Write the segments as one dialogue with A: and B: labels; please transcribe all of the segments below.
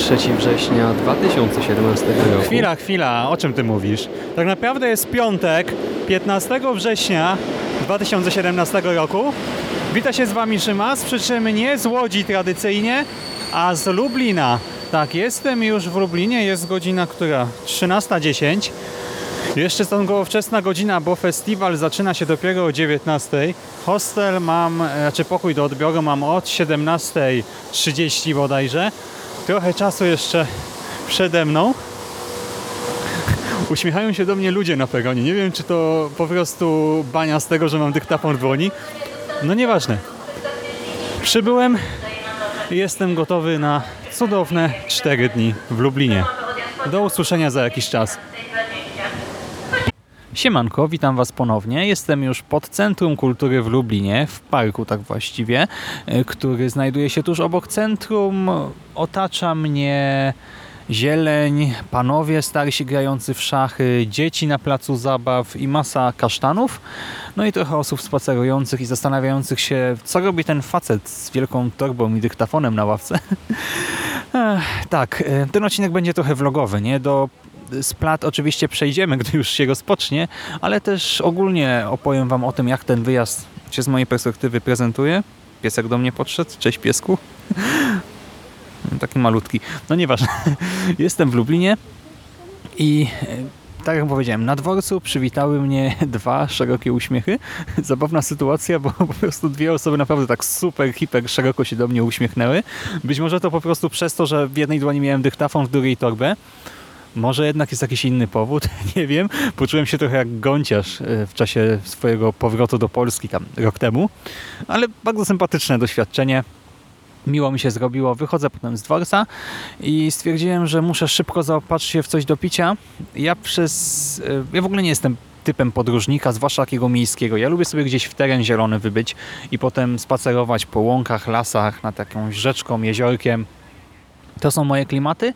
A: 23 września 2017 roku.
B: Chwila, chwila, o czym ty mówisz? Tak naprawdę jest piątek, 15 września 2017 roku. Wita się z wami Szymas, przy czym nie z Łodzi tradycyjnie, a z Lublina. Tak, jestem już w Lublinie, jest godzina która? 13.10. Jeszcze stąd koło wczesna godzina, bo festiwal zaczyna się dopiero o 19. Hostel mam, e, znaczy pokój do odbioru mam od 17.30 bodajże. Trochę czasu jeszcze przede mną. Uśmiechają się do mnie ludzie na peronie. Nie wiem, czy to po prostu bania z tego, że mam dyktafon w dłoni. No nieważne. Przybyłem i jestem gotowy na cudowne 4 dni w Lublinie. Do usłyszenia za jakiś czas. Siemanko, witam Was ponownie. Jestem już pod Centrum Kultury w Lublinie, w parku tak właściwie, y, który znajduje się tuż obok centrum. Otacza mnie zieleń, panowie starsi grający w szachy, dzieci na placu zabaw i masa kasztanów. No i trochę osób spacerujących i zastanawiających się, co robi ten facet z wielką torbą i dyktafonem na ławce. Ech, tak, y, ten odcinek będzie trochę vlogowy, nie? Do splat oczywiście przejdziemy, gdy już się rozpocznie, ale też ogólnie opowiem Wam o tym, jak ten wyjazd się z mojej perspektywy prezentuje. Piesek do mnie podszedł. Cześć piesku. Taki malutki. No nieważne. Jestem w Lublinie i e, tak jak powiedziałem, na dworcu przywitały mnie dwa szerokie uśmiechy. Zabawna sytuacja, bo po prostu dwie osoby naprawdę tak super, hiper szeroko się do mnie uśmiechnęły. Być może to po prostu przez to, że w jednej dłoni miałem dyktafon, w drugiej torbę. Może jednak jest jakiś inny powód, nie wiem. Poczułem się trochę jak gąciarz e, w czasie swojego powrotu do Polski tam rok temu, ale bardzo sympatyczne doświadczenie. Miło mi się zrobiło. Wychodzę potem z dworca i stwierdziłem, że muszę szybko zaopatrzyć się w coś do picia. Ja przez... e, Ja w ogóle nie jestem typem podróżnika, zwłaszcza takiego miejskiego. Ja lubię sobie gdzieś w teren zielony wybyć i potem spacerować po łąkach, lasach, nad jakąś rzeczką, jeziorkiem. To są moje klimaty,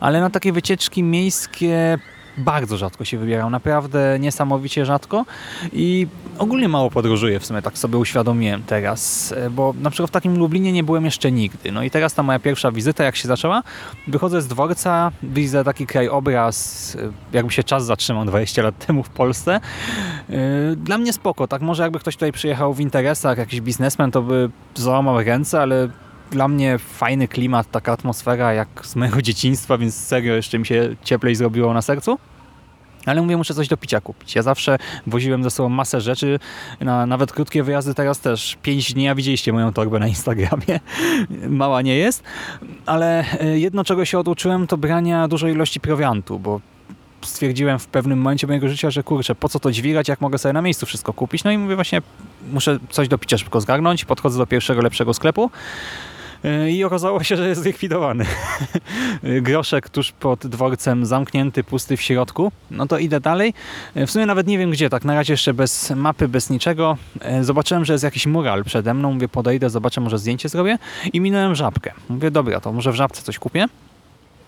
B: ale na takie wycieczki miejskie bardzo rzadko się wybieram, naprawdę niesamowicie rzadko i ogólnie mało podróżuję w sumie, tak sobie uświadomiłem teraz, e, bo na przykład w takim Lublinie nie byłem jeszcze nigdy. No i teraz ta moja pierwsza wizyta, jak się zaczęła, wychodzę z dworca, widzę taki krajobraz, e, jakby się czas zatrzymał 20 lat temu w Polsce. E, Dla mnie spoko, tak może jakby ktoś tutaj przyjechał w interesach, jakiś biznesmen, to by załamał ręce, ale dla mnie fajny klimat, taka atmosfera jak z mojego dzieciństwa, więc serio jeszcze mi się cieplej zrobiło na sercu. Ale mówię, muszę coś do picia kupić. Ja zawsze woziłem ze sobą masę rzeczy, na nawet krótkie wyjazdy teraz też. Pięć dni, a widzieliście moją torbę na Instagramie. Mała nie jest. Ale e, jedno, czego się oduczyłem, to brania dużej ilości prowiantu, bo stwierdziłem w pewnym momencie mojego życia, że kurczę, po co to dźwigać, jak mogę sobie na miejscu wszystko kupić. No i mówię właśnie, muszę coś do picia szybko zgarnąć. Podchodzę do pierwszego, lepszego sklepu. Yy, I okazało się, że jest zlikwidowany. Groszek tuż pod dworcem zamknięty, pusty w środku. No to idę dalej. Yy, W sumie nawet nie wiem gdzie, tak na razie jeszcze bez mapy, bez niczego. Zobaczyłem, że jest jakiś mural przede mną. Mówię, podejdę, zobaczę, może zdjęcie zrobię. I minąłem żabkę. Mówię, dobra, to może w żabce coś kupię.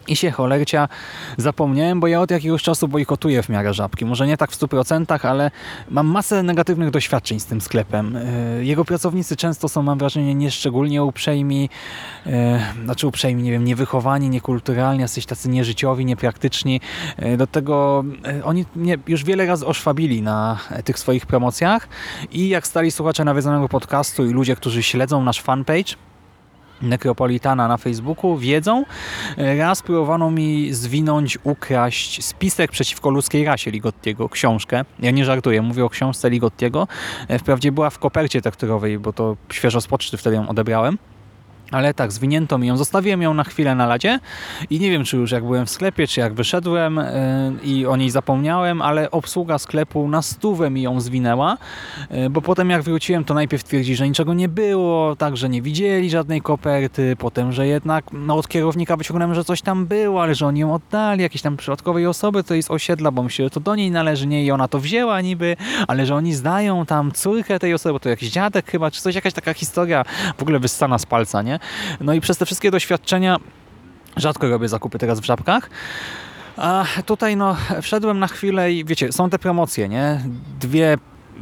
B: I się cholercia zapomniałem, bo ja od jakiegoś czasu bojkotuję w miarę żabki. Może nie tak w 100%, ale mam masę negatywnych doświadczeń z tym sklepem. E, Jego pracownicy często są, mam wrażenie, nieszczególnie uprzejmi, e, znaczy uprzejmi, nie wiem, niewychowani, niekulturalni, jesteś tacy nieżyciowi, niepraktyczni. E, Do tego oni mnie już wiele razy oszwabili na tych swoich promocjach i jak stali słuchacze nawiedzonego podcastu i ludzie, którzy śledzą nasz fanpage, Necropolitana na Facebooku wiedzą. Raz próbowano mi zwinąć, ukraść spisek przeciwko ludzkiej rasie Ligottiego, książkę. Ja nie żartuję, mówię o książce Ligottiego. Wprawdzie była w kopercie tekturowej, bo to świeżo z poczty wtedy ją odebrałem. Ale tak, zwinięto mi ją. Zostawiłem ją na chwilę na ladzie i nie wiem, czy już jak byłem w sklepie, czy jak wyszedłem yy, i o niej zapomniałem, ale obsługa sklepu na stówę mi ją zwinęła, yy, bo potem jak wróciłem, to najpierw twierdzi, że niczego nie było, tak, że nie widzieli żadnej koperty, potem, że jednak no, od kierownika wyciągnąłem, że coś tam było, ale że oni ją oddali, jakiejś tam przypadkowej osoby, to jest osiedla, bo myślę, że to do niej należy, nie, i ona to wzięła niby, ale że oni zdają tam córkę tej osoby, bo to jakiś dziadek chyba, czy coś, jakaś taka historia w ogóle wyssana z palca, nie? No i przez te wszystkie doświadczenia rzadko robię zakupy teraz w żabkach. A tutaj no wszedłem na chwilę i wiecie, są te promocje, nie? Dwie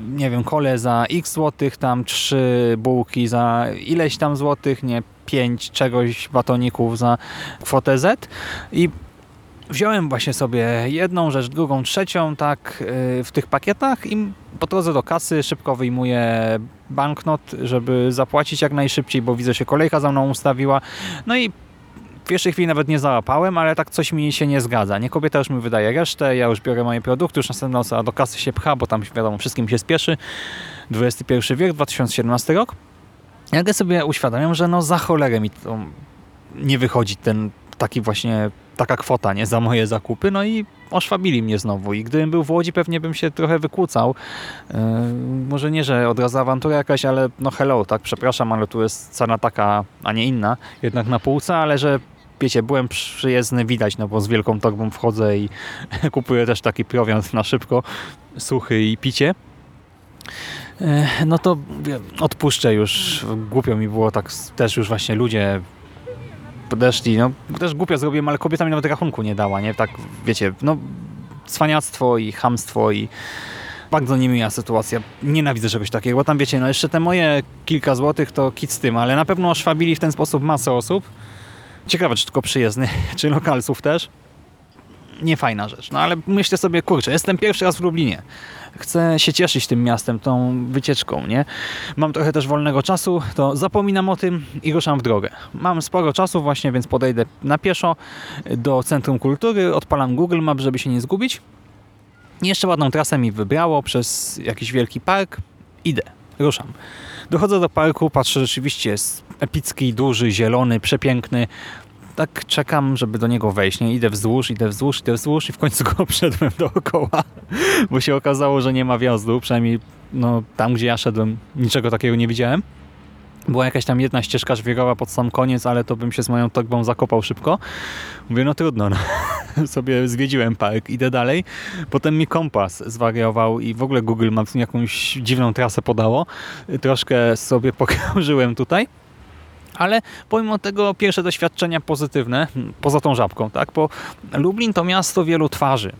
B: nie wiem, kole za x złotych, tam trzy bułki za ileś tam złotych, nie, pięć czegoś batoników za kwotę Z i wziąłem właśnie sobie jedną rzecz, drugą, trzecią, tak yy, w tych pakietach i po drodze do kasy szybko wyjmuję banknot, żeby zapłacić jak najszybciej, bo widzę, się kolejka za mną ustawiła. No i w pierwszej chwili nawet nie załapałem, ale tak coś mi się nie zgadza. Nie kobieta już mi wydaje resztę, ja już biorę moje produkty, już następna osoba do kasy się pcha, bo tam wiadomo, wszystkim się spieszy. XXI wiek, 2017 rok. Ja sobie uświadamiam, że no za cholerę mi to nie wychodzi ten taki właśnie taka kwota, nie, za moje zakupy, no i oszwabili mnie znowu i gdybym był w Łodzi, pewnie bym się trochę wykłócał. Yy, może nie, że od razu awantura jakaś, ale no hello, tak, przepraszam, ale tu jest cena taka, a nie inna, jednak na półce, ale że wiecie, byłem przyjezdny, widać, no bo z wielką torbą wchodzę i kupuję też taki prowiant na szybko, suchy i picie. Yy, no to odpuszczę już, głupio mi było tak, też już właśnie ludzie podeszli, no też głupio zrobiłem, ale kobieta mi nawet rachunku nie dała, nie? Tak, wiecie, no cwaniactwo i hamstwo i bardzo niemiła sytuacja. Nienawidzę czegoś takiego, bo tam wiecie, no jeszcze te moje kilka złotych to kit z tym, ale na pewno oszwabili w ten sposób masę osób. Ciekawe, czy tylko przyjezdny, czy lokalsów też. Niefajna rzecz, no ale myślę sobie, kurczę, jestem pierwszy raz w Lublinie. Chcę się cieszyć tym miastem, tą wycieczką, nie? Mam trochę też wolnego czasu, to zapominam o tym i ruszam w drogę. Mam sporo czasu właśnie, więc podejdę na pieszo do Centrum Kultury, odpalam Google Map, żeby się nie zgubić. Jeszcze ładną trasę mi wybrało przez jakiś wielki park. Idę, ruszam. Dochodzę do parku, patrzę, rzeczywiście jest epicki, duży, zielony, przepiękny tak czekam, żeby do niego wejść. Nie? Idę wzdłuż, idę wzdłuż, idę wzdłuż i w końcu go przedłem dookoła, bo się okazało, że nie ma wjazdu, przynajmniej no, tam, gdzie ja szedłem, niczego takiego nie widziałem. Była jakaś tam jedna ścieżka żwirowała pod sam koniec, ale to bym się z moją torbą zakopał szybko. Mówię, no trudno, no. sobie zwiedziłem park, idę dalej. Potem mi kompas zwariował i w ogóle Google Maps mi jakąś dziwną trasę podało. Troszkę sobie pokrążyłem tutaj. Ale pomimo tego pierwsze doświadczenia pozytywne, poza tą żabką, tak? Bo Lublin to miasto wielu twarzy.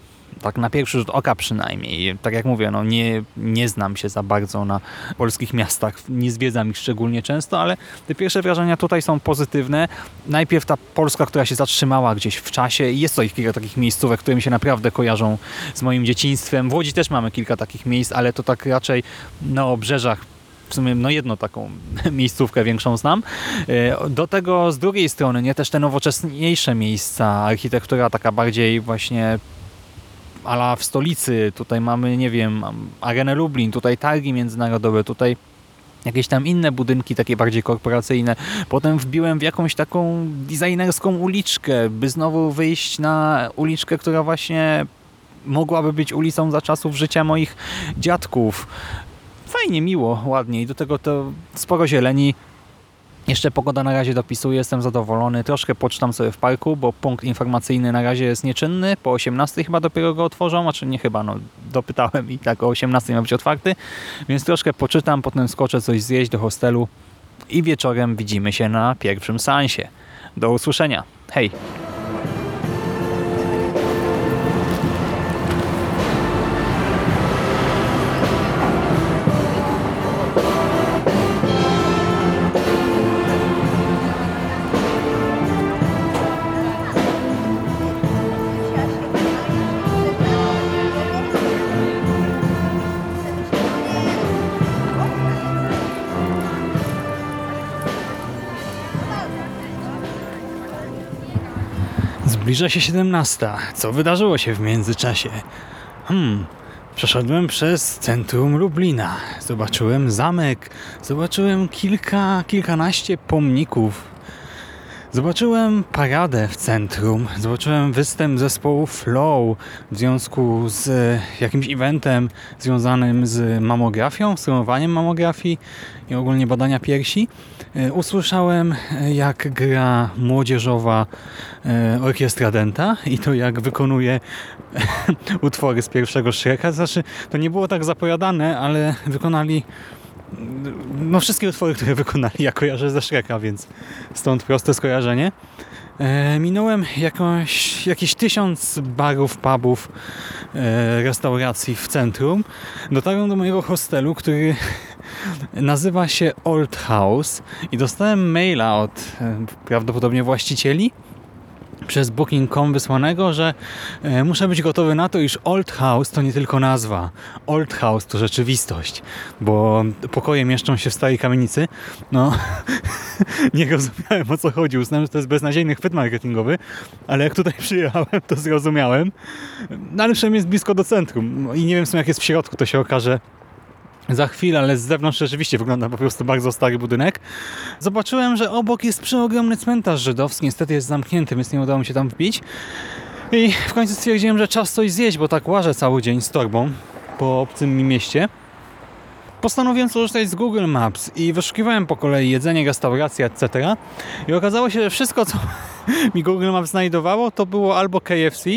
B: Tak na pierwszy rzut oka przynajmniej. Tak jak mówię, no nie, nie znam się za bardzo na polskich miastach, nie zwiedzam ich szczególnie często, ale te pierwsze wrażenia tutaj są pozytywne. Najpierw ta Polska, która się zatrzymała gdzieś w czasie i jest to ich kilka takich miejscówek, które mi się naprawdę kojarzą z moim dzieciństwem. W Łodzi też mamy kilka takich miejsc, ale to tak raczej na obrzeżach w sumie no jedną taką miejscówkę większą znam. Do tego z drugiej strony nie też te nowoczesniejsze miejsca, architektura taka bardziej właśnie ala w stolicy. Tutaj mamy, nie wiem, Arenę Lublin, tutaj targi międzynarodowe, tutaj jakieś tam inne budynki, takie bardziej korporacyjne. Potem wbiłem w jakąś taką designerską uliczkę, by znowu wyjść na uliczkę, która właśnie mogłaby być ulicą za czasów życia moich dziadków fajnie, miło, ładnie i do tego to sporo zieleni. Jeszcze pogoda na razie dopisuje, jestem zadowolony. Troszkę poczytam sobie w parku, bo punkt informacyjny na razie jest nieczynny. Po 18 chyba dopiero go otworzą, znaczy nie chyba, no dopytałem i tak o 18 ma być otwarty. Więc troszkę poczytam, potem skoczę coś zjeść do hostelu i wieczorem widzimy się na pierwszym seansie. Do usłyszenia. Hej! Zbliża się 17. Co wydarzyło się w międzyczasie? Hmm. Przeszedłem przez centrum Lublina. Zobaczyłem zamek. Zobaczyłem kilka, kilkanaście pomników. Zobaczyłem paradę w centrum. Zobaczyłem występ zespołu Flow w związku z e, jakimś eventem związanym z mamografią, sterowaniem mamografii i ogólnie badania piersi. E, Usłyszałem, e, jak gra młodzieżowa orkiestra Denta i to jak wykonuje utwory z pierwszego Shreka. Znaczy, to nie było tak zapowiadane, ale wykonali no wszystkie utwory, które wykonali, ja kojarzę ze Shreka, więc stąd proste skojarzenie. E, minąłem jakąś, jakieś tysiąc barów, pubów, e, restauracji w centrum. Dotarłem do mojego hostelu, który nazywa się Old House i dostałem maila od e, prawdopodobnie właścicieli przez Booking.com wysłanego, że e, muszę być gotowy na to, iż Old House to nie tylko nazwa. Old House to rzeczywistość, bo pokoje mieszczą się w starej kamienicy. No, nie rozumiałem o co chodzi. Uznałem, że to jest beznadziejny chwyt marketingowy, ale jak tutaj przyjechałem, to zrozumiałem. No ale przynajmniej jest blisko do centrum No i nie wiem jak jest w środku, to się okaże za chwilę, ale z zewnątrz rzeczywiście wygląda po prostu bardzo stary budynek. Zobaczyłem, że obok jest przeogromny cmentarz żydowski. Niestety jest zamknięty, więc nie udało mi się tam wbić. I w końcu stwierdziłem, że czas coś zjeść, bo tak łażę cały dzień z torbą po obcym mi mieście. Postanowiłem skorzystać z Google Maps i wyszukiwałem po kolei jedzenie, restauracje, etc. I okazało się, że wszystko, co mi Google Maps znajdowało, to było albo KFC,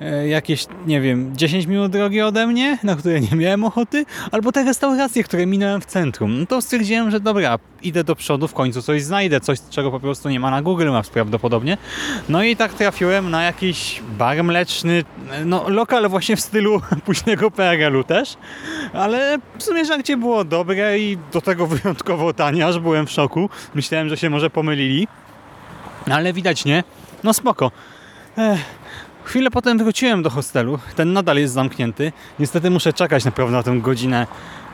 B: e, jakieś, nie wiem, 10 minut drogi ode mnie, na które nie miałem ochoty, albo te restauracje, które minąłem w centrum. No to stwierdziłem, że dobra, idę do przodu, w końcu coś znajdę, coś, czego po prostu nie ma na Google Maps prawdopodobnie. No i tak trafiłem na jakiś bar mleczny, no lokal właśnie w stylu późnego PRL-u też, ale w sumie żarcie było dobre i do tego wyjątkowo tanie, aż byłem w szoku. Myślałem, że się może pomylili, ale widać nie. No spoko. Ech. Chwilę potem wróciłem do hostelu. Ten nadal jest zamknięty. Niestety muszę czekać na pewno na tę godzinę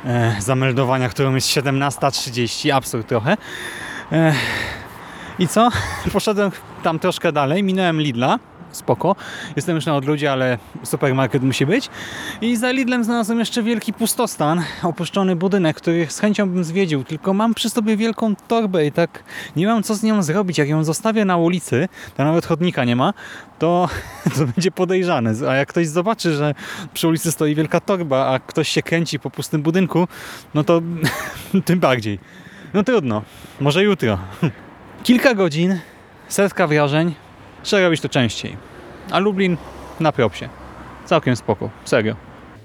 B: e, zameldowania, którą jest 17.30. Absurd trochę. I co? Poszedłem tam troszkę dalej. Minąłem Lidla. Spoko. Jestem już na odludzie, ale supermarket musi być. I za Lidlem znalazłem jeszcze wielki pustostan, opuszczony budynek, który z chęcią bym zwiedził, tylko mam przy sobie wielką torbę i tak nie mam co z nią zrobić. Jak ją zostawię na ulicy, to nawet chodnika nie ma, to, to będzie podejrzane. A jak ktoś zobaczy, że przy ulicy stoi wielka torba, a ktoś się kręci po pustym budynku, no to tym bardziej. No trudno, może jutro. Kilka godzin, setka wrażeń, trzeba robić to częściej. A Lublin na propsie. Całkiem spoko, serio.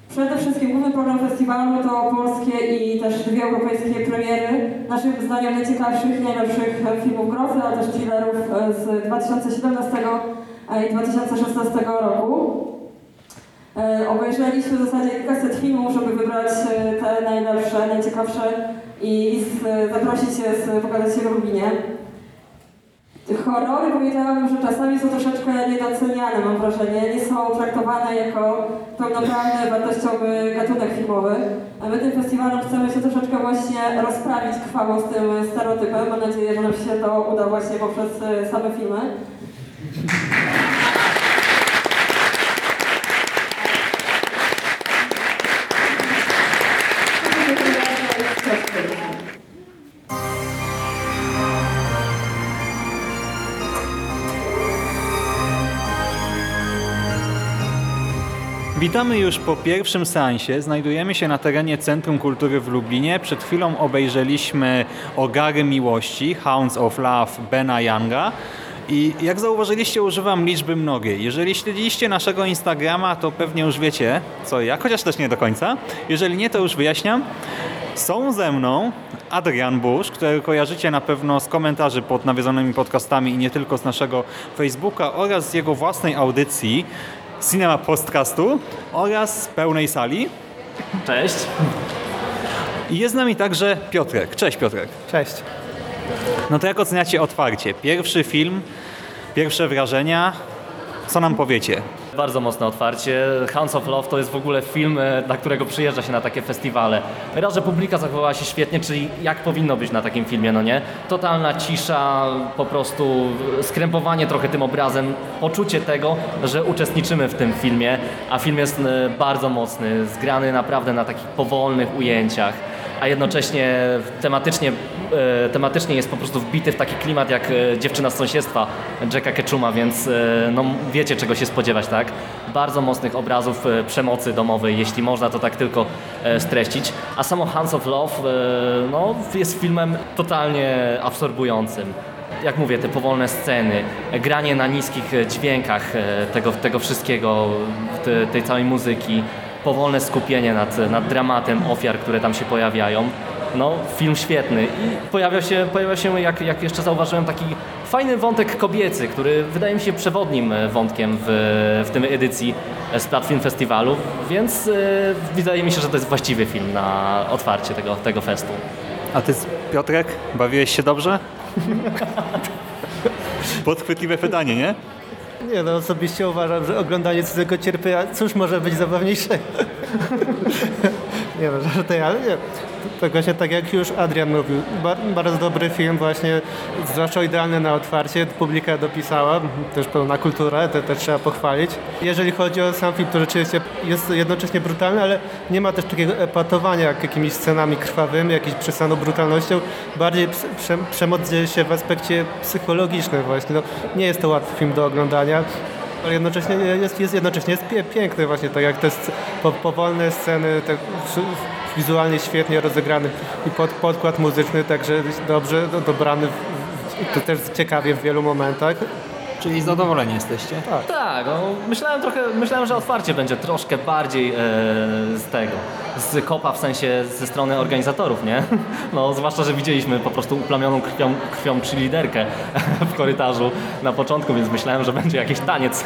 C: Przede wszystkim główny program festiwalu to polskie i też dwie europejskie premiery. Naszym zdaniem najciekawszych i najlepszych filmów grozy, ale też thrillerów z 2017 i 2016 roku. E, Obejrzeliśmy w zasadzie kilkaset filmów, żeby wybrać e, te najlepsze, najciekawsze i zaprosić się, z, pokazać się w Lublinie. Horrory powiedziałabym, że czasami są troszeczkę niedoceniane, mam wrażenie. Nie są traktowane jako pełnoprawny, wartościowy gatunek filmowy. A my tym festiwalem chcemy się troszeczkę właśnie rozprawić krwawo z tym stereotypem. Mam nadzieję, że nam się to uda właśnie poprzez e, same filmy.
B: Witamy już po pierwszym seansie. Znajdujemy się na terenie Centrum Kultury w Lublinie. Przed chwilą obejrzeliśmy Ogary Miłości, Hounds of Love Bena Younga. I jak zauważyliście, używam liczby mnogiej. Jeżeli śledziliście naszego Instagrama, to pewnie już wiecie, co ja, chociaż też nie do końca. Jeżeli nie, to już wyjaśniam. Są ze mną Adrian Busz, którego kojarzycie na pewno z komentarzy pod nawiązanymi podcastami i nie tylko z naszego Facebooka oraz z jego własnej audycji Cinema Podcastu oraz z pełnej sali.
D: Cześć.
B: I jest z nami także Piotrek. Cześć Piotrek.
D: Cześć.
B: No to jak oceniacie otwarcie? Pierwszy film, pierwsze wrażenia, co nam powiecie?
D: Bardzo mocne otwarcie. Hounds of Love to jest w ogóle film, e, na którego przyjeżdża się na takie festiwale. Raz, że publika zachowała się świetnie, czyli jak powinno być na takim filmie, no nie? Totalna cisza, po prostu skrępowanie trochę tym obrazem, poczucie tego, że uczestniczymy w tym filmie, a film jest e, bardzo mocny, zgrany naprawdę na takich powolnych ujęciach a jednocześnie tematycznie, e, tematycznie jest po prostu wbity w taki klimat jak e, Dziewczyna z sąsiedztwa Jacka Ketchuma, więc e, no, wiecie czego się spodziewać, tak? Bardzo mocnych obrazów e, przemocy domowej, jeśli można to tak tylko e, streścić. A samo Hands of Love e, no, jest filmem totalnie absorbującym jak mówię, te powolne sceny, granie na niskich e, dźwiękach e, tego, tego wszystkiego, te, tej całej muzyki, powolne skupienie nad, nad dramatem ofiar, które tam się pojawiają. No, film świetny. I pojawia się, pojawia się jak, jak jeszcze zauważyłem, taki fajny wątek kobiecy, który wydaje mi się przewodnim e, wątkiem w, w tym edycji e, Splat Film Festiwalu, więc e, wydaje mi się, że to jest właściwy film na otwarcie tego, tego festu.
B: A ty, Piotrek, bawiłeś się dobrze? Podchwytliwe pytanie, nie?
E: Nie no, osobiście uważam, że oglądanie cudzego cierpienia, cóż może być zabawniejszego? nie no, żartuję, ale nie. To właśnie tak jak już Adrian mówił, ba- bardzo dobry film właśnie, zwłaszcza idealny na otwarcie, publika dopisała, też pełna kultura, to też trzeba pochwalić. Jeżeli chodzi o sam film, to rzeczywiście jest jednocześnie brutalny, ale nie ma też takiego epatowania jak jakimiś scenami krwawymi, jakiejś przesaną brutalnością. Bardziej prze- przemoc dzieje się w aspekcie psychologicznym właśnie. No, nie jest to łatwy film do oglądania. Ale jednocześnie jest, jest, jednocześnie jest piękny właśnie, tak jak te powolne sceny, w- wizualnie świetnie rozegrany i pod, podkład muzyczny także dobrze do, dobrany, w, w, to też ciekawie w wielu momentach.
B: Czyli zadowoleni jesteście?
D: Tak, no, myślałem trochę, myślałem, że otwarcie będzie troszkę bardziej e, z tego, z kopa w sensie ze strony organizatorów, nie? No, zwłaszcza, że widzieliśmy po prostu uplamioną krwią, krwią liderkę w korytarzu na początku, więc myślałem, że będzie jakiś taniec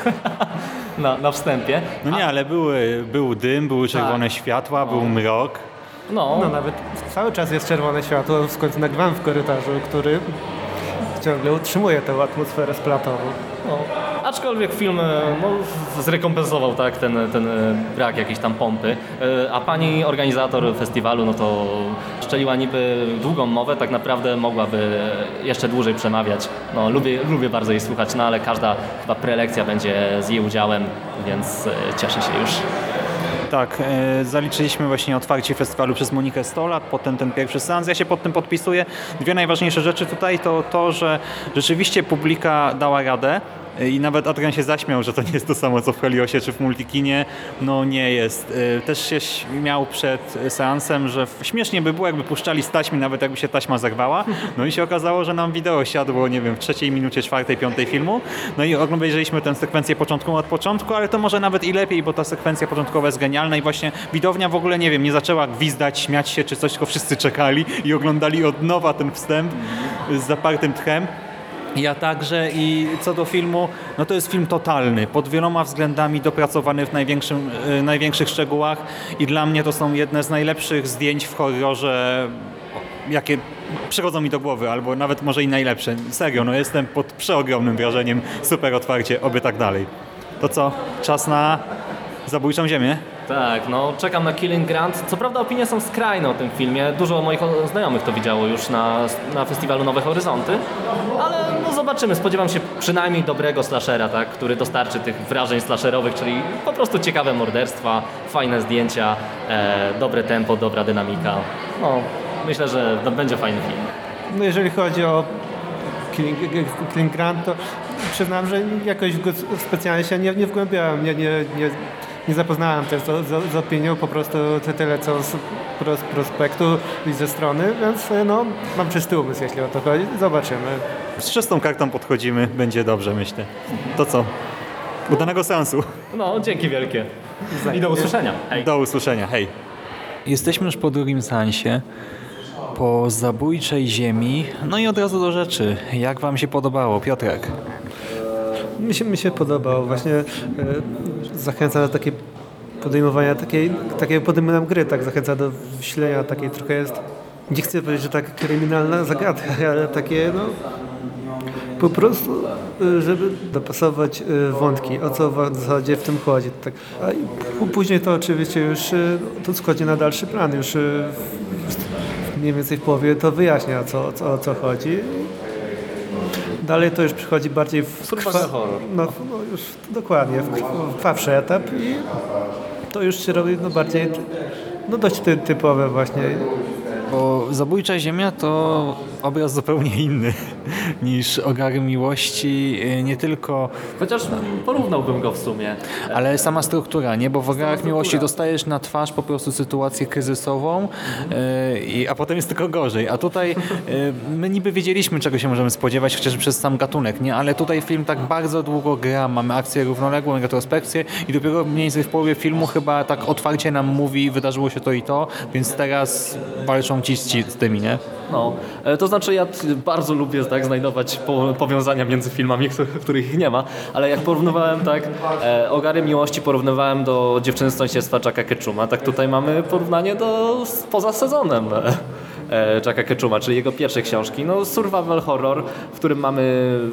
D: na, na wstępie.
B: No nie, ale były, był dym, były czerwone światła, był mrok.
D: No,
E: No nawet cały czas jest czerwone światło, w końcu nagrywam w korytarzu, który ciągle utrzymuje tę atmosferę splatową.
D: No, aczkolwiek film e, no, zrekompensował tak, ten, ten e, brak jakiejś tam pompy, E, a pani organizator festiwalu no to szczeliła niby długą mowę, tak naprawdę mogłaby jeszcze dłużej przemawiać. No, lubię, lubię bardzo jej słuchać, no ale każda chyba prelekcja będzie z jej udziałem, więc cieszę się już.
B: Tak, e, zaliczyliśmy właśnie otwarcie festiwalu przez Monikę Stolat, potem ten pierwszy seans. Ja się pod tym podpisuję. Dwie najważniejsze rzeczy tutaj to to, że rzeczywiście publika dała radę. I nawet Adrian się zaśmiał, że to nie jest to samo co w Heliosie czy w Multikinie. No nie jest. E, Też się śmiał przed seansem, że śmiesznie by było jakby puszczali z taśmy, nawet jakby się taśma zerwała. No i się okazało, że nam wideo siadło, nie wiem, w trzeciej minucie, czwartej, piątej filmu. No i obejrzeliśmy tę sekwencję początkową od początku, ale to może nawet i lepiej, bo ta sekwencja początkowa jest genialna i właśnie widownia w ogóle, nie wiem, nie zaczęła gwizdać, śmiać się czy coś, tylko wszyscy czekali i oglądali od nowa ten wstęp z zapartym tchem. Ja także i co do filmu, no to jest film totalny, pod wieloma względami dopracowany w największym, y, największych szczegółach i dla mnie to są jedne z najlepszych zdjęć w horrorze, jakie przychodzą mi do głowy, albo nawet może i najlepsze. Serio, no jestem pod przeogromnym wrażeniem, super otwarcie, oby tak dalej. To co, czas na zabójczą ziemię?
D: Tak, no czekam na Killing Grant. Co prawda opinie są skrajne o tym filmie. Dużo moich znajomych to widziało już na, na festiwalu Nowe Horyzonty. Ale zobaczymy. Spodziewam się przynajmniej dobrego slashera, tak, który dostarczy tych wrażeń slasherowych, czyli po prostu ciekawe morderstwa, fajne zdjęcia, e, dobre tempo, dobra dynamika. No, myślę, że będzie fajny film.
E: No jeżeli chodzi o Killing, Grant, to przyznam, że jakoś specjalnie się nie, nie wgłębiałem, nie, nie, nie, nie zapoznałem też z, z, z opinią, po prostu ty- tyle co z pros, prospektu i ze strony, więc no, mam czysty umysł, jeśli o to chodzi. Zobaczymy.
B: Z czystą kartą podchodzimy, będzie dobrze, myślę. To co? Udanego seansu.
D: No, dzięki wielkie. I do usłyszenia. Hej.
B: Do usłyszenia, hej.
F: Jesteśmy już po drugim seansie, po zabójczej ziemi. No i od razu do rzeczy. Jak wam się podobało, Piotrek?
E: Mi się, mi się podobało. Właśnie e, zachęca do takiej podejmowania takiej, takiego podejmowania gry, tak zachęca do wślenia takiej trochę jest, nie chcę powiedzieć, że tak kryminalna zagadka, ale takie no, po prostu, y, żeby dopasować y, wątki, o co w zasadzie w tym chodzi. Tak. A później to oczywiście już y, to schodzi na dalszy plan, już mniej więcej w połowie to wyjaśnia, co, co, o co chodzi. Dalej to już przychodzi bardziej w
D: horror.
E: no, no już dokładnie, w, krw- w krwawszy etap i to już się robi no, bardziej no, dość ty, typowe właśnie.
B: Bo Zabójcza Ziemia to obraz zupełnie inny niż Ogary Miłości. y, Nie tylko,
D: Chociaż porównałbym go w sumie.
B: ale sama struktura, nie? Bo w Ogarach Miłości dostajesz na twarz po prostu sytuację kryzysową, y, i- a potem jest tylko gorzej. A tutaj y, my niby wiedzieliśmy, czego się możemy spodziewać, chociaż przez sam gatunek, nie? Ale tutaj film tak bardzo długo gra, mamy akcję równoległą, retrospekcję i dopiero mniej więcej w połowie filmu chyba tak otwarcie nam mówi, wydarzyło się to i to, więc teraz walczą ci z, ci z tymi, nie?
D: No, e, to znaczy ja t- bardzo lubię tak znajdować po, powiązania między filmami, których, ich nie ma, ale jak porównywałem tak e, Ogary Miłości porównywałem do Dziewczyny z sąsiedztwa Jacka Ketchuma, tak tutaj mamy porównanie do poza sezonem Jacka Ketchuma, czyli jego pierwszej książki. No survival horror, w którym mamy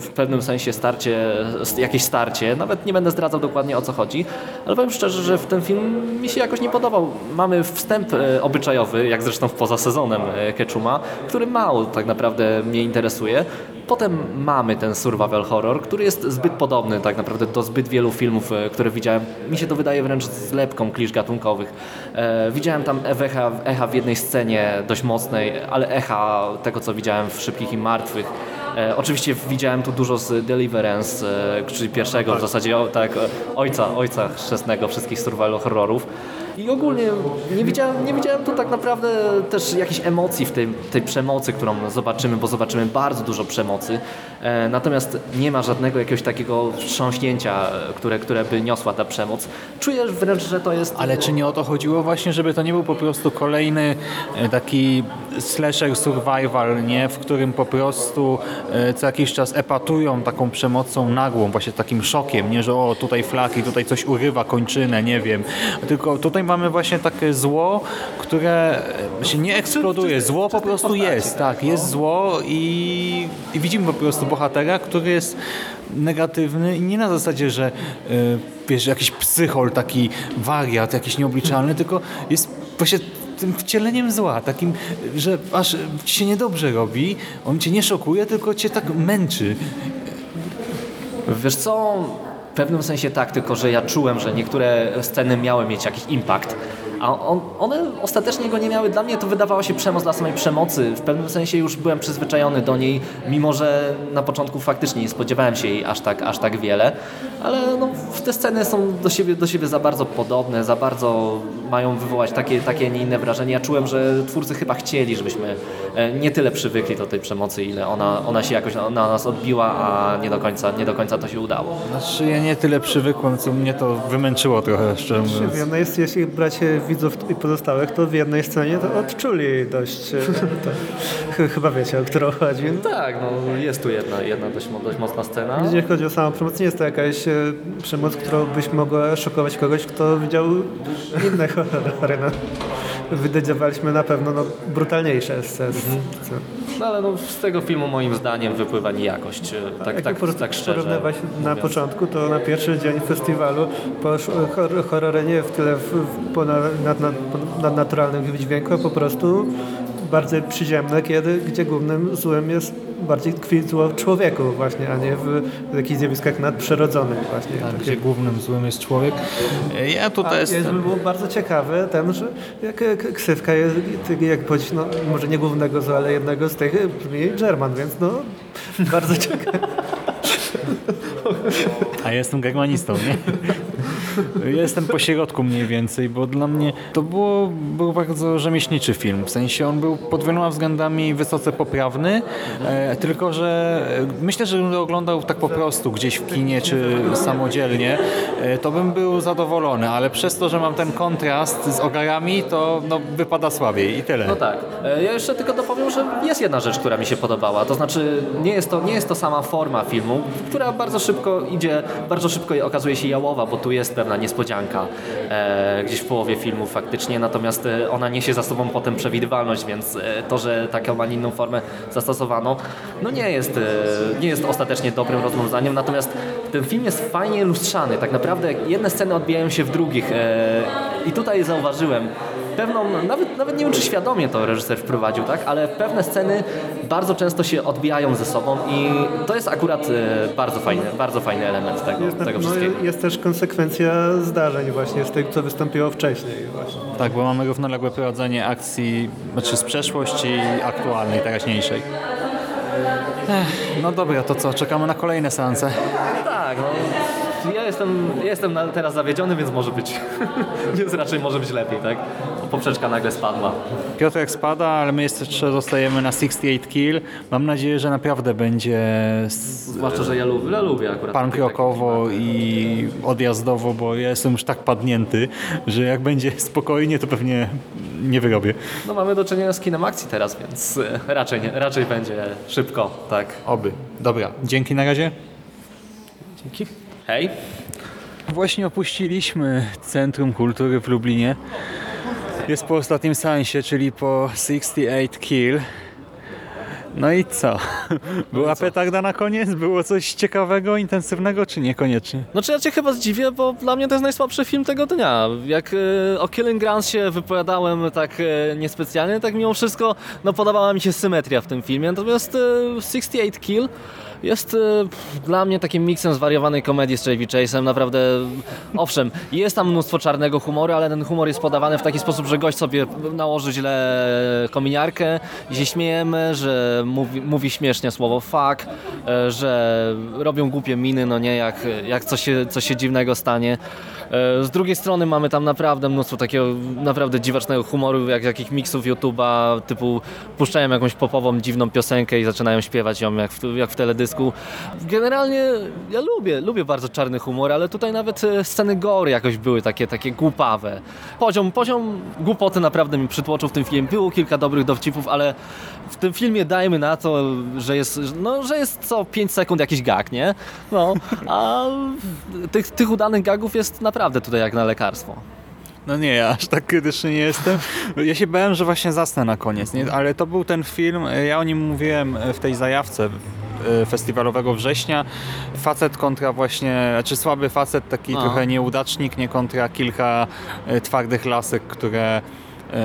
D: w pewnym sensie starcie, jakieś starcie, nawet nie będę zdradzał dokładnie o co chodzi, ale powiem szczerze, że w ten film mi się jakoś nie podobał. Mamy wstęp e, obyczajowy, jak zresztą poza sezonem e, Ketchuma, który mało tak naprawdę mnie interesuje. Potem mamy ten survival horror, który jest zbyt podobny tak naprawdę do zbyt wielu filmów, e, które widziałem. Mi się to wydaje wręcz zlepką klisz gatunkowych. E, widziałem tam echa, echa w jednej scenie dość mocnej, ale echa tego, co widziałem w Szybkich i Martwych. E, oczywiście widziałem tu dużo z Deliverance, e, czyli pierwszego w zasadzie o, tak, e, ojca, ojca chrzestnego wszystkich survival horrorów. I ogólnie nie widziałem, nie widziałem tu tak naprawdę też jakichś emocji w tej, tej przemocy, którą zobaczymy, bo zobaczymy bardzo dużo przemocy. E, natomiast nie ma żadnego jakiegoś takiego wstrząśnięcia, e, które, które by niosła ta przemoc. Czujesz wręcz, że to jest...
B: Ale czy nie o to chodziło właśnie, żeby to nie był po prostu kolejny e, taki slasher survival, nie? w którym po prostu co jakiś czas epatują taką przemocą nagłą, właśnie takim szokiem, nie, że o tutaj flaki, tutaj coś urywa kończynę, nie wiem. Tylko tutaj mamy właśnie takie zło, które się nie eksploduje. Zło po prostu jest, tak, jest zło i, i widzimy po prostu bohatera, który jest negatywny i nie na zasadzie, że e, wiesz, jakiś psychol, taki wariat, jakiś nieobliczalny, tylko jest właśnie tym wcieleniem zła, takim, że aż ci się niedobrze robi, on cię nie szokuje, tylko cię tak męczy.
D: Wiesz co, w pewnym sensie tak, tylko że ja czułem, że niektóre sceny miały mieć jakiś impact, a on, one ostatecznie go nie miały. Dla mnie to wydawała się przemoc dla samej przemocy. W pewnym sensie już byłem przyzwyczajony do niej, mimo że na początku faktycznie nie spodziewałem się jej aż tak, aż tak wiele, ale no, te sceny są do siebie, do siebie za bardzo podobne, za bardzo mają wywołać takie, takie, nie inne wrażenie. Ja czułem, że twórcy chyba chcieli, żebyśmy e, nie tyle przywykli do tej przemocy, ile ona, ona się jakoś na, na nas odbiła, a nie do końca, nie do końca to się udało.
B: Znaczy ja nie tyle przywykłem, co mnie to wymęczyło trochę, szczerze
E: W
B: mówiąc.
E: jednej, jeśli brać e, widzów i pozostałych, to w jednej scenie to odczuli dość, e, to, ch- chyba wiecie, o którą chodzi.
D: Tak, no jest tu jedna, jedna dość, dość mocna scena.
E: Jeżeli chodzi o samą przemoc, nie jest to jakaś e, przemoc, którą byś mogła szokować kogoś, kto widział inne horrory. No. Wydedzowaliśmy na pewno no, brutalniejsze sceny.
D: No ale no, z tego filmu moim zdaniem wypływa niejakość, e, tak,
E: Jak
D: tak,
E: por-
D: tak szczerze
E: porównywać na początku, to na pierwszy dzień festiwalu poszło hor- horrory nie w tyle w, w, nad, nad, nad, nadnaturalnym dźwięku, a po prostu bardzo przyziemne, kiedy, gdzie głównym złem jest bardziej tkwi zło w człowieku właśnie, a nie w, jakichś zjawiskach nadprzyrodzonych właśnie.
B: Tak,
E: Takie-
B: gdzie głównym złym jest człowiek. Ja
E: A
B: tutaj
E: jest
B: jestem...
E: było bardzo ciekawe ten, że jak ksywka jest, ty- jak powiedzieć, no może nie głównego zła, ale jednego z tych brzmi German, więc no bardzo ciekawe.
B: A ja jestem germanistą, nie? Jestem po środku mniej więcej, bo dla mnie to było, był bardzo rzemieślniczy film. W sensie on był pod wieloma względami wysoce poprawny, e, tylko że e, myślę, że gdybym oglądał tak po prostu gdzieś w kinie czy samodzielnie, e, to bym był zadowolony, ale przez to, że mam ten kontrast z ogarami, to no, wypada słabiej i tyle.
D: No tak. E, Ja jeszcze tylko dopowiem, że jest jedna rzecz, która mi się podobała. To znaczy nie jest to, nie jest to sama forma filmu, która bardzo szybko idzie, bardzo szybko okazuje się jałowa, bo tu jest pewna niespodzianka e, gdzieś w połowie filmu faktycznie, natomiast e, ona niesie za sobą potem przewidywalność, więc e, to, że taką, a nie inną formę zastosowano, no nie jest, e, nie jest ostatecznie dobrym rozwiązaniem, natomiast ten film jest fajnie lustrzany, tak naprawdę jedne sceny odbijają się w drugich e, i tutaj zauważyłem pewną, nawet, nawet nie wiem czy świadomie to reżyser wprowadził, tak, ale pewne sceny bardzo często się odbijają ze sobą i to jest akurat e, bardzo fajny, bardzo fajny element tego,
E: Jest,
D: tego
E: no,
D: wszystkiego.
E: jest też konsekwencja zdarzeń właśnie z tego, co wystąpiło wcześniej. Właśnie.
B: Tak, bo mamy równoległe prowadzenie akcji, znaczy z przeszłości aktualnej, teraźniejszej. Ech, no dobra, to co, czekamy na kolejne seanse.
D: Tak, no, ja jestem, jestem teraz zawiedziony, więc może być, więc raczej może być lepiej, tak? Poprzeczka nagle spadła.
B: Piotrek spada, ale my jeszcze zostajemy na 68 Kill. Mam nadzieję, że naprawdę będzie
D: Zwłaszcza, że ja lubię, ja lubię akurat.
B: pan
D: takie- takie
B: krokowo
D: klimaty.
B: i odjazdowo, bo ja jestem już tak padnięty, że jak będzie spokojnie, to pewnie nie wyrobię.
D: No mamy do czynienia z kinem akcji teraz, więc e, raczej, nie, raczej będzie szybko, tak.
B: Oby. Dobra, dzięki na razie.
D: Dzięki. Hej.
A: Właśnie opuściliśmy Centrum Kultury w Lublinie. Jest po ostatnim seansie, czyli po 68 Kill. No i co? Była petarda na koniec? Było coś ciekawego, intensywnego, czy niekoniecznie?
D: Znaczy ja cię chyba zdziwię, bo dla mnie to jest najsłabszy film tego dnia. Jak e, o Killing Grounds się wypowiadałem tak e, niespecjalnie, tak mimo wszystko no, podobała mi się symetria w tym filmie. Natomiast e, 68 Kill jest pff, dla mnie takim miksem zwariowanej komedii z Chevy Chase'em. Naprawdę, owszem, jest tam mnóstwo czarnego humoru, ale ten humor jest podawany w taki sposób, że gość sobie nałoży źle kominiarkę się śmiejemy, że mówi, mówi śmiesznie słowo fuck, e, że robią głupie miny, no nie, jak, jak coś, się, coś się dziwnego stanie. E, Z drugiej strony mamy tam naprawdę mnóstwo takiego naprawdę dziwacznego humoru, jak jakich miksów YouTube'a, typu puszczają jakąś popową, dziwną piosenkę i zaczynają śpiewać ją jak w, jak w teledysku. Generalnie ja lubię, lubię bardzo czarny humor, ale tutaj nawet e, sceny gory jakoś były takie, takie głupawe. Poziom, poziom głupoty naprawdę mi przytłoczył w tym filmie. Było kilka dobrych dowcipów, ale w tym filmie dajmy na to, że jest, no, że jest co 5 sekund jakiś gag, nie? No, a tych, tych udanych gagów jest naprawdę tutaj jak na lekarstwo.
B: No nie, ja aż tak krytyczny nie jestem. Ja się bałem, że właśnie zasnę na koniec, nie? ale to był ten film, ja o nim mówiłem w tej zajawce e, festiwalowego września. Facet kontra właśnie, znaczy słaby facet, taki
D: No.
B: trochę nieudacznik, nie kontra kilka e, twardych lasek, które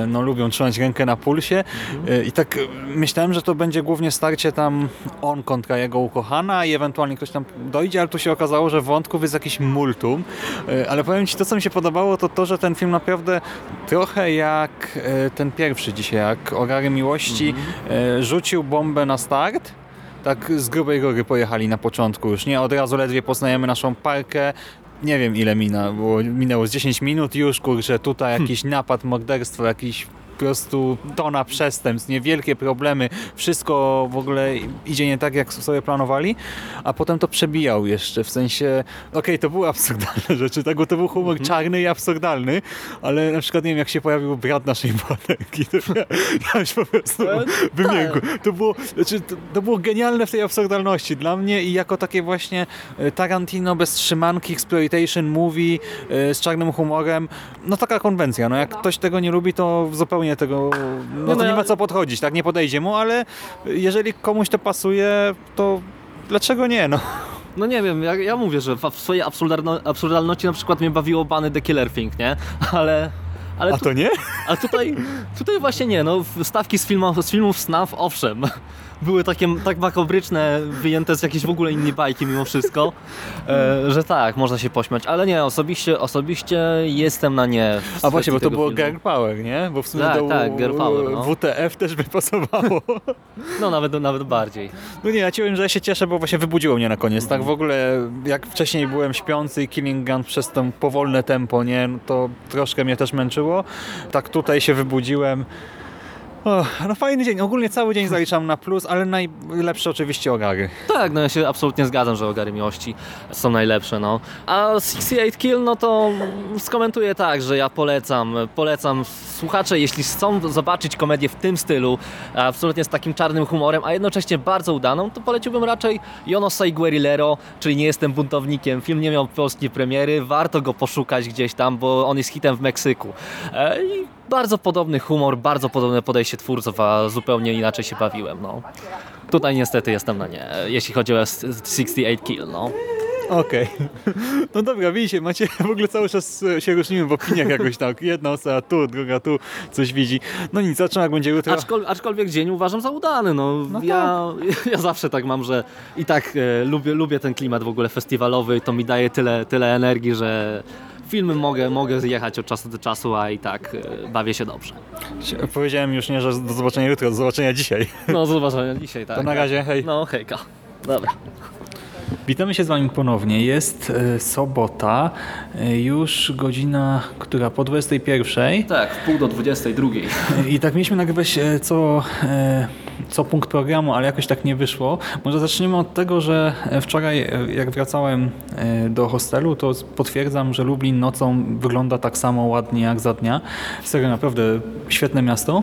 B: no, lubią trzymać rękę na pulsie. E, i tak e, myślałem, że to będzie głównie starcie tam on kontra jego ukochana i ewentualnie ktoś tam dojdzie, ale tu się okazało, że wątków jest jakiś multum, E, ale powiem Ci, to co mi się podobało, to to, że ten film naprawdę trochę jak e, ten pierwszy dzisiaj, jak Orary Miłości, e, rzucił bombę na start, tak z grubej góry pojechali na początku już, nie? Od razu ledwie poznajemy naszą parkę, nie wiem ile mina, było, minęło z 10 minut już, kurczę, tutaj jakiś napad, morderstwo, jakiś prostu tona przestępstw, niewielkie problemy, wszystko w ogóle idzie nie tak, jak sobie planowali, a potem to przebijał jeszcze, w sensie, okej, to były absurdalne rzeczy, tak, bo to był humor czarny i absurdalny, ale na przykład, nie wiem, jak się pojawił brat naszej bohaterki, to ja, ja już po prostu wymiękł. To było, znaczy, to, to było genialne w tej absurdalności dla mnie i jako takie właśnie e, Tarantino bez trzymanki, exploitation movie e, z czarnym humorem, no taka konwencja, no jak ktoś tego nie lubi, to zupełnie tego, no
D: no
B: to nie
D: ja-
B: ma co podchodzić, tak, nie podejdzie mu, ale jeżeli komuś to pasuje, to dlaczego nie, no.
D: No nie wiem, ja, ja mówię, że w swojej absurdalno, absurdalności na przykład mnie bawiło Bany The Killer Thing, nie? Ale... Ale,
B: A
D: tu,
B: to nie?
D: a tutaj, tutaj właśnie nie, no stawki z, filmów, z filmów SNAF, owszem, były takie tak makabryczne, wyjęte z jakiejś w ogóle innej bajki mimo wszystko, e, że tak, można się pośmiać, ale nie, osobiście, osobiście jestem na nie.
B: A właśnie, bo to było
D: filmu.
B: girl power, nie? Bo w sumie
D: Tak,
B: do
D: tak, power, no.
B: WTF też by pasowało.
D: No nawet, nawet bardziej.
B: No nie, ja ci powiem, że ja się cieszę, bo właśnie wybudziło mnie na koniec. Tak w ogóle, jak wcześniej byłem śpiący i Killing Gun przez to powolne tempo, nie, no to troszkę mnie też męczyło. Tak tutaj się wybudziłem. O, no fajny dzień. Ogólnie cały dzień zaliczam na plus, ale najlepsze oczywiście ogary.
D: Tak, no ja się absolutnie zgadzam, że ogary miłości są najlepsze, no. A 68 Kill, no to skomentuję tak, że ja polecam, polecam słuchacze, jeśli chcą zobaczyć komedię w tym stylu, absolutnie z takim czarnym humorem, a jednocześnie bardzo udaną, to poleciłbym raczej Jono Sai Guerrillero, czyli Nie jestem buntownikiem. Film nie miał polskiej premiery, warto go poszukać gdzieś tam, bo on jest hitem w Meksyku. E, I bardzo podobny humor, bardzo podobne podejście twórców, a zupełnie inaczej się bawiłem, no. Tutaj niestety jestem na nie, jeśli chodzi o 68 Kill, no.
B: Okej. No dobra, widzicie, macie w ogóle cały czas się różnimy w opiniach jakoś tak. Jedna osoba tu, druga tu coś widzi. No nic, zobaczymy jak będzie jutro.
D: Aczkol, aczkolwiek dzień uważam za udany. No, ja, ja zawsze tak mam, że i tak e, lubię, lubię ten klimat w ogóle festiwalowy. To mi daje tyle, tyle energii, że filmy mogę, mogę zjechać od czasu do czasu, a i tak e, bawię się dobrze.
B: Powiedziałem już nie, że do zobaczenia jutro, do zobaczenia dzisiaj.
D: No, do zobaczenia dzisiaj, tak.
B: To na razie, hej.
D: No, hejka. Dobra.
B: Witamy się z Wami ponownie. Jest e, sobota, e, już godzina, która po 21.
D: Tak, w pół do 22.
B: I tak mieliśmy nagrywać e, co, e, co punkt programu, ale jakoś tak nie wyszło. Może zaczniemy od tego, że e, wczoraj e, jak wracałem e, do hostelu, to potwierdzam, że Lublin nocą wygląda tak samo ładnie jak za dnia. Serio, naprawdę świetne miasto.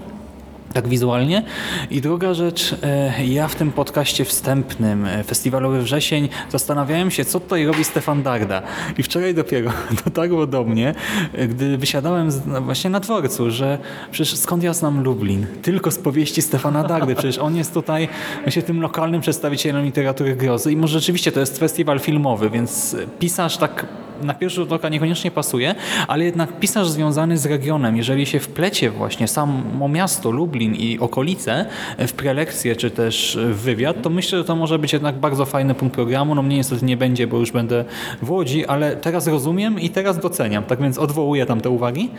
B: Tak wizualnie. I druga rzecz, e, ja w tym podcaście wstępnym e, Festiwalowy Wrzesień zastanawiałem się, co tutaj robi Stefan Darda. I wczoraj dopiero dotarło do mnie, e, gdy wysiadałem no właśnie na dworcu, że przecież skąd ja znam Lublin? Tylko z powieści Stefana Dardy. Przecież on jest tutaj właśnie tym lokalnym przedstawicielem literatury grozy. I może rzeczywiście to jest festiwal filmowy, więc pisarz tak na pierwszy rzut oka niekoniecznie pasuje, ale jednak pisarz związany z regionem, jeżeli się wplecie właśnie samo miasto Lublin i okolice w prelekcję czy też w wywiad, to myślę, że to może być jednak bardzo fajny punkt programu. No mnie niestety nie będzie, bo już będę w Łodzi, ale teraz rozumiem i teraz doceniam, tak więc odwołuję tam te uwagi.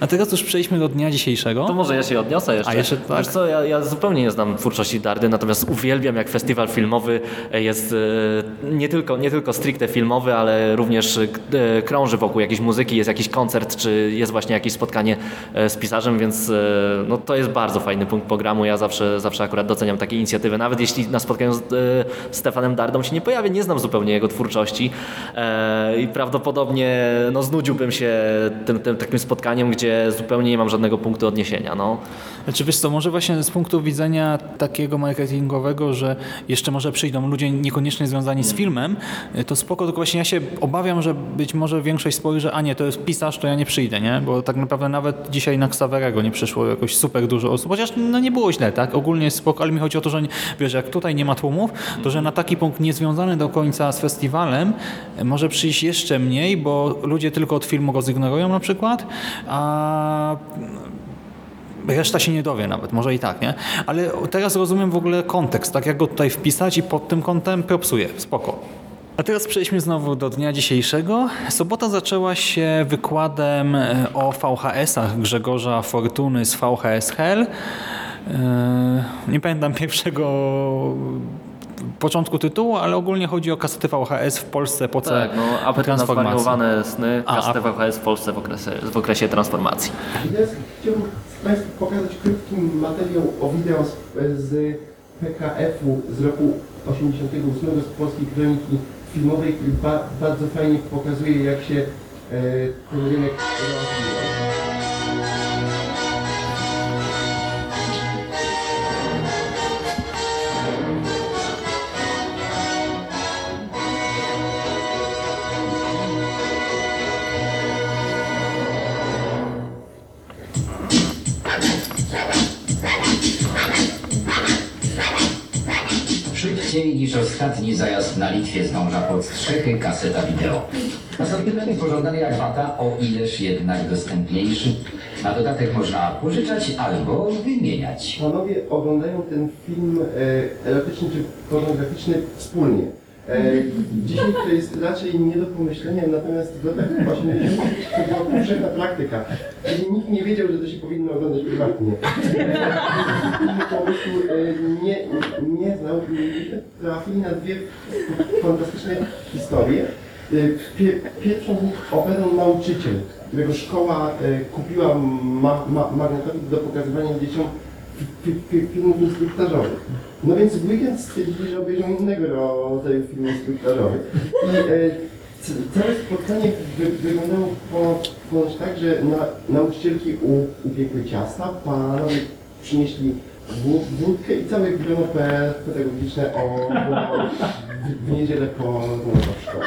B: A teraz już przejdźmy do dnia dzisiejszego.
D: To może ja się odniosę jeszcze.
B: A jeszcze tak.
D: Wiesz co, ja, ja zupełnie nie znam twórczości Dardy, natomiast uwielbiam jak festiwal filmowy jest e, nie tylko, nie tylko stricte filmowy, ale również krąży wokół jakiejś muzyki, jest jakiś koncert, czy jest właśnie jakieś spotkanie e, z pisarzem, więc e, no, to jest bardzo fajny punkt programu. Ja zawsze, zawsze akurat doceniam takie inicjatywy, nawet jeśli na spotkaniu z e, Stefanem Dardą się nie pojawię, nie znam zupełnie jego twórczości e, i prawdopodobnie no, znudziłbym się tym, tym takim spotkaniem, gdzie zupełnie nie mam żadnego punktu odniesienia. No.
B: Znaczy wiesz co, może właśnie z punktu widzenia takiego marketingowego, że jeszcze może przyjdą ludzie niekoniecznie związani z filmem, to spoko, tylko właśnie ja się obawiam, że być może większość spojrzy, a nie, to jest pisarz, to ja nie przyjdę, nie? Bo tak naprawdę nawet dzisiaj na Xaverego nie przyszło jakoś super dużo osób, chociaż no nie było źle, tak? Ogólnie jest spoko, ale mi chodzi o to, że nie- wiesz, jak tutaj nie ma tłumów, to że na taki punkt niezwiązany do końca z festiwalem może przyjść jeszcze mniej, bo ludzie tylko od filmu go zignorują na przykład, a Reszta się nie dowie nawet, może i tak, nie? Ale teraz rozumiem w ogóle kontekst, tak jak go tutaj wpisać i pod tym kątem propsuję, spoko. A teraz przejdźmy znowu do dnia dzisiejszego. Sobota zaczęła się wykładem e, o VHS-ach Grzegorza Fortuny z VHS Hell. E, Nie pamiętam pierwszego początku tytułu, ale ogólnie chodzi o kasety VHS w Polsce po,
D: Tak, no,
B: po
D: apetyt na
B: transformacji.
D: zwariowane sny,
B: A,
D: kasety
B: a-
D: VHS w Polsce w okresie, w okresie transformacji.
G: Ja chciałbym Państwu pokazać krótki materiał o wideo z, z PKF-u z roku 88 z Polskiej Kroniki Filmowej, ba, bardzo fajnie pokazuje jak się e, ten rynek rozwijał.
H: Szybciej niż ostatni zajazd na Litwie zdąża pod strzechy kaseta wideo. Asortyment pożądany jak wata, o ileż jednak dostępniejszy. Na dodatek można pożyczać albo wymieniać.
G: Panowie oglądają ten film e, erotyczny czy pornograficzny wspólnie. E, dzisiaj to jest raczej nie do pomyślenia, natomiast w latach 80. to była powszechna praktyka. Nikt nie wiedział, że to się powinno oglądać prywatnie. Nikt po prostu e, nie, nie znał i trafili na dwie fantastyczne historie. E, Pie, pierwszą z nich opowiadał nauczyciel, którego szkoła e, kupiła ma, ma, magnetowid do pokazywania dzieciom filmów instruktażowych. No więc w weekend stwierdzili, że obejrzą innego rodzaju film instruktażowy. I e, całe spotkanie wy, wyglądało po, ponoć tak, że na, nauczycielki u, upiekły ciasta, panowie przynieśli wó- wódkę i całe grono pe- pedagogiczne o, o w, w niedzielę po no, w szkole.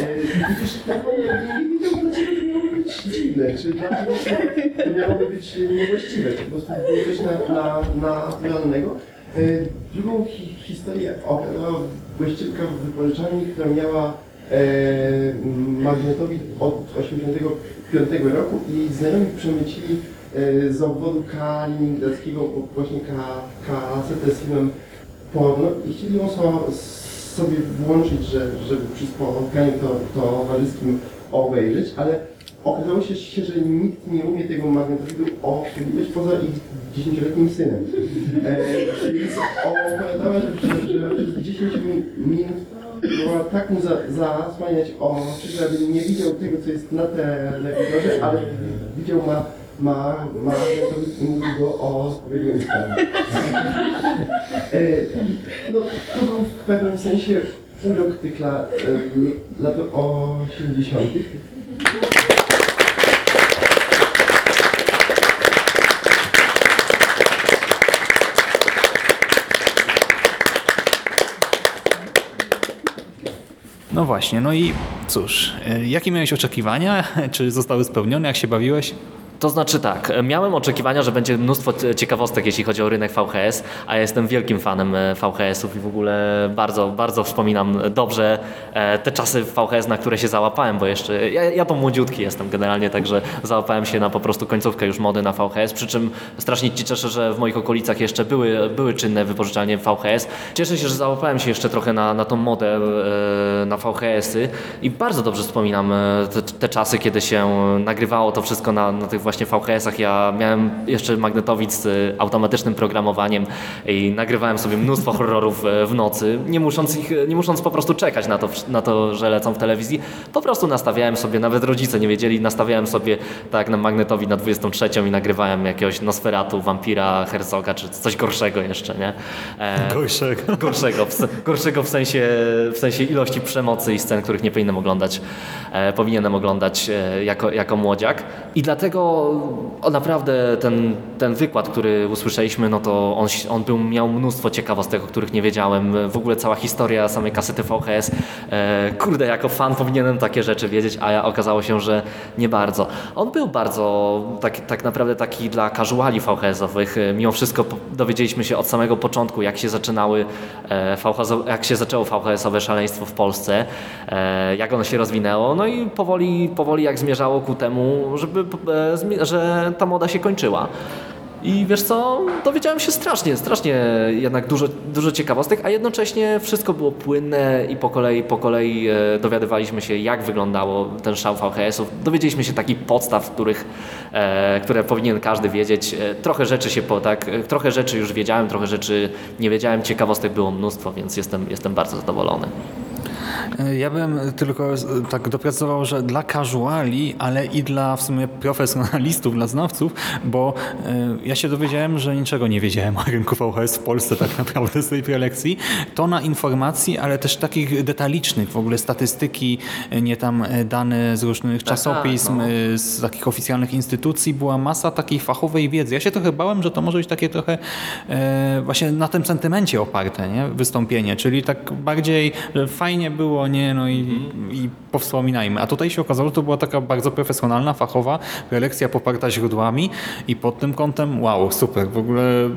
G: E, też tak naprawdę nie to miało być dziwne, czy dlaczego to miałoby być niewłaściwe, czy po prostu coś na, na, naturalnego. E, Drugą hi historię opowiadała właścicielka wypożyczalni, która miała e, magnetowid od 85 roku i znajomi przemycili e, z obwodu kaliningradzkiego właśnie ka, kasetę z filmem porno i chcieli ją so, sobie włączyć, że, żeby przy spotkaniu to, towarzyskim obejrzeć, ale okazało się, że nikt nie umie tego magnetowidu obsługiwać poza ich 10-letnim synem. E, więc opowiadała, że, przez 10 mi- minut była tak mu za, zasłaniać oczy, że aby nie widział tego, co jest na telewizorze, ale widział ma, ma, magnetowid i mówił go o odpowiednim. E, No, to był w pewnym sensie urok tych lat, lat 80.
B: No właśnie, no i cóż, e, jakie miałeś oczekiwania? Czy zostały spełnione? Jak się bawiłeś?
D: To znaczy tak, miałem oczekiwania, że będzie mnóstwo ciekawostek, jeśli chodzi o rynek VHS, a jestem wielkim fanem e, VHS-ów i w ogóle bardzo, bardzo wspominam dobrze e, te czasy VHS, na które się załapałem, bo jeszcze, ja, ja to młodziutki jestem generalnie, także załapałem się na po prostu końcówkę już mody na VHS, przy czym strasznie się cieszę, że w moich okolicach jeszcze były, były czynne wypożyczalnie VHS. Cieszę się, że załapałem się jeszcze trochę na, na tą modę e, na VHS-y i bardzo dobrze wspominam te, te czasy, kiedy się nagrywało to wszystko na, na tych właśnie VHS-ach. Ja miałem jeszcze magnetowid z e, automatycznym programowaniem i nagrywałem sobie mnóstwo horrorów e, w nocy, nie musząc, ich, nie musząc po prostu czekać na to, na to, że lecą w telewizji. Po prostu nastawiałem sobie, nawet rodzice nie wiedzieli, nastawiałem sobie tak na magnetowid na 23 i nagrywałem jakiegoś Nosferatu, Vampira, Herzoga czy coś gorszego jeszcze, nie? E,
B: Gorszego.
D: gorszego, w, gorszego w, sensie, w sensie ilości przemocy i scen, których nie powinienem oglądać, e, powinienem oglądać e, jako, jako młodziak. I dlatego o, naprawdę ten, ten wykład, który usłyszeliśmy, no to on, on był, miał mnóstwo ciekawostek, o których nie wiedziałem. W ogóle cała historia samej kasety VHS. E, kurde, jako fan powinienem takie rzeczy wiedzieć, a ja okazało się, że nie bardzo. On był bardzo tak, tak naprawdę taki dla casuali VHS-owych. E, Mimo wszystko dowiedzieliśmy się od samego początku, jak się zaczynały e, VHS, jak się zaczęło VHS-owe szaleństwo w Polsce, e, jak ono się rozwinęło, no i powoli, powoli jak zmierzało ku temu, żeby, e, że ta moda się kończyła. I wiesz co, dowiedziałem się strasznie, strasznie jednak dużo, dużo ciekawostek, a jednocześnie wszystko było płynne i po kolei, po kolei e, dowiadywaliśmy się, jak wyglądało ten szał VHS-ów. Dowiedzieliśmy się takich podstaw, których, e, które powinien każdy wiedzieć. E, trochę rzeczy się po, tak, trochę rzeczy już wiedziałem, trochę rzeczy nie wiedziałem, ciekawostek było mnóstwo, więc jestem, jestem bardzo zadowolony.
B: E, Ja bym tylko e, tak dopracował, że dla casuali, ale i dla w sumie profesjonalistów, dla znawców, bo e, ja się dowiedziałem, że niczego nie wiedziałem o rynku VHS w Polsce tak naprawdę z tej prelekcji. Tona informacji, ale też takich detalicznych, w ogóle statystyki, nie tam dane z różnych czasopism,
D: tak, no.
B: e, z takich oficjalnych instytucji, była masa takiej fachowej wiedzy. Ja się trochę bałem, że to może być takie trochę właśnie na tym sentymencie oparte, nie? Wystąpienie, czyli tak bardziej że fajnie było, nie? No i, i powspominajmy. A tutaj się okazało, że to była taka bardzo profesjonalna, fachowa prelekcja poparta źródłami i pod tym kątem wow, super. W ogóle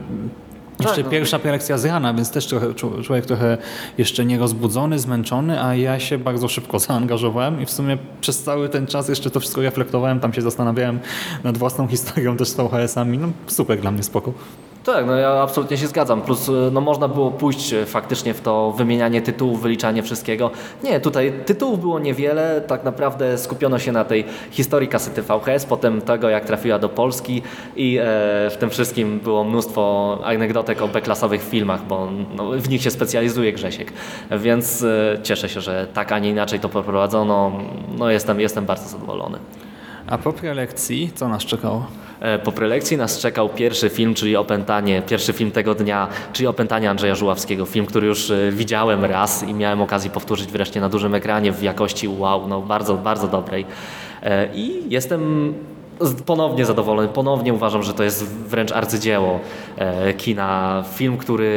B: jeszcze
D: no.
B: pierwsza prelekcja z rana, więc też trochę, człowiek trochę jeszcze nierozbudzony, zmęczony, a ja się bardzo szybko zaangażowałem i w sumie przez cały ten czas jeszcze to wszystko reflektowałem, tam się zastanawiałem nad własną historią też z VHS-ami. No super dla mnie, spoko.
D: Tak, no ja absolutnie się zgadzam. Plus y, no, można było pójść y, faktycznie w to wymienianie tytułów, wyliczanie wszystkiego. Nie, tutaj tytułów było niewiele. Tak naprawdę skupiono się na tej historii kasety VHS, potem tego, jak trafiła do Polski i e, w tym wszystkim było mnóstwo anegdotek o B-klasowych filmach, bo no, w nich się specjalizuje Grzesiek. Więc e, cieszę się, że tak, a nie inaczej to poprowadzono. No jestem, jestem bardzo zadowolony.
B: A po prelekcji co nas czekało?
D: E, Po prelekcji nas czekał pierwszy film, czyli Opętanie, pierwszy film tego dnia, czyli Opętanie Andrzeja Żuławskiego. Film, który już e, widziałem raz i miałem okazję powtórzyć wreszcie na dużym ekranie w jakości wow, no bardzo, bardzo dobrej. E, I jestem ponownie zadowolony, ponownie uważam, że to jest wręcz arcydzieło e, kina. Film, który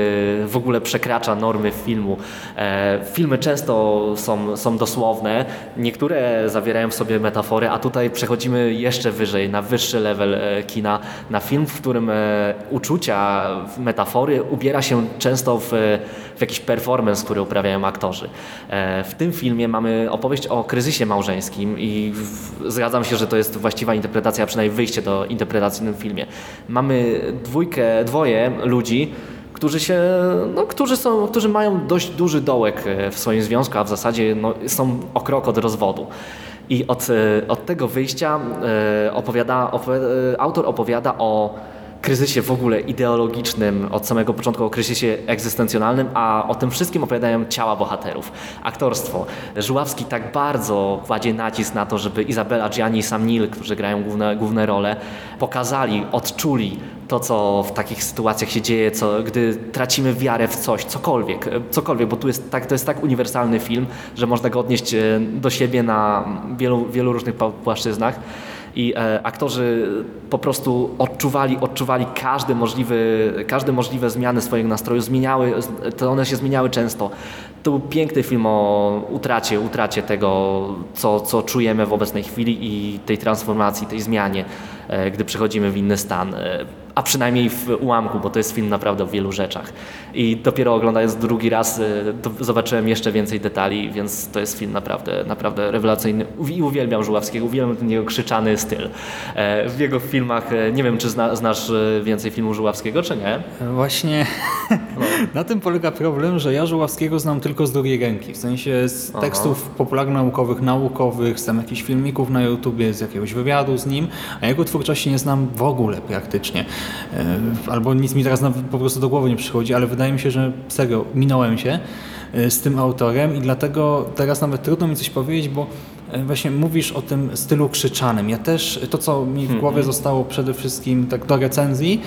D: w ogóle przekracza normy filmu. E, filmy często są, są dosłowne, niektóre zawierają w sobie metafory, a tutaj przechodzimy jeszcze wyżej, na wyższy level e, kina, na film, w którym uczucia, metafory ubiera się często w jakiś performance, który uprawiają aktorzy. E, w tym filmie mamy opowieść o kryzysie małżeńskim i zgadzam się, że to jest właściwa interpretacja, a przynajmniej wyjście do interpretacji w tym filmie. Mamy dwójkę, dwoje ludzi, którzy się, no, którzy, są, którzy mają dość duży dołek e, w swoim związku, a w zasadzie no, są o krok od rozwodu. I od, e, od tego wyjścia opowiada, opowiada, autor opowiada o kryzysie w ogóle ideologicznym, od samego początku o kryzysie egzystencjonalnym, a o tym wszystkim opowiadają ciała bohaterów. Aktorstwo. Żuławski tak bardzo kładzie nacisk na to, żeby Izabela Gianni i Sam Neill, którzy grają główne, główne role, pokazali, odczuli to, co w takich sytuacjach się dzieje, co, gdy tracimy wiarę w coś, cokolwiek, cokolwiek, bo tu jest tak, to jest tak uniwersalny film, że można go odnieść e, do siebie na wielu, wielu różnych pła- płaszczyznach i e, aktorzy po prostu odczuwali, odczuwali każdy możliwy, każde możliwe zmiany swojego nastroju, zmieniały, to one się zmieniały często. To był piękny film o utracie, utracie tego, co, co czujemy w obecnej chwili i tej transformacji, tej zmianie, e, gdy przechodzimy w inny stan. E, a przynajmniej w ułamku, bo to jest film naprawdę o wielu rzeczach. I dopiero oglądając drugi raz e, zobaczyłem jeszcze więcej detali, więc to jest film naprawdę, naprawdę rewelacyjny. I uwielbiam Żuławskiego, uwielbiam ten jego krzyczany styl. W jego filmach, nie wiem czy zna, znasz więcej filmów Żuławskiego, czy nie?
B: Właśnie na tym polega problem, że ja Żuławskiego znam tylko z drugiej ręki. W sensie z tekstów popularno-naukowych, naukowych, z tam jakichś filmików na YouTubie, z jakiegoś wywiadu z nim, a jego twórczości nie znam w ogóle praktycznie. E, Albo nic mi teraz po prostu do głowy nie przychodzi, ale wydaje mi się, że serio, minąłem się e, z tym autorem i dlatego teraz nawet trudno mi coś powiedzieć, bo e, właśnie mówisz o tym stylu krzyczanym. Ja też, to co mi w głowie zostało przede wszystkim tak do recenzji,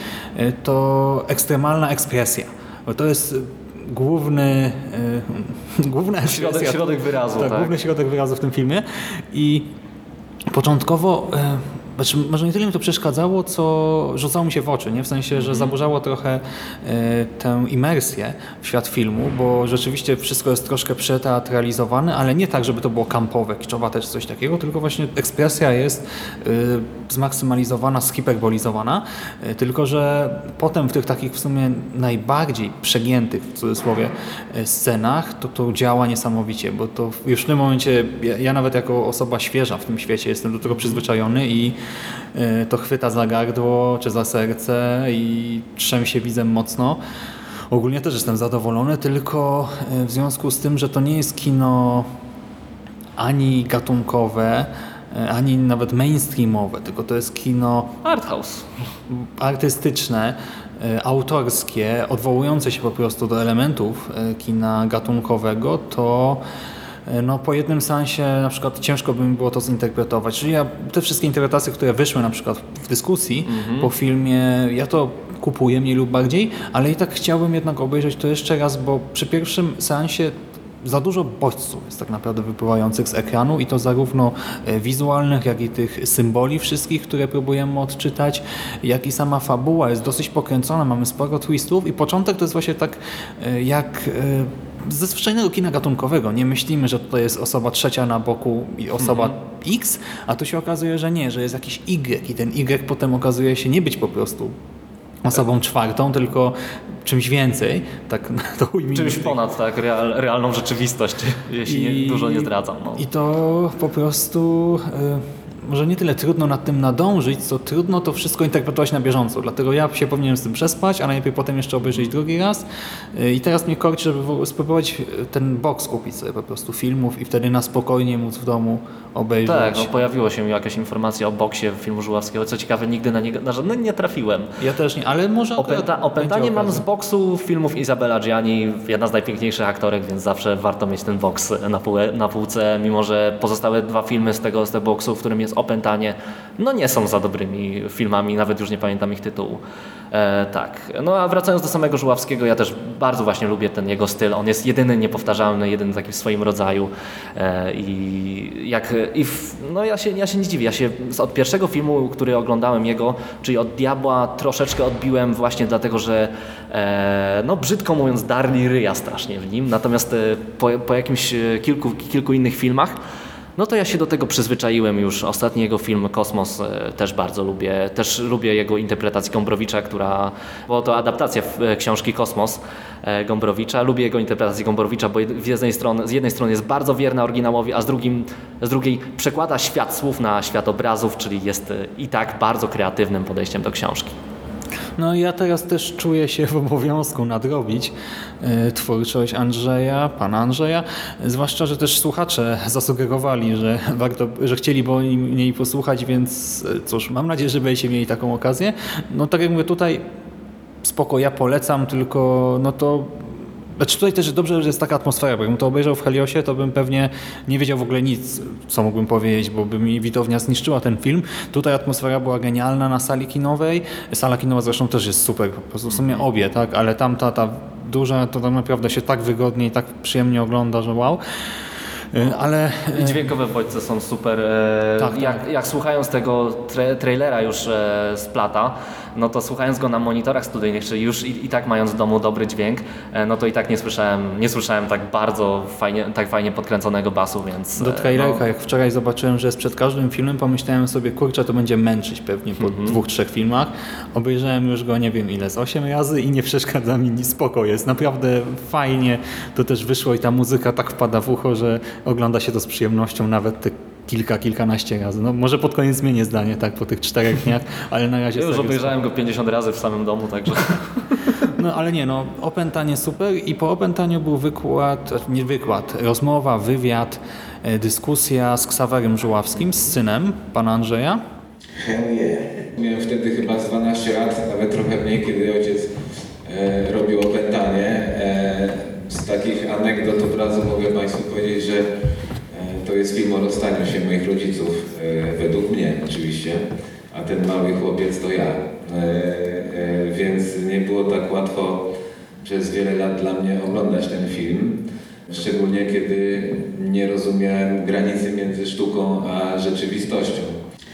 B: to ekstremalna ekspresja. Bo to jest główny, e, główna
D: Środek, środek wyrazu,
B: tak,
D: tak.
B: główny środek wyrazu w tym filmie. I początkowo, e, znaczy może nie tyle mi to przeszkadzało, co rzucało mi się w oczy, nie? w sensie, że zaburzało trochę e, tę imersję w świat filmu, bo rzeczywiście wszystko jest troszkę przeteatralizowane, ale nie tak, żeby to było kampowe, kiczowate czy coś takiego, tylko właśnie ekspresja jest e, zmaksymalizowana, zhiperbolizowana, e, tylko że potem w tych takich w sumie najbardziej przegiętych w cudzysłowie scenach, to to działa niesamowicie, bo to już w tym momencie, ja, ja nawet jako osoba świeża w tym świecie jestem do tego przyzwyczajony i to chwyta za gardło czy za serce i trzem się widzę mocno. Ogólnie też jestem zadowolony, tylko e, w związku z tym, że to nie jest kino ani gatunkowe, e, ani nawet mainstreamowe, tylko to jest kino
D: Arthouse.
B: artystyczne, autorskie, odwołujące się po prostu do elementów kina gatunkowego, to no, po jednym sensie na przykład ciężko by mi było to zinterpretować. Czyli ja te wszystkie interpretacje, które wyszły na przykład w dyskusji po filmie, ja to kupuję mniej lub bardziej, ale i tak chciałbym jednak obejrzeć to jeszcze raz, bo przy pierwszym seansie za dużo bodźców jest tak naprawdę wypływających z ekranu i to zarówno e, wizualnych, jak i tych symboli wszystkich, które próbujemy odczytać, jak i sama fabuła jest dosyć pokręcona, mamy sporo twistów i początek to jest właśnie tak e, jak e, ze zwyczajnego kina gatunkowego. Nie myślimy, że tutaj jest osoba trzecia na boku i osoba X, a tu się okazuje, że nie, że jest jakiś Y i ten Y potem okazuje się nie być po prostu osobą czwartą, tylko czymś więcej, tak to ujmijmy.
D: Czymś ponad tak, real, realną rzeczywistość, jeśli nie,
B: I-
D: dużo nie zdradzam. No.
B: I to po prostu y, może nie tyle trudno nad tym nadążyć, co trudno to wszystko interpretować na bieżąco. Dlatego ja się powinienem z tym przespać, a najlepiej potem jeszcze obejrzeć drugi raz. I teraz mnie korci, żeby spróbować ten box kupić sobie po prostu filmów i wtedy na spokojnie móc w domu obejrzeć.
D: Tak, no, pojawiło się jakaś informacja o boksie filmu Żuławskiego. Co ciekawe, nigdy na niego na żadny nie trafiłem.
B: Ja też nie, ale może
D: Opęta, opętanie mam z boksu filmów Izabela Gianni, jedna z najpiękniejszych aktorek, więc zawsze warto mieć ten boks na, półe, na półce, mimo że pozostałe dwa filmy z tego, z tego boksu, w którym jest Opętanie, no nie są za dobrymi filmami, nawet już nie pamiętam ich tytułu. E, tak. No a wracając do samego Żuławskiego, ja też bardzo właśnie lubię ten jego styl. On jest jedyny niepowtarzalny, jedyny taki w swoim rodzaju. E, I jak i w, no ja się, ja się nie dziwię. Ja się od pierwszego filmu, który oglądałem jego, czyli od Diabła, troszeczkę odbiłem właśnie dlatego, że e, no brzydko mówiąc darli ryja strasznie w nim. Natomiast e, po, po jakimś e, kilku, kilku innych filmach no to ja się do tego przyzwyczaiłem już. Ostatni jego film Kosmos e, też bardzo lubię. Też lubię jego interpretację Gombrowicza, która, bo to adaptacja e, książki Kosmos e, Gombrowicza. Lubię jego interpretację Gombrowicza, bo z jednej strony, z jednej strony jest bardzo wierna oryginałowi, a z, drugim, z drugiej przekłada świat słów na świat obrazów, czyli jest i tak bardzo kreatywnym podejściem do książki.
B: No ja teraz też czuję się w obowiązku nadrobić e, twórczość Andrzeja, pana Andrzeja, zwłaszcza, że też słuchacze zasugerowali, że warto, że chcieliby oni mniej posłuchać, więc e, cóż, mam nadzieję, że będziecie mieli taką okazję. No tak jak mówię, tutaj spoko, ja polecam, tylko no to znaczy tutaj też dobrze, że jest taka atmosfera, bo jakbym to obejrzał w Heliosie, to bym pewnie nie wiedział w ogóle nic, co mógłbym powiedzieć, bo by mi widownia zniszczyła ten film. Tutaj atmosfera była genialna na sali kinowej. Sala kinowa zresztą też jest super, po prostu w sumie obie, tak, ale tamta, ta duża, to tam naprawdę się tak wygodnie i tak przyjemnie ogląda, że wow. Y, Ale
D: I dźwiękowe bodźce są super. E,
B: Tak,
D: jak,
B: tak.
D: jak słuchając tego tra trailera już e, z plata, no to słuchając go na monitorach studyjnych, czyli już i, i tak mając w domu dobry dźwięk, e, no to i tak nie słyszałem, nie słyszałem tak bardzo fajnie, tak fajnie podkręconego basu, więc...
B: Do
D: e,
B: trailerka,
D: no,
B: jak wczoraj zobaczyłem, że jest przed każdym filmem, pomyślałem sobie, kurczę, to będzie męczyć pewnie po dwóch, trzech filmach. Obejrzałem już go, nie wiem ile, z osiem razy i nie przeszkadza mi, nic, spoko jest. Naprawdę fajnie to też wyszło i ta muzyka tak wpada w ucho, że ogląda się to z przyjemnością nawet te kilka, kilkanaście razy. No może pod koniec zmienię zdanie, tak, po tych czterech dniach, ale na razie...
D: ja już obejrzałem go 50 razy w samym domu, także...
B: no ale nie, no opętanie super i po opętaniu był wykład, nie wykład, rozmowa, wywiad, e, dyskusja z Ksawerem Żuławskim, z synem pana Andrzeja.
I: Hell yeah. Miałem wtedy chyba z 12 lat, nawet trochę mniej, kiedy ojciec e, robił opętanie. E, z takich anegdot od razu mogę Państwu powiedzieć, że to jest film o rozstaniu się moich rodziców, e, według mnie oczywiście, a ten mały chłopiec to ja. E, e, więc nie było tak łatwo przez wiele lat dla mnie oglądać ten film. Szczególnie kiedy nie rozumiałem granicy między sztuką a rzeczywistością.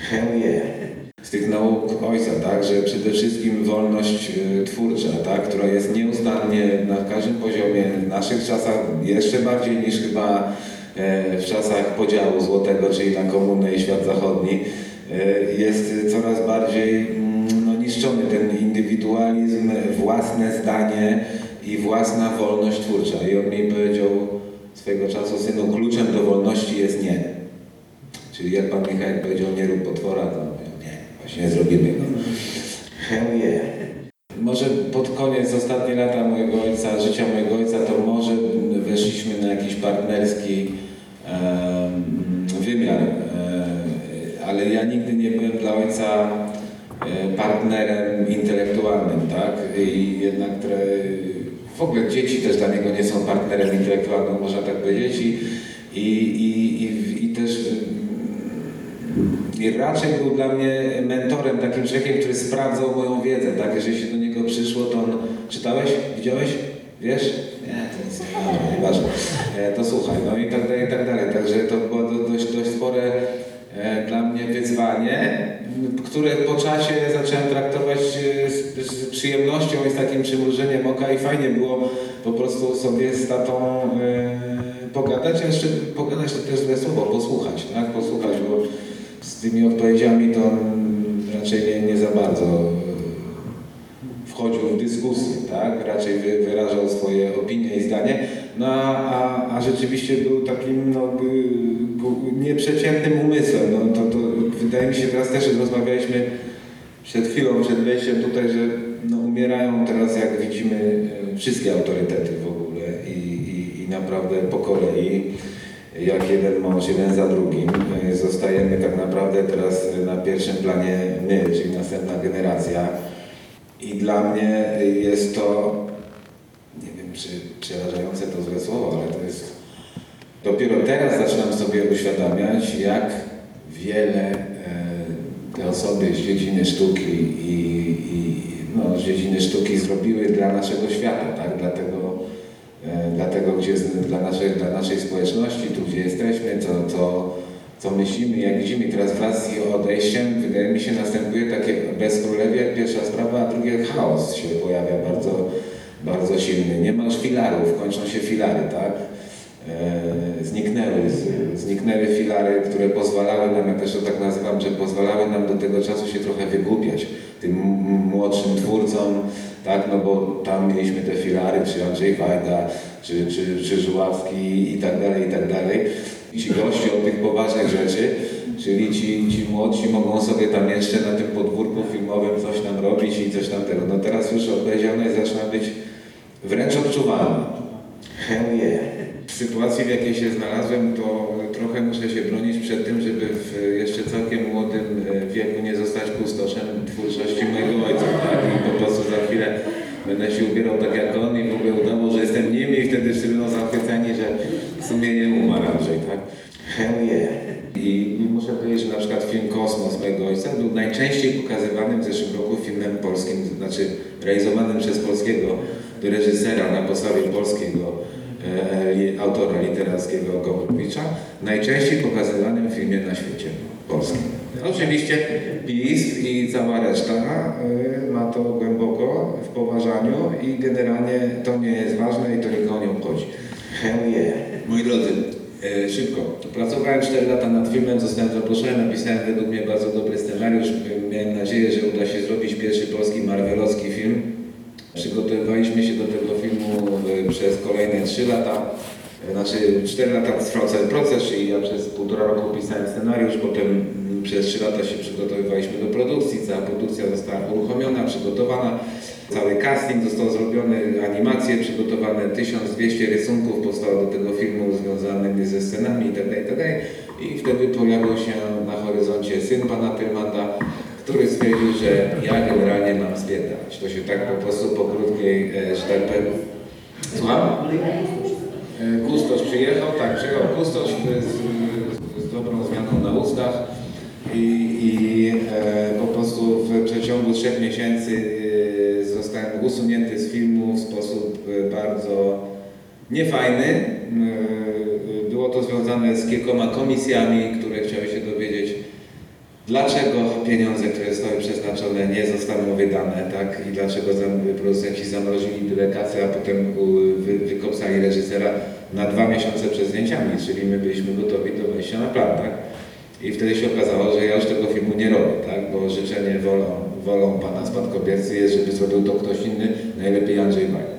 I: Hell yeah. Z tych nauk ojca, tak, że przede wszystkim wolność twórcza, tak, która jest nieustannie na każdym poziomie, w naszych czasach jeszcze bardziej niż chyba w czasach podziału złotego, czyli na komunę i świat zachodni, e, jest coraz bardziej mm, no, niszczony ten indywidualizm, własne zdanie i własna wolność twórcza. I on mi powiedział swego czasu, synu, kluczem do wolności jest nie. Czyli jak pan Michał powiedział, nie rób potwora, to nie, właśnie zrobimy czy Andrzej Wajda, czy, czy, czy Żuławski i tak dalej, i tak dalej. Ci goście od tych poważnych rzeczy, czyli ci, ci młodsi mogą sobie tam jeszcze na tym podwórku filmowym coś tam robić i coś tam tego. No teraz już odpowiedzialność zaczyna być wręcz odczuwalna. Hell yeah. W sytuacji, w jakiej się znalazłem, to trochę muszę się bronić przed tym, żeby w jeszcze całkiem młodym e, wieku nie zostać kustoszem twórczości mojego ojca. Tak? I po prostu za chwilę będę się ubierał tak jak on i w ogóle udawał, że jestem nim i wtedy wszyscy będą zachwyceni, że w sumie nie umarł Andrzej, tak? Hell yeah. I muszę powiedzieć, że na przykład film Kosmos mojego ojca był najczęściej pokazywanym w zeszłym roku filmem polskim, to znaczy realizowanym przez polskiego reżysera na podstawie polskiego e, autora literackiego Gołubowicza, najczęściej pokazywanym filmie na świecie polskim. Oczywiście PiS i cała reszta e, ma to głęboko w poważaniu i generalnie to nie jest ważne i to nikogo nie obchodzi. Hell yeah. Moi drodzy, szybko. Pracowałem 4 lata nad filmem, zostałem zaproszony, napisałem według mnie bardzo dobry scenariusz. Miałem nadzieję, że uda się zrobić pierwszy polski marvelowski film. Przygotowywaliśmy się do tego filmu e, przez kolejne 3 lata. E, Znaczy 4 lata trwał cały proces, czyli ja przez półtora roku pisałem scenariusz, potem mm, przez 3 lata się przygotowywaliśmy do produkcji, cała produkcja została uruchomiona, przygotowana, cały casting został zrobiony, animacje przygotowane, 1200 rysunków powstało do tego filmu związanych ze scenami itd. itd. I wtedy pojawił się na horyzoncie syn pana Tyrmanda, który stwierdził, że ja generalnie mam spierdalać. To się tak po prostu po krótkiej, że tak powiem... Słucham? E, Kustosz przyjechał, tak, przyjechał Kustosz z, z, z dobrą zmianą na ustach i, i e, po prostu w przeciągu trzech miesięcy zostałem usunięty z filmu w sposób e, bardzo niefajny. E, Było to związane z kilkoma komisjami, które chciały się dowiedzieć, dlaczego pieniądze, które zostały przeznaczone, nie zostaną wydane, tak? I dlaczego producenci zamrozili kasę, a potem wykopsali reżysera na dwa miesiące przed zdjęciami, czyli my byliśmy gotowi do wejścia na plan, tak? I wtedy się okazało, że ja już tego filmu nie robię, tak? Bo życzenie wolą, wolą pana spadkobiercy jest, żeby zrobił to ktoś inny, najlepiej Andrzej Wajda.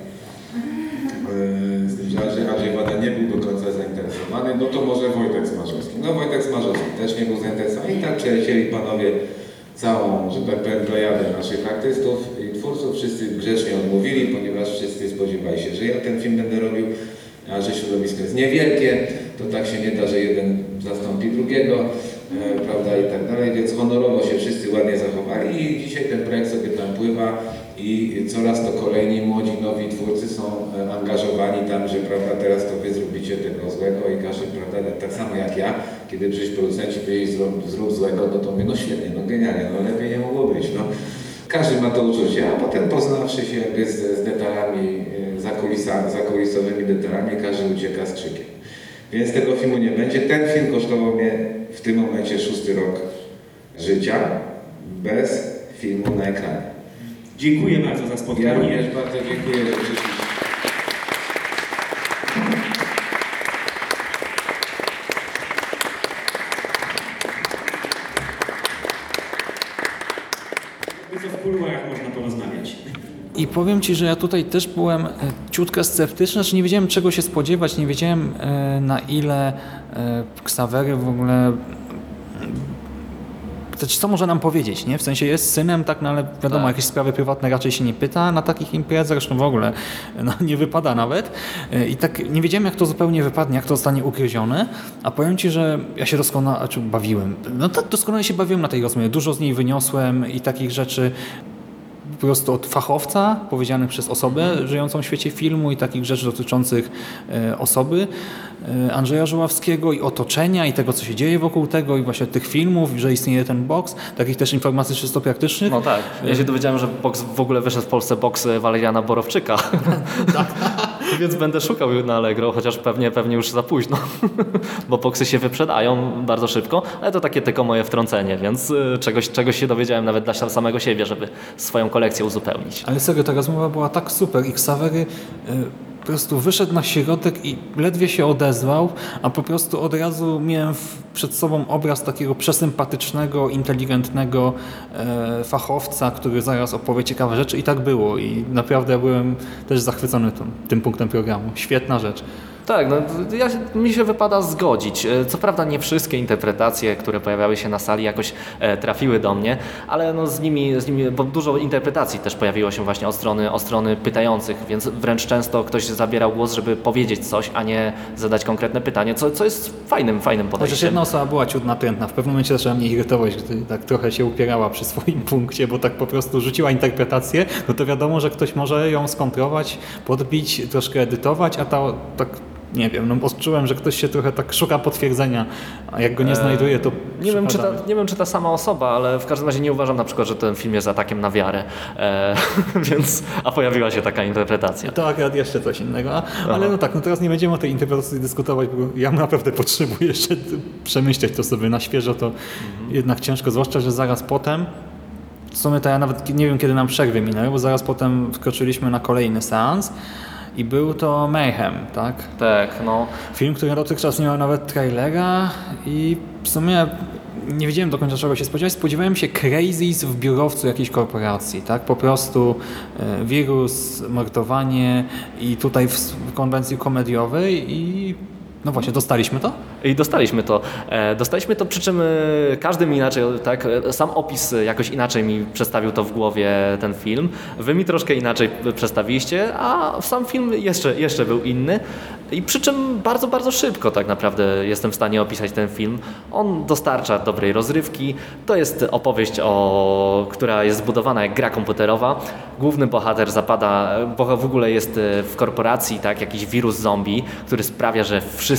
I: Z że Andrzej- Wada nie był do końca zainteresowany, no to może Wojtek Smarzowski. No Wojtek Smarzowski też nie był zainteresowany i tak przelecieli panowie całą, że tak naszych artystów i twórców. Wszyscy grzecznie odmówili, ponieważ wszyscy spodziewali się, że ja ten film będę robił, a że środowisko jest niewielkie, to tak się nie da, że jeden zastąpi drugiego, prawda, i tak dalej, więc honorowo się wszyscy ładnie zachowali i dzisiaj ten projekt sobie tam pływa i coraz to kolejni młodzi, nowi twórcy są e, angażowani tam, że prawda, teraz to wy zrobicie tego złego i każdy, prawda, tak samo jak ja, kiedy przecież producenci powiedzieli zrób, zrób złego, no to mówię, no świetnie, no genialnie, no lepiej nie mogło być, no. Każdy ma to uczucie, a potem poznawszy się jakby z, z detalami, e, zakulisa, zakulisowymi detalami, każdy ucieka z krzykiem. Więc tego filmu nie będzie. Ten film kosztował mnie w tym momencie szósty rok życia bez filmu na ekranie.
J: Dziękuję bardzo za
I: Ja
J: spotkanie.
I: również bardzo dziękuję, że przyszliście.
J: Co w kuluarach można porozmawiać.
F: I powiem Ci, że ja tutaj też byłem e, ciutkę sceptyczny, że nie wiedziałem czego się spodziewać, nie wiedziałem e, na ile e, Ksawery w ogóle znaczy, co może nam powiedzieć, nie? W sensie jest synem, tak, no ale wiadomo, jakieś sprawy prywatne raczej się nie pyta na takich imprezach, zresztą w ogóle no, nie wypada nawet. E, I tak nie wiedziałem, jak to zupełnie wypadnie, jak to zostanie ugryzione, a powiem Ci, że ja się doskonale znaczy, bawiłem. No tak doskonale się bawiłem na tej rozmowie, dużo z niej wyniosłem i takich rzeczy
B: po prostu od fachowca powiedzianych przez osobę żyjącą w świecie filmu i takich rzeczy dotyczących e, osoby e, Andrzeja Żuławskiego i otoczenia i tego, co się dzieje wokół tego i właśnie tych filmów, że istnieje ten box, takich też informacji czysto praktycznych.
D: No tak. Ja się dowiedziałem, że boks, w ogóle wyszedł w Polsce boks Waleriana Borowczyka. Więc będę szukał na Allegro, chociaż pewnie, pewnie już za późno, bo boksy się wyprzedają bardzo szybko, ale to takie tylko moje wtrącenie, więc czegoś, czegoś się dowiedziałem nawet dla samego siebie, żeby swoją kolekcję uzupełnić.
B: Ale serio, ta rozmowa była tak super i Ksawery y, po prostu wyszedł na środek i ledwie się odezwał, a po prostu od razu miałem przed sobą obraz takiego przesympatycznego, inteligentnego e, fachowca, który zaraz opowie ciekawe rzeczy i tak było i naprawdę byłem też zachwycony tym, tym punktem programu. Świetna rzecz.
D: Tak, no, ja, mi się wypada zgodzić. E, Co prawda nie wszystkie interpretacje, które pojawiały się na sali jakoś e, trafiły do mnie, ale no z, nimi, z nimi, bo dużo interpretacji też pojawiło się właśnie od strony, od strony pytających, więc wręcz często ktoś zabierał głos, żeby powiedzieć coś, a nie zadać konkretne pytanie, co, co jest fajnym, fajnym
B: Chociaż
D: podejściem.
B: jedna osoba była ciut natrętna. W pewnym momencie zaczęła mnie irytować, gdy tak trochę się upierała przy swoim punkcie, bo tak po prostu rzuciła interpretację, no to wiadomo, że ktoś może ją skontrować, podbić, troszkę edytować, a ta tak nie wiem, no odczułem, że ktoś się trochę tak szuka potwierdzenia, a jak go nie znajduje, to
D: Nie wiem, czy ta, nie wiem, czy ta sama osoba, ale w każdym razie nie uważam na przykład, że ten film jest atakiem na wiarę, e, więc, a pojawiła się taka interpretacja.
B: To akurat jeszcze coś innego. A, ale no tak, no teraz nie będziemy o tej interpretacji dyskutować, bo ja naprawdę potrzebuję jeszcze przemyśleć to sobie na świeżo, to jednak ciężko, zwłaszcza, że zaraz potem w sumie to ja nawet nie wiem, kiedy nam przerwy minęły, bo zaraz potem wkroczyliśmy na kolejny seans i był to Mayhem, tak?
D: Tak, no.
B: Film, który dotychczas nie miał nawet trailera i w sumie nie wiedziałem do końca czego się spodziewać. Spodziewałem się crazies w biurowcu jakiejś korporacji, tak? Po prostu e, wirus, mordowanie i tutaj w konwencji komediowej i no właśnie, dostaliśmy to?
D: I dostaliśmy to. E, dostaliśmy to, przy czym e, każdy mi inaczej, tak, e, sam opis jakoś inaczej mi przedstawił to w głowie ten film. Wy mi troszkę inaczej przedstawiliście, a sam film jeszcze, jeszcze był inny. I przy czym bardzo, bardzo szybko tak naprawdę jestem w stanie opisać ten film. On dostarcza dobrej rozrywki. To jest opowieść, o, która jest zbudowana jak gra komputerowa. Główny bohater zapada, bo w ogóle jest w korporacji tak, jakiś wirus zombie, który sprawia, że wszyscy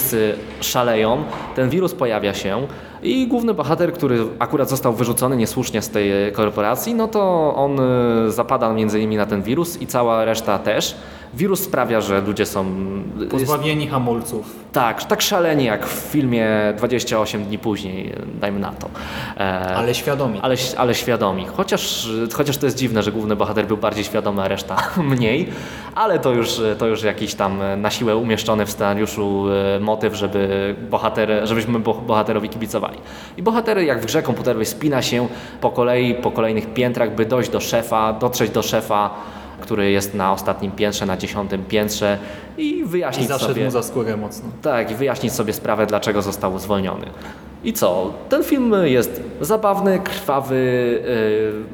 D: szaleją. Ten wirus pojawia się i główny bohater, który akurat został wyrzucony niesłusznie z tej korporacji, no to on e, zapada między innymi na ten wirus i cała reszta też. Wirus sprawia, że ludzie są... jest-
B: Pozbawieni hamulców.
D: tak, tak szaleni jak w filmie 28 dni później, dajmy na to. E,
B: Ale świadomi.
D: Ale, ale świadomi. Chociaż, chociaż to jest dziwne, że główny bohater był bardziej świadomy, a reszta mniej. Ale to już, to już jakiś tam na siłę umieszczony w scenariuszu e, motyw, żeby bohater, żebyśmy bo- bohaterowi kibicowali. I bohater jak w grze komputerowej spina się po kolei, po kolejnych piętrach, by dojść do szefa, dotrzeć do szefa, który jest na ostatnim piętrze, na dziesiątym piętrze i
B: I
D: wyjaśnić
B: zaszedł
D: sobie...
B: mu za skórę mocno.
D: Tak, i wyjaśnić sobie sprawę, dlaczego został zwolniony. I co? Ten film jest zabawny, krwawy,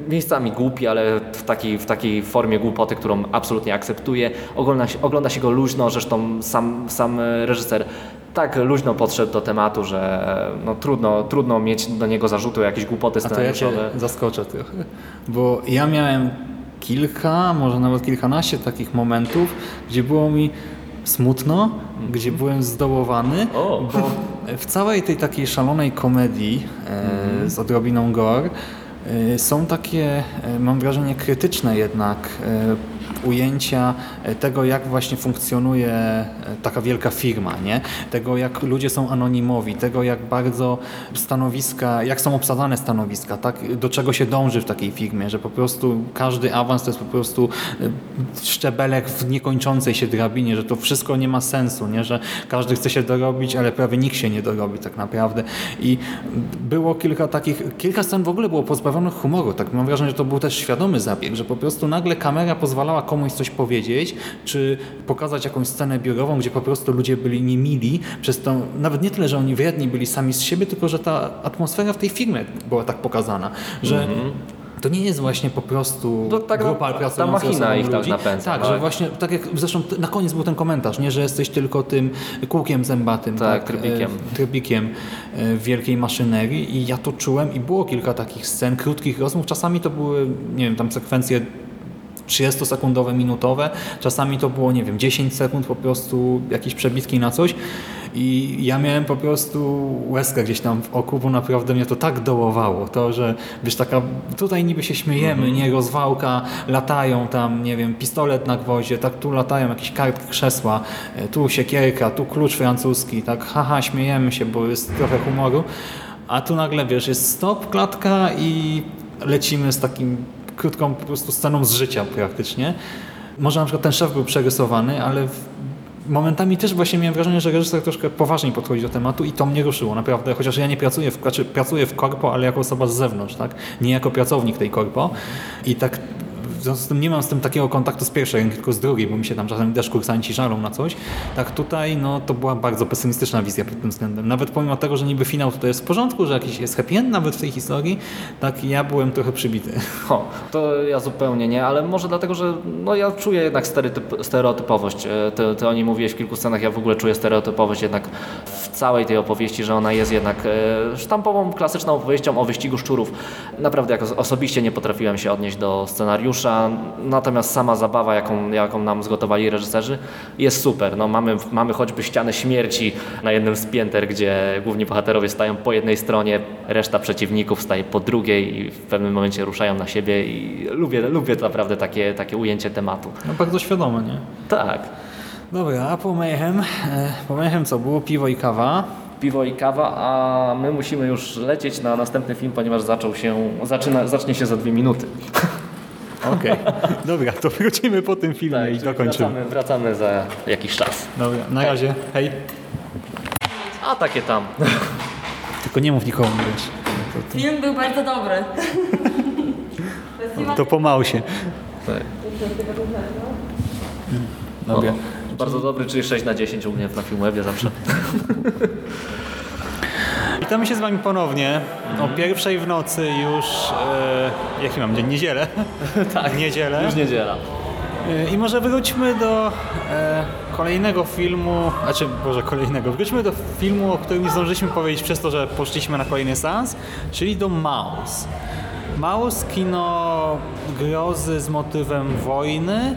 D: yy, miejscami głupi, ale w takiej, w takiej formie głupoty, którą absolutnie akceptuję. Ogląda się, ogląda się go luźno, zresztą sam, sam reżyser tak luźno podszedł do tematu, że no, trudno, trudno mieć do niego zarzuty o jakieś głupoty
B: A to ja Cię
D: scenariuszowe.
B: zaskoczę trochę, bo ja miałem kilka, może nawet kilkanaście takich momentów, gdzie było mi smutno, gdzie byłem zdołowany,
D: O.
B: bo w całej tej takiej szalonej komedii e, z odrobiną gore e, są takie, e, mam wrażenie, krytyczne jednak ujęcia e, tego, jak właśnie funkcjonuje e, taka wielka firma, nie? Tego, jak ludzie są anonimowi, tego, jak bardzo stanowiska, jak są obsadzane stanowiska, tak? Do czego się dąży w takiej firmie, że po prostu każdy awans to jest po prostu e, szczebelek w niekończącej się drabinie, że to wszystko nie ma sensu, nie? Że każdy chce się dorobić, ale prawie nikt się nie dorobi tak naprawdę. I było kilka takich, kilka scen w ogóle było pozbawionych humoru, tak mam wrażenie, że to był też świadomy zabieg, że po prostu nagle kamera pozwalała komuś coś powiedzieć, czy pokazać jakąś scenę biurową, gdzie po prostu ludzie byli niemili, przez to nawet nie tyle, że oni wredni byli sami z siebie, tylko że ta atmosfera w tej firmie była tak pokazana, że to nie jest właśnie po prostu
D: To tak
B: grupa
D: na- ta
B: pracująca
D: machina ich tak napędza,
B: Tak,
D: tak.
B: że właśnie, tak jak zresztą na koniec był ten komentarz, nie, że jesteś tylko tym kółkiem zębatym,
D: Tak,
B: tak,
D: trybikiem.
B: e, trybikiem e, wielkiej maszynerii i ja to czułem i było kilka takich scen, krótkich rozmów, czasami to były, nie wiem, tam sekwencje 30-sekundowe, minutowe. Czasami to było, nie wiem, 10 sekund po prostu jakieś przebitki na coś. I ja miałem po prostu łezkę gdzieś tam w oku, bo naprawdę mnie to tak dołowało. To, że wiesz, taka, tutaj niby się śmiejemy, nie, rozwałka, latają tam, nie wiem, pistolet na gwoździe, tak tu latają jakieś kartki krzesła, e, tu siekierka, tu klucz francuski, tak haha, śmiejemy się, bo jest trochę humoru. A tu nagle, wiesz, jest stop, klatka i lecimy z takim krótką po prostu sceną z życia praktycznie. Może na przykład ten szef był przerysowany, ale momentami też właśnie miałem wrażenie, że reżyser troszkę poważniej podchodzi do tematu i to mnie ruszyło naprawdę, chociaż ja nie pracuję w, znaczy pracuję w korpo, ale jako osoba z zewnątrz, tak? Nie jako pracownik tej korpo i tak w związku z tym nie mam z tym takiego kontaktu z pierwszej tylko z drugiej, bo mi się tam czasem też kursanci żalą na coś. Tak tutaj, no to była bardzo pesymistyczna wizja pod tym względem. Nawet pomimo tego, że niby finał tutaj jest w porządku, że jakiś jest happy end nawet w tej historii, tak ja byłem trochę przybity.
D: O, to ja zupełnie nie, ale może dlatego, że no ja czuję jednak stereotyp, stereotypowość. E, Ty, ty o niej mówiłeś w kilku scenach, ja w ogóle czuję stereotypowość jednak w całej tej opowieści, że ona jest jednak e, sztampową, klasyczną opowieścią o wyścigu szczurów. Naprawdę jak os- osobiście nie potrafiłem się odnieść do scenariusza, natomiast sama zabawa, jaką, jaką nam zgotowali reżyserzy, jest super. No, mamy, mamy choćby ścianę śmierci na jednym z pięter, gdzie główni bohaterowie stają po jednej stronie, reszta przeciwników staje po drugiej i w pewnym momencie ruszają na siebie i lubię, lubię naprawdę takie, takie ujęcie tematu.
B: No bardzo świadome, nie?
D: Tak.
B: Dobra, a po Mayhem? E, po Mayhem co? Było piwo i kawa.
D: Piwo i kawa, a my musimy już lecieć na następny film, ponieważ zaczął się, zaczyna, zacznie się za dwie minuty.
B: Okej, dobra, to wrócimy po tym filmie i dokończymy.
D: Wracamy, wracamy za jakiś czas.
B: Dobra, na razie, hej.
D: A takie tam.
B: Tylko nie mów nikomu, wiesz.
C: Film był bardzo dobry.
B: To pomału się.
D: Tak.
B: Dobra.
D: O, bardzo dobry, czyli 6 na 10 u mnie na Filmwebie zawsze.
B: Witamy się z Wami ponownie. O pierwszej w nocy już, e, jaki mam dzień? Niedzielę.
D: tak,
B: Niedzielę.
D: Już niedziela.
B: E, I może wróćmy do e, kolejnego filmu, znaczy może kolejnego, wróćmy do filmu, o którym nie zdążyliśmy powiedzieć przez to, że poszliśmy na kolejny seans, czyli do Maus. Maus, kino grozy z motywem wojny.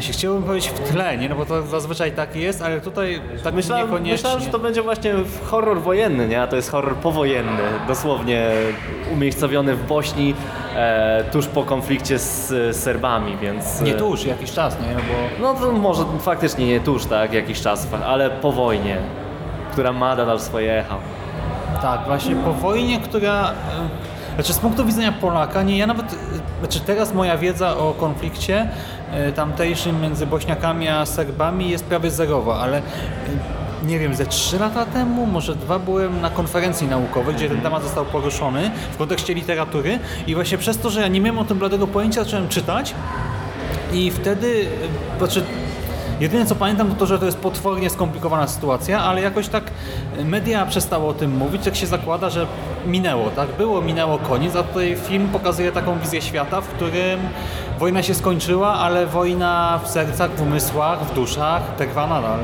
B: Się chciałbym powiedzieć w tle, nie? No bo to zazwyczaj tak jest, ale tutaj tak
D: Myślałem,
B: niekoniecznie.
D: myślałem, że to będzie właśnie horror wojenny, nie? A to jest horror powojenny, dosłownie umiejscowiony w Bośni e, tuż po konflikcie z, z Serbami, więc...
B: Nie tuż, jakiś czas, nie? No bo
D: No to może faktycznie nie tuż, tak, jakiś czas, ale po wojnie, która ma nadal swoje echa.
B: Tak, właśnie po wojnie, która. e, Znaczy z punktu widzenia Polaka, nie, ja nawet. e, Znaczy teraz moja wiedza o konflikcie e, tamtejszym między Bośniakami a Serbami jest prawie zerowa, ale e, nie wiem, ze trzy lata temu, może dwa byłem na konferencji naukowej, gdzie ten temat został poruszony w kontekście literatury i właśnie przez to, że ja nie miałem o tym bladego pojęcia, zacząłem czytać i wtedy, e, znaczy Jedyne co pamiętam to to, że to jest potwornie skomplikowana sytuacja, ale jakoś tak media przestało o tym mówić, jak się zakłada, że minęło, tak? Było, minęło, koniec, a tutaj film pokazuje taką wizję świata, w którym wojna się skończyła, ale wojna w sercach, w umysłach, w duszach trwa nadal.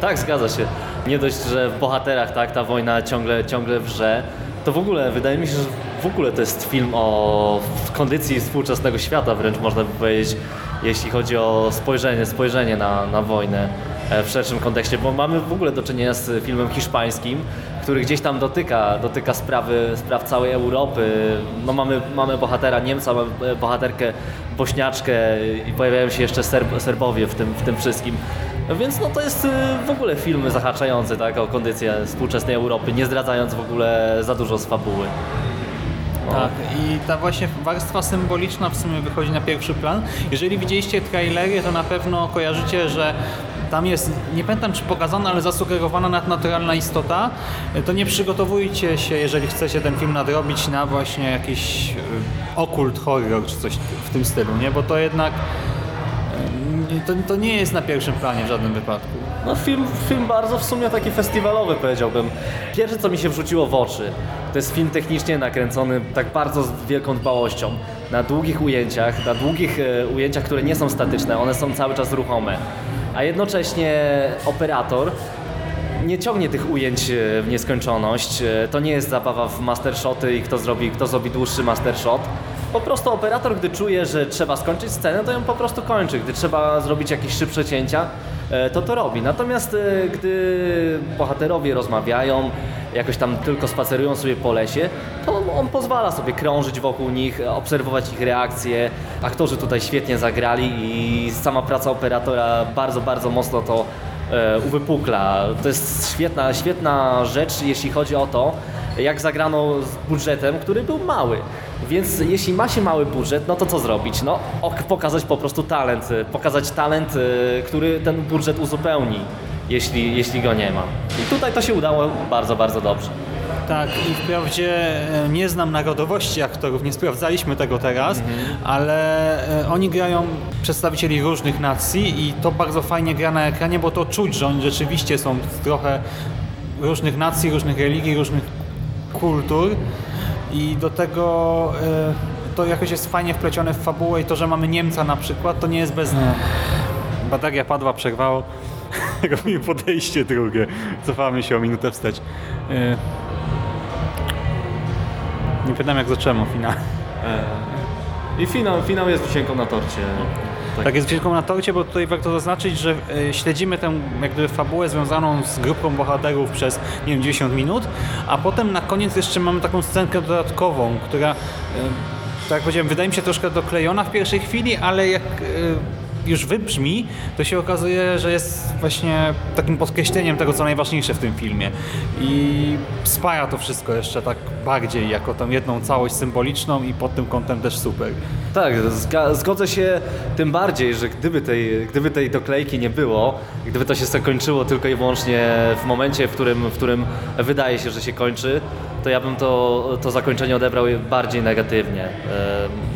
D: Tak, zgadza się. Nie dość, że w bohaterach tak ta wojna ciągle, ciągle wrze, to w ogóle wydaje mi się, że w ogóle to jest film o kondycji współczesnego świata, wręcz można by powiedzieć, jeśli chodzi o spojrzenie, spojrzenie na, na wojnę e, w szerszym kontekście, bo mamy w ogóle do czynienia z filmem hiszpańskim, który gdzieś tam dotyka, dotyka sprawy, spraw całej Europy. No mamy, mamy bohatera Niemca, mamy bohaterkę Bośniaczkę i pojawiają się jeszcze Serb, Serbowie w tym, w tym wszystkim. No Więc no to jest y, w ogóle film zahaczający tak, o kondycję współczesnej Europy, nie zdradzając w ogóle za dużo z fabuły.
B: Tak, i ta właśnie warstwa symboliczna w sumie wychodzi na pierwszy plan. Jeżeli widzieliście trailery, to na pewno kojarzycie, że tam jest, nie pamiętam czy pokazana, ale zasugerowana nadnaturalna istota. To nie przygotowujcie się, jeżeli chcecie ten film nadrobić na właśnie jakiś y, okult horror czy coś w tym stylu, nie? Bo to jednak to, to nie jest na pierwszym planie w żadnym wypadku.
D: No film, film bardzo w sumie taki festiwalowy powiedziałbym. Pierwsze co mi się wrzuciło w oczy, to jest film technicznie nakręcony tak bardzo z wielką dbałością. Na długich ujęciach, na długich e, ujęciach, które nie są statyczne, one są cały czas ruchome. A jednocześnie operator nie ciągnie tych ujęć e, w nieskończoność. E, To nie jest zabawa w master shoty i kto zrobi, kto zrobi dłuższy master shot. Po prostu operator, gdy czuje, że trzeba skończyć scenę, to ją po prostu kończy. Gdy trzeba zrobić jakieś szybsze cięcia, e, to to robi. Natomiast e, gdy bohaterowie rozmawiają, jakoś tam tylko spacerują sobie po lesie, to on pozwala sobie krążyć wokół nich, obserwować ich reakcje. Aktorzy tutaj świetnie zagrali i sama praca operatora bardzo, bardzo mocno to e, uwypukla. To jest świetna, świetna rzecz, jeśli chodzi o to, jak zagrano z budżetem, który był mały. Więc jeśli ma się mały budżet, no to co zrobić? No, ok, pokazać po prostu talent, y, pokazać talent, y, który ten budżet uzupełni, jeśli, jeśli go nie ma. I tutaj to się udało bardzo, bardzo dobrze.
B: Tak, i wprawdzie e, nie znam narodowości aktorów, nie sprawdzaliśmy tego teraz, ale e, oni grają przedstawicieli różnych nacji i to bardzo fajnie gra na ekranie, bo to czuć, że oni rzeczywiście są z trochę różnych nacji, różnych religii, różnych kultur i do tego e, to jakoś jest fajnie wplecione w fabułę i to, że mamy Niemca na przykład, to nie jest bez... Bataria padła, przerwało. Robimy podejście drugie. Cofamy się o minutę wstecz. E, nie pamiętam jak zacząłem o finale.
D: I finał, finał jest wisienką na torcie.
B: Tak. jest wielką na torcie, bo tutaj warto zaznaczyć, że e, śledzimy tę jak gdyby fabułę związaną z grupą bohaterów przez nie wiem, 10 minut, a potem na koniec jeszcze mamy taką scenkę dodatkową, która, e, tak jak powiedziałem, wydaje mi się troszkę doklejona w pierwszej chwili, ale jak e, już wybrzmi, to się okazuje, że jest właśnie takim podkreśleniem tego, co najważniejsze w tym filmie. I spaja to wszystko jeszcze tak bardziej, jako tą jedną całość symboliczną i pod tym kątem też super.
D: Tak, zgodzę się tym bardziej, że gdyby tej, gdyby tej doklejki nie było, gdyby to się zakończyło tylko i wyłącznie w momencie, w którym, w którym wydaje się, że się kończy, to ja bym to, to zakończenie odebrał bardziej negatywnie. E,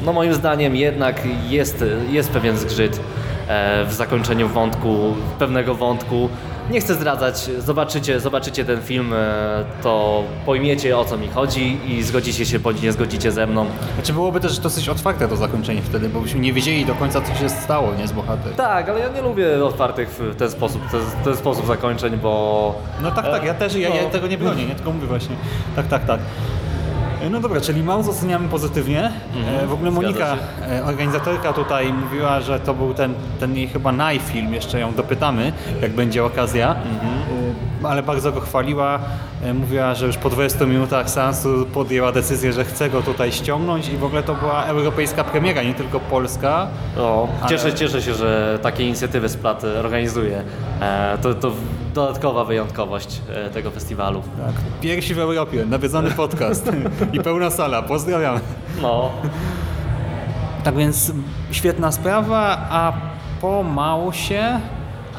D: No moim zdaniem jednak jest, jest pewien zgrzyt e, w zakończeniu wątku, pewnego wątku. Nie chcę zdradzać, zobaczycie, zobaczycie ten film, e, to pojmiecie o co mi chodzi i zgodzicie się bądź nie zgodzicie ze mną.
B: Znaczy byłoby też dosyć otwarte to zakończenie wtedy, bo byśmy nie wiedzieli do końca, co się stało, nie, z bohaterem.
D: Tak, ale ja nie lubię otwartych w ten sposób, ten, ten sposób zakończeń, bo...
B: No tak, tak, ja też, ja, ja
D: No.
B: tego nie bronię, nie, tylko mówię właśnie. Tak, tak, tak. No dobra, czyli Maus oceniamy pozytywnie. E, W ogóle
D: Mhm.
B: Monika, e, organizatorka tutaj mówiła, że to był ten, ten jej chyba najfilm, jeszcze ją dopytamy, jak będzie okazja.
D: Mhm.
B: E, Ale bardzo go chwaliła. E, Mówiła, że już po 20 minutach seansu podjęła decyzję, że chce go tutaj ściągnąć i w ogóle to była europejska premiera, nie tylko polska.
D: O,
B: Ale-
D: cieszę, cieszę się, że takie inicjatywy Splat organizuje. E, to, to dodatkowa wyjątkowość e, tego festiwalu.
B: Tak, pierwsi w Europie, nawiedzony podcast i pełna sala, pozdrawiam.
D: No,
B: Tak więc świetna sprawa, a po Mausie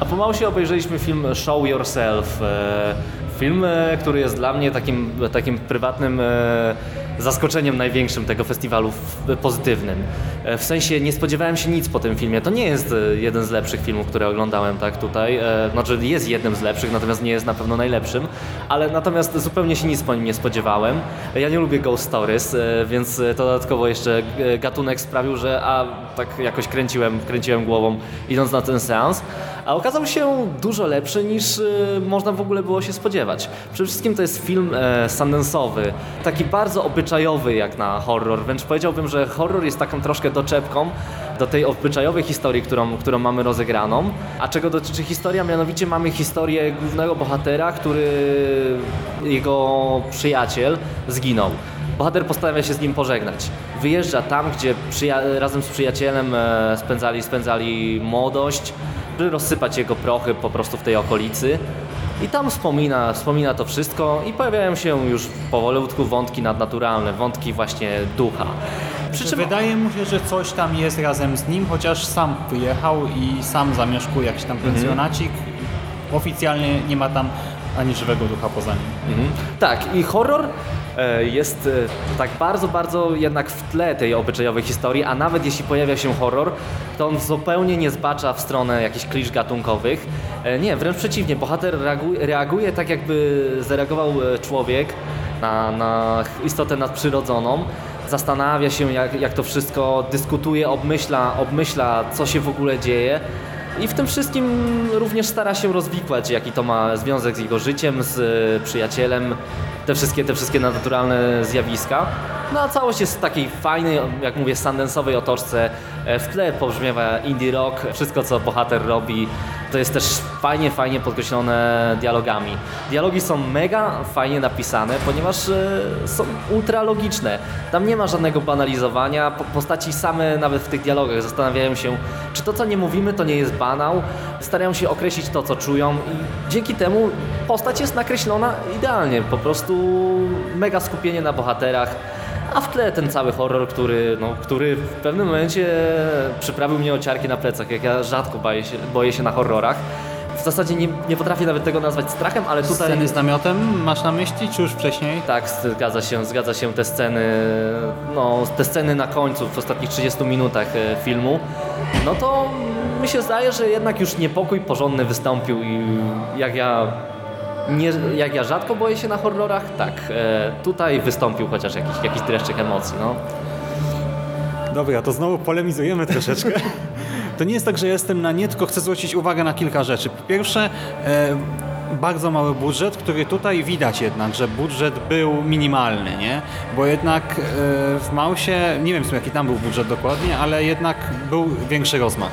D: a pomału się obejrzeliśmy film Show Yourself. E, Film, e, który jest dla mnie takim, takim prywatnym e, zaskoczeniem największym tego festiwalu pozytywnym. E, W sensie nie spodziewałem się nic po tym filmie. To nie jest e, jeden z lepszych filmów, które oglądałem tak tutaj. E, Znaczy jest jednym z lepszych, natomiast nie jest na pewno najlepszym. Ale natomiast zupełnie się nic po nim nie spodziewałem. Ja nie lubię ghost stories, więc to dodatkowo jeszcze gatunek sprawił, że a tak jakoś kręciłem, kręciłem głową idąc na ten seans. A okazał się dużo lepszy niż e, można w ogóle było się spodziewać. Przede wszystkim to jest film e, Sundance'owy, taki bardzo obyczajowy jak na horror. Wręcz powiedziałbym, że horror jest taką troszkę doczepką do tej obyczajowej historii, którą, którą mamy rozegraną. A czego dotyczy historia? Mianowicie mamy historię głównego bohatera, który jego przyjaciel zginął. Bohater postanawia się z nim pożegnać. Wyjeżdża tam, gdzie razem z przyjacielem e, spędzali, spędzali młodość, by rozsypać jego prochy po prostu w tej okolicy. I tam wspomina, wspomina to wszystko i pojawiają się już powolutku wątki nadnaturalne, wątki właśnie ducha. Przy czym
B: Wydaje mu się, że coś tam jest razem z nim, chociaż sam wyjechał i sam zamieszkuje jakiś tam pensjonacik. Oficjalnie nie ma tam ani żywego ducha poza nim.
D: Mhm. Tak, i horror jest e, tak bardzo, bardzo jednak w tle tej obyczajowej historii, a nawet jeśli pojawia się horror, to on zupełnie nie zbacza w stronę jakichś klisz gatunkowych. E, Nie, wręcz przeciwnie, bohater reaguje, reaguje tak, jakby zareagował e, człowiek na, na istotę nadprzyrodzoną. Zastanawia się, jak, jak to wszystko dyskutuje, obmyśla, obmyśla, co się w ogóle dzieje. I w tym wszystkim również stara się rozwikłać, jaki to ma związek z jego życiem, z e, przyjacielem, te wszystkie, te wszystkie naturalne zjawiska. No a całość jest w takiej fajnej, jak mówię, sandensowej otoczce. E, W tle pobrzmiewa indie rock, wszystko co bohater robi to jest też fajnie, fajnie podkreślone dialogami. Dialogi są mega fajnie napisane, ponieważ e, są ultra logiczne. Tam nie ma żadnego banalizowania, po- postaci same nawet w tych dialogach zastanawiają się, czy to co nie mówimy to nie jest banał, starają się określić to co czują i dzięki temu postać jest nakreślona idealnie, po prostu mega skupienie na bohaterach. A w tle ten cały horror, który, no, który w pewnym momencie przyprawił mnie o ciarki na plecach, jak ja rzadko boję się, boję się na horrorach. W zasadzie nie, nie potrafię nawet tego nazwać strachem, ale tutaj...
B: Sceny z namiotem masz na myśli, czy już wcześniej?
D: Tak, zgadza się, zgadza się te sceny, no te sceny na końcu, w ostatnich 30 minutach e, filmu, no to mi się zdaje, że jednak już niepokój porządny wystąpił i jak ja, nie, jak ja rzadko boję się na horrorach, tak, e, tutaj wystąpił chociaż jakiś, jakiś dreszczyk emocji, no.
B: Dobra, to znowu polemizujemy troszeczkę. To nie jest tak, że jestem na nie, tylko chcę zwrócić uwagę na kilka rzeczy. Po pierwsze, e, bardzo mały budżet, który tutaj widać jednak, że budżet był minimalny, nie? Bo jednak e, w Mausie, nie wiem jaki tam był budżet dokładnie, ale jednak był większy rozmach.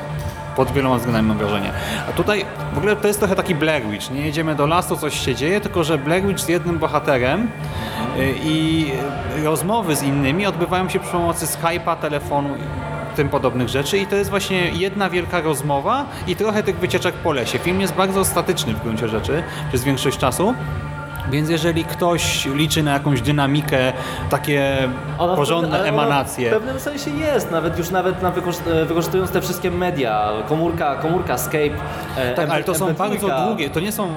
B: Pod wieloma względami mam wrażenie. A tutaj w ogóle to jest trochę taki Blair Witch. Nie jedziemy do lasu, coś się dzieje, tylko że Blair Witch z jednym bohaterem y, i rozmowy z innymi odbywają się przy pomocy Skype'a, telefonu tym podobnych rzeczy i to jest właśnie jedna wielka rozmowa i trochę tych wycieczek po lesie. Film jest bardzo statyczny w gruncie rzeczy przez większość czasu. Więc jeżeli ktoś liczy na jakąś dynamikę, takie
D: Ona
B: porządne
D: ona
B: emanacje,
D: W pewnym sensie jest, nawet już nawet na e, wykorzystując te wszystkie media, komórka, komórka Skype. e,
B: Tak, ale to są
D: MP3.
B: bardzo długie, to nie są e,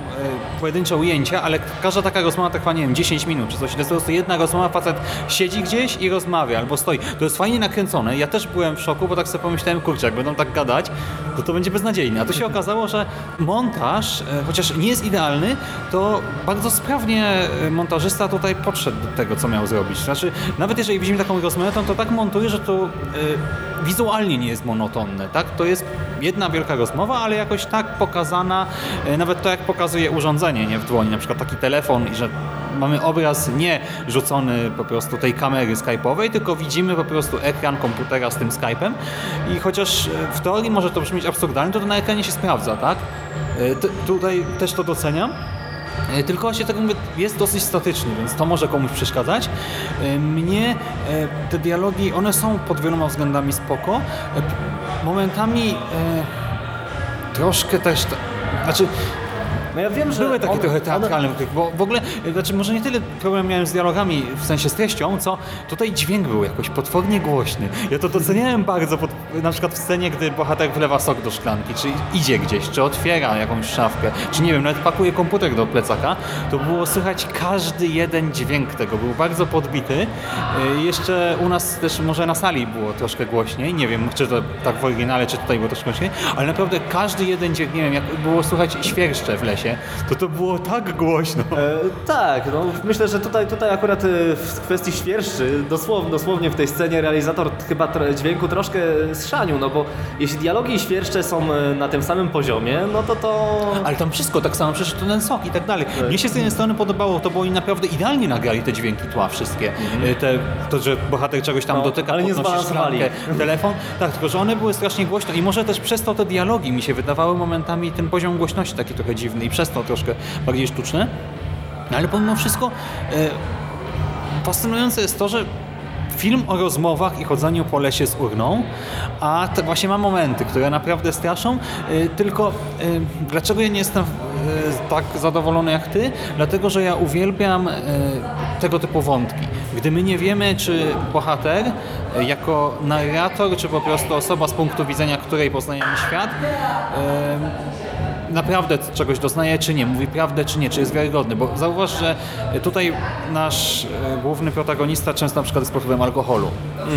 B: pojedyncze ujęcia, ale każda taka rozmowa trwa, nie wiem, 10 minut czy coś. To jest po prostu jedna rozmowa, facet siedzi gdzieś i rozmawia, albo stoi. To jest fajnie nakręcone. Ja też byłem w szoku, bo tak sobie pomyślałem, kurczę, jak będą tak gadać, to to będzie beznadziejne. A tu się okazało, że montaż, chociaż nie jest idealny, to bardzo sprawnie e, montażysta tutaj podszedł do tego, co miał zrobić. Znaczy, nawet jeżeli widzimy taką rozmowę, to tak montuje, że to e, wizualnie nie jest monotonne, tak? To jest jedna wielka rozmowa, ale jakoś tak pokazana, e, nawet to jak pokazuje urządzenie, nie w dłoni, na przykład taki telefon i że mamy obraz nie rzucony po prostu tej kamery skype'owej, tylko widzimy po prostu ekran komputera z tym Skype'em i chociaż w teorii może to brzmieć absurdalnie, to to na ekranie się sprawdza, tak? Tutaj też to doceniam. E, Tylko właśnie tak mówię, jest dosyć statyczny, więc to może komuś przeszkadzać. E, Mnie e, te dialogi, one są pod wieloma względami spoko. Momentami troszkę też, znaczy
D: No ja wiem, że
B: były takie
D: on-
B: trochę
D: one-
B: teatralne, bo w ogóle, znaczy może nie tyle problem miałem z dialogami, w sensie z treścią, co tutaj dźwięk był jakoś potwornie głośny. Ja to doceniałem bardzo, pod, na przykład w scenie, gdy bohater wlewa sok do szklanki, czy idzie gdzieś, czy otwiera jakąś szafkę, czy nie wiem, nawet pakuje komputer do plecaka, to było słychać każdy jeden dźwięk tego, był bardzo podbity. E, Jeszcze u nas też może na sali było troszkę głośniej, nie wiem, czy to tak w oryginale, czy tutaj było troszkę głośniej, ale naprawdę każdy jeden dźwięk, nie wiem, jak było słychać świerszcze w lesie, to to było tak głośno.
D: E, tak, no myślę, że tutaj, tutaj akurat e, w kwestii świerszczy, dosłownie, dosłownie w tej scenie realizator chyba dźwięku troszkę zszanił, no bo jeśli dialogi i świerszcze są e, na tym samym poziomie, no to to...
B: Ale tam wszystko tak samo, przecież to ten sok i tak dalej. Mnie się z jednej strony podobało to, bo oni naprawdę idealnie nagrali te dźwięki tła wszystkie. E, Te, to, że bohater czegoś tam
D: No,
B: dotyka,
D: ale nie zbalansowali.
B: telefon. Tak, tylko że one były strasznie głośno i może też przez to te dialogi mi się wydawały momentami ten poziom głośności taki trochę dziwny przez to troszkę bardziej sztuczne. Ale pomimo wszystko e, fascynujące jest to, że film o rozmowach i chodzeniu po lesie z urną, a te właśnie ma momenty, które naprawdę straszą, y, tylko y, dlaczego ja nie jestem tak zadowolony jak ty? Dlatego, że ja uwielbiam tego typu wątki. Gdy my nie wiemy, czy bohater jako narrator, czy po prostu osoba z punktu widzenia, której poznajemy świat, naprawdę czegoś doznaje, czy nie, mówi prawdę, czy nie, czy jest wiarygodny, bo zauważ, że tutaj nasz e, główny protagonista często na przykład jest pod wpływem alkoholu.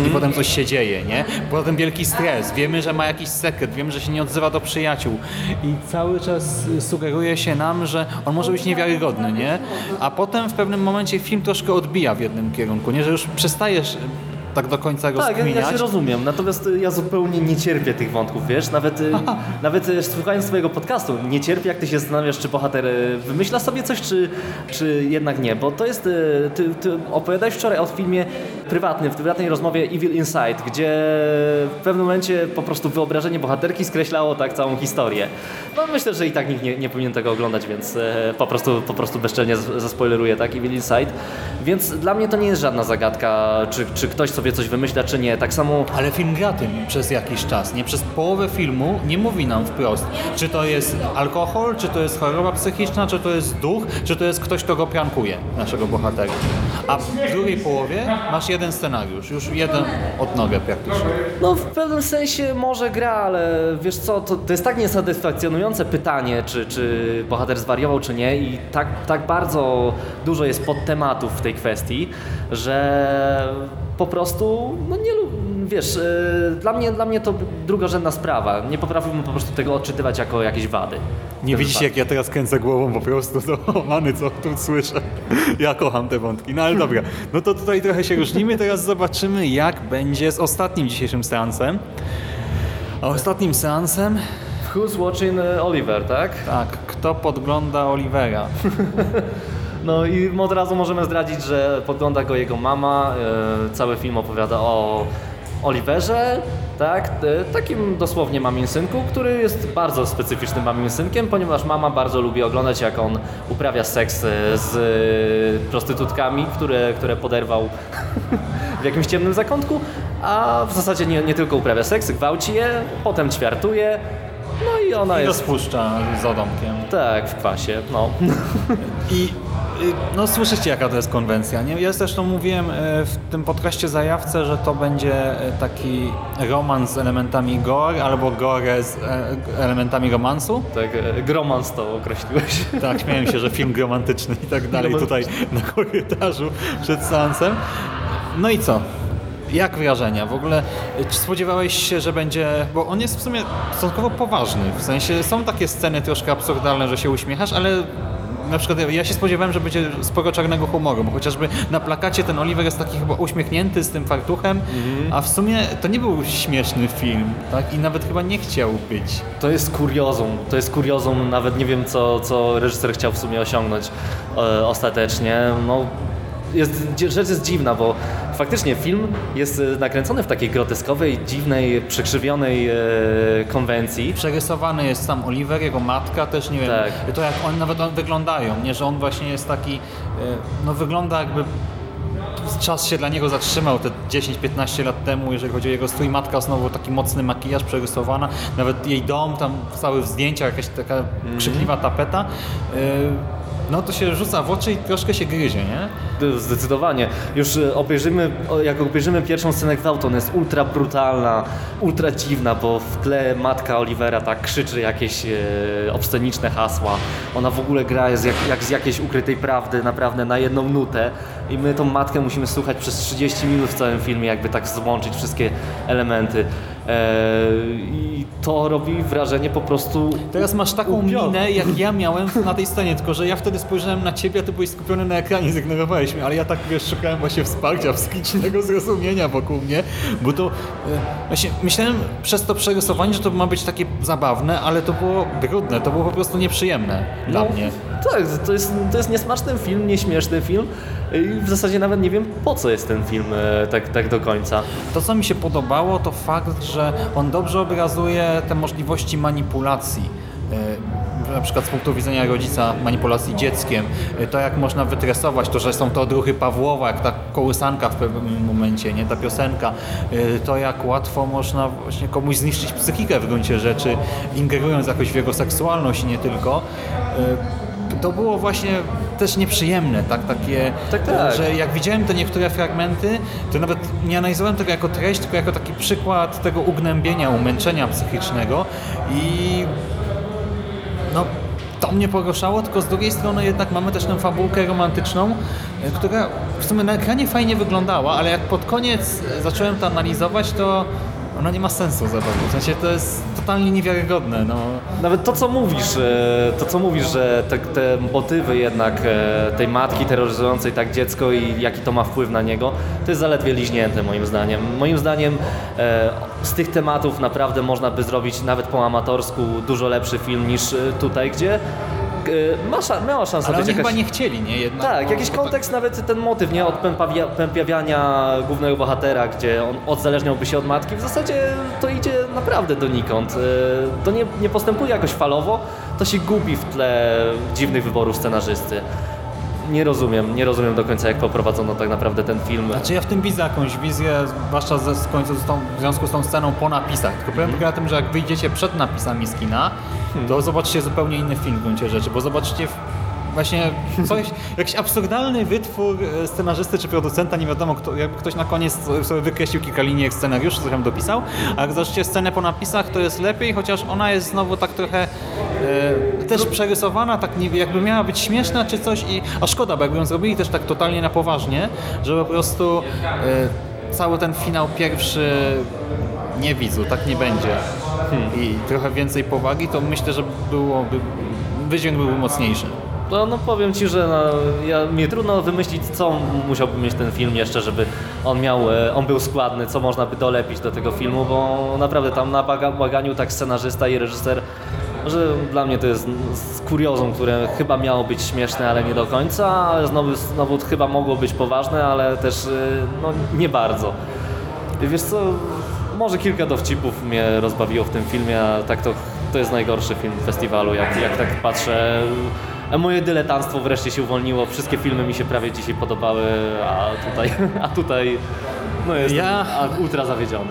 B: I potem coś się dzieje, nie? Potem wielki stres, wiemy, że ma jakiś sekret, wiemy, że się nie odzywa do przyjaciół. I cały czas e, sugeruje się nam, że on może być niewiarygodny, nie? A potem w pewnym momencie film troszkę odbija w jednym kierunku, nie? Że już przestajesz tak do końca
D: Tak, ja,
B: rozkminiać.
D: ja się rozumiem, natomiast y, ja zupełnie nie cierpię tych wątków, wiesz, nawet, y, nawet y, słuchając twojego podcastu, nie cierpię jak ty się zastanawiasz, czy bohater wymyśla sobie coś, czy, czy jednak nie, bo to jest, ty, ty opowiadałeś wczoraj o filmie prywatny, w prywatnej rozmowie Evil Inside, gdzie w pewnym momencie po prostu wyobrażenie bohaterki skreślało tak całą historię. No myślę, że i tak nikt nie, nie powinien tego oglądać, więc po prostu, po prostu bezczelnie zaspoileruję, tak, Evil Inside. Więc dla mnie to nie jest żadna zagadka, czy, czy ktoś sobie coś wymyśla, czy nie. Tak samo
B: Ale film gra tym przez jakiś czas, nie? Przez połowę filmu nie mówi nam wprost, czy to jest alkohol, czy to jest choroba psychiczna, czy to jest duch, czy to jest ktoś, kto go prankuje, naszego bohatera. A w drugiej połowie masz jeden scenariusz, już jeden odnogę praktycznie.
D: No w pewnym sensie może gra, ale wiesz co, to, to jest tak niesatysfakcjonujące pytanie, czy, czy bohater zwariował, czy nie i tak, tak bardzo dużo jest podtematów w tej kwestii, że po prostu, no nie wiesz, yy, dla mnie, dla mnie to drugorzędna sprawa. Nie potrafiłbym po prostu tego odczytywać jako jakieś wady.
B: Nie widzicie, jak ja teraz kręcę głową po prostu, to many, co tu słyszę. Ja kocham te wątki, no ale dobra. No to tutaj trochę się różnimy, teraz zobaczymy, jak będzie z ostatnim dzisiejszym seansem. A ostatnim seansem
D: Who's watching e, Oliver, tak?
B: Tak, kto podgląda Olivera?
D: No i od razu możemy zdradzić, że podgląda go jego mama. E, cały film opowiada o Oliverze, tak? E, takim dosłownie mamim synku, który jest bardzo specyficznym mamim synkiem, ponieważ mama bardzo lubi oglądać, jak on uprawia seks e, z prostytutkami, które, które poderwał w jakimś ciemnym zakątku, a w zasadzie nie, nie tylko uprawia seks, gwałci je, potem ćwiartuje. No i ona
B: I
D: jest.
B: rozpuszcza z odomkiem.
D: Tak, w kwasie, no.
B: I y, no słyszycie jaka to jest konwencja, nie? Ja zresztą mówiłem e, w tym podcaście Zajawce, że to będzie e, taki romans z elementami gore albo gore z e, elementami romansu.
D: Tak, e, gromans to określiłeś.
B: Tak, śmiałem się, że film romantyczny i tak dalej tutaj na korytarzu przed seansem. No i co? Jak wrażenia? W ogóle y, czy spodziewałeś się, że będzie... Bo on jest w sumie stosunkowo poważny. W sensie są takie sceny troszkę absurdalne, że się uśmiechasz, ale na przykład ja się spodziewałem, że będzie sporo czarnego humoru, bo chociażby na plakacie ten Oliver jest taki chyba uśmiechnięty z tym fartuchem, a w sumie to nie był śmieszny film, tak? I nawet chyba nie chciał być.
D: To jest kuriozum. To jest kuriozum. Nawet nie wiem, co, co reżyser chciał w sumie osiągnąć e, ostatecznie. No, jest, rzecz jest dziwna, bo faktycznie film jest e, nakręcony w takiej groteskowej, dziwnej, przekrzywionej e, konwencji.
B: Przerysowany jest sam Oliver, jego matka też, nie wiem,
D: Tak.
B: to jak oni nawet on wyglądają, nie, że on właśnie jest taki, e, no wygląda jakby czas się dla niego zatrzymał te 10-15 lat temu, jeżeli chodzi o jego strój. Matka znowu taki mocny makijaż przerysowana, nawet jej dom tam cały w zdjęciach, jakaś taka
D: Mhm.
B: krzykliwa tapeta. E, No to się rzuca w oczy i troszkę się gryzie, nie?
D: Zdecydowanie. Już e, obejrzymy, jak obejrzymy pierwszą scenę gwałtu, ona jest ultra brutalna, ultra dziwna, bo w tle matka Olivera tak krzyczy jakieś e, obsceniczne hasła. Ona w ogóle gra jest jak, jak z jakiejś ukrytej prawdy, naprawdę na jedną nutę. I my tą matkę musimy słuchać przez 30 minut w całym filmie, jakby tak złączyć wszystkie elementy. E, I to robi wrażenie po prostu
B: Teraz masz taką minę, jak ja miałem na tej scenie, tylko że ja wtedy spojrzałem na ciebie, a ty byłeś skupiony na ekranie, zignorowałeś mnie, ale ja tak wiesz, szukałem właśnie wsparcia, psychicznego zrozumienia wokół mnie, bo to e, właśnie myślałem przez to przerysowanie, że to ma być takie zabawne, ale to było brudne, to było po prostu nieprzyjemne dla
D: No,
B: mnie.
D: Tak, to jest, to jest niesmaczny film, nieśmieszny film i w zasadzie nawet nie wiem po co jest ten film e, tak, tak do końca.
B: To, co mi się podobało, to fakt, że on dobrze obrazuje te możliwości manipulacji. Na przykład z punktu widzenia rodzica manipulacji dzieckiem, E, to jak można wytresować, to, że są to odruchy Pawłowa, jak ta kołysanka w pewnym momencie, nie ta piosenka, E, to jak łatwo można właśnie komuś zniszczyć psychikę w gruncie rzeczy, ingerując jakoś w jego seksualność i nie tylko. E, To było właśnie też nieprzyjemne, tak? Takie,
D: Tak, tak.
B: że jak widziałem te niektóre fragmenty, to nawet nie analizowałem tego jako treść, tylko jako taki przykład tego ugnębienia, umęczenia psychicznego i no to mnie pogorszało, tylko z drugiej strony jednak mamy też tę fabułkę romantyczną, e, która w sumie na ekranie fajnie wyglądała, ale jak pod koniec e, zacząłem to analizować, to ona nie ma sensu za bardzo. W sensie to jest totalnie niewiarygodne. No.
D: Nawet to co mówisz, e, to co mówisz, że te, te motywy jednak e, tej matki terroryzującej tak dziecko i jaki to ma wpływ na niego, to jest zaledwie liźnięte moim zdaniem. Moim zdaniem e, z tych tematów naprawdę można by zrobić nawet po amatorsku dużo lepszy film niż tutaj, gdzie ma, sza- miała szansę
F: Ale
D: być
F: oni
D: jakaś...
F: chyba nie chcieli, nie? Jednak,
D: Tak, jakiś kontekst, nawet ten motyw, nie? Od pępawia, głównego bohatera, gdzie on odzależniałby się od matki, w zasadzie to idzie naprawdę donikąd. Y, To nie, nie postępuje jakoś falowo, to się gubi w tle dziwnych wyborów scenarzysty. Nie rozumiem, nie rozumiem do końca, jak poprowadzono tak naprawdę ten film.
B: Znaczy ja w tym widzę jakąś wizję, zwłaszcza ze, z z tą, w związku z tą sceną po napisach. Tylko powiem tylko na tym, że jak wyjdziecie przed napisami z kina, to zobaczycie zupełnie inny film w gruncie rzeczy, bo zobaczycie właśnie coś, jakiś absurdalny wytwór e, scenarzysty czy producenta, nie wiadomo, kto, jakby ktoś na koniec sobie wykreślił kilka linii scenariuszu, coś tam dopisał, a jak zobaczycie scenę po napisach, to jest lepiej, chociaż ona jest znowu tak trochę e, też przerysowana, tak nie, jakby miała być śmieszna czy coś i a szkoda, bo jakby ją zrobili też tak totalnie na poważnie, że po prostu e, cały ten finał pierwszy nie widzu, tak nie będzie. I trochę więcej powagi, to myślę, że byłoby, wydźwięk byłby mocniejszy.
D: No, no powiem Ci, że no, ja, mi trudno wymyślić, co musiałby mieć ten film jeszcze, żeby on miał, e, on był składny, co można by dolepić do tego filmu, bo naprawdę tam na baganiu tak scenarzysta i reżyser, że dla mnie to jest z kuriozum, które chyba miało być śmieszne, ale nie do końca, ale znowu, znowu chyba mogło być poważne, ale też e, no, nie bardzo. Wiesz co, może kilka dowcipów mnie rozbawiło w tym filmie, a tak to, to jest najgorszy film festiwalu, jak, jak tak patrzę. Moje dyletanstwo wreszcie się uwolniło, wszystkie filmy mi się prawie dzisiaj podobały, a tutaj, a tutaj no jestem
B: Ja-
D: ultra zawiedziony.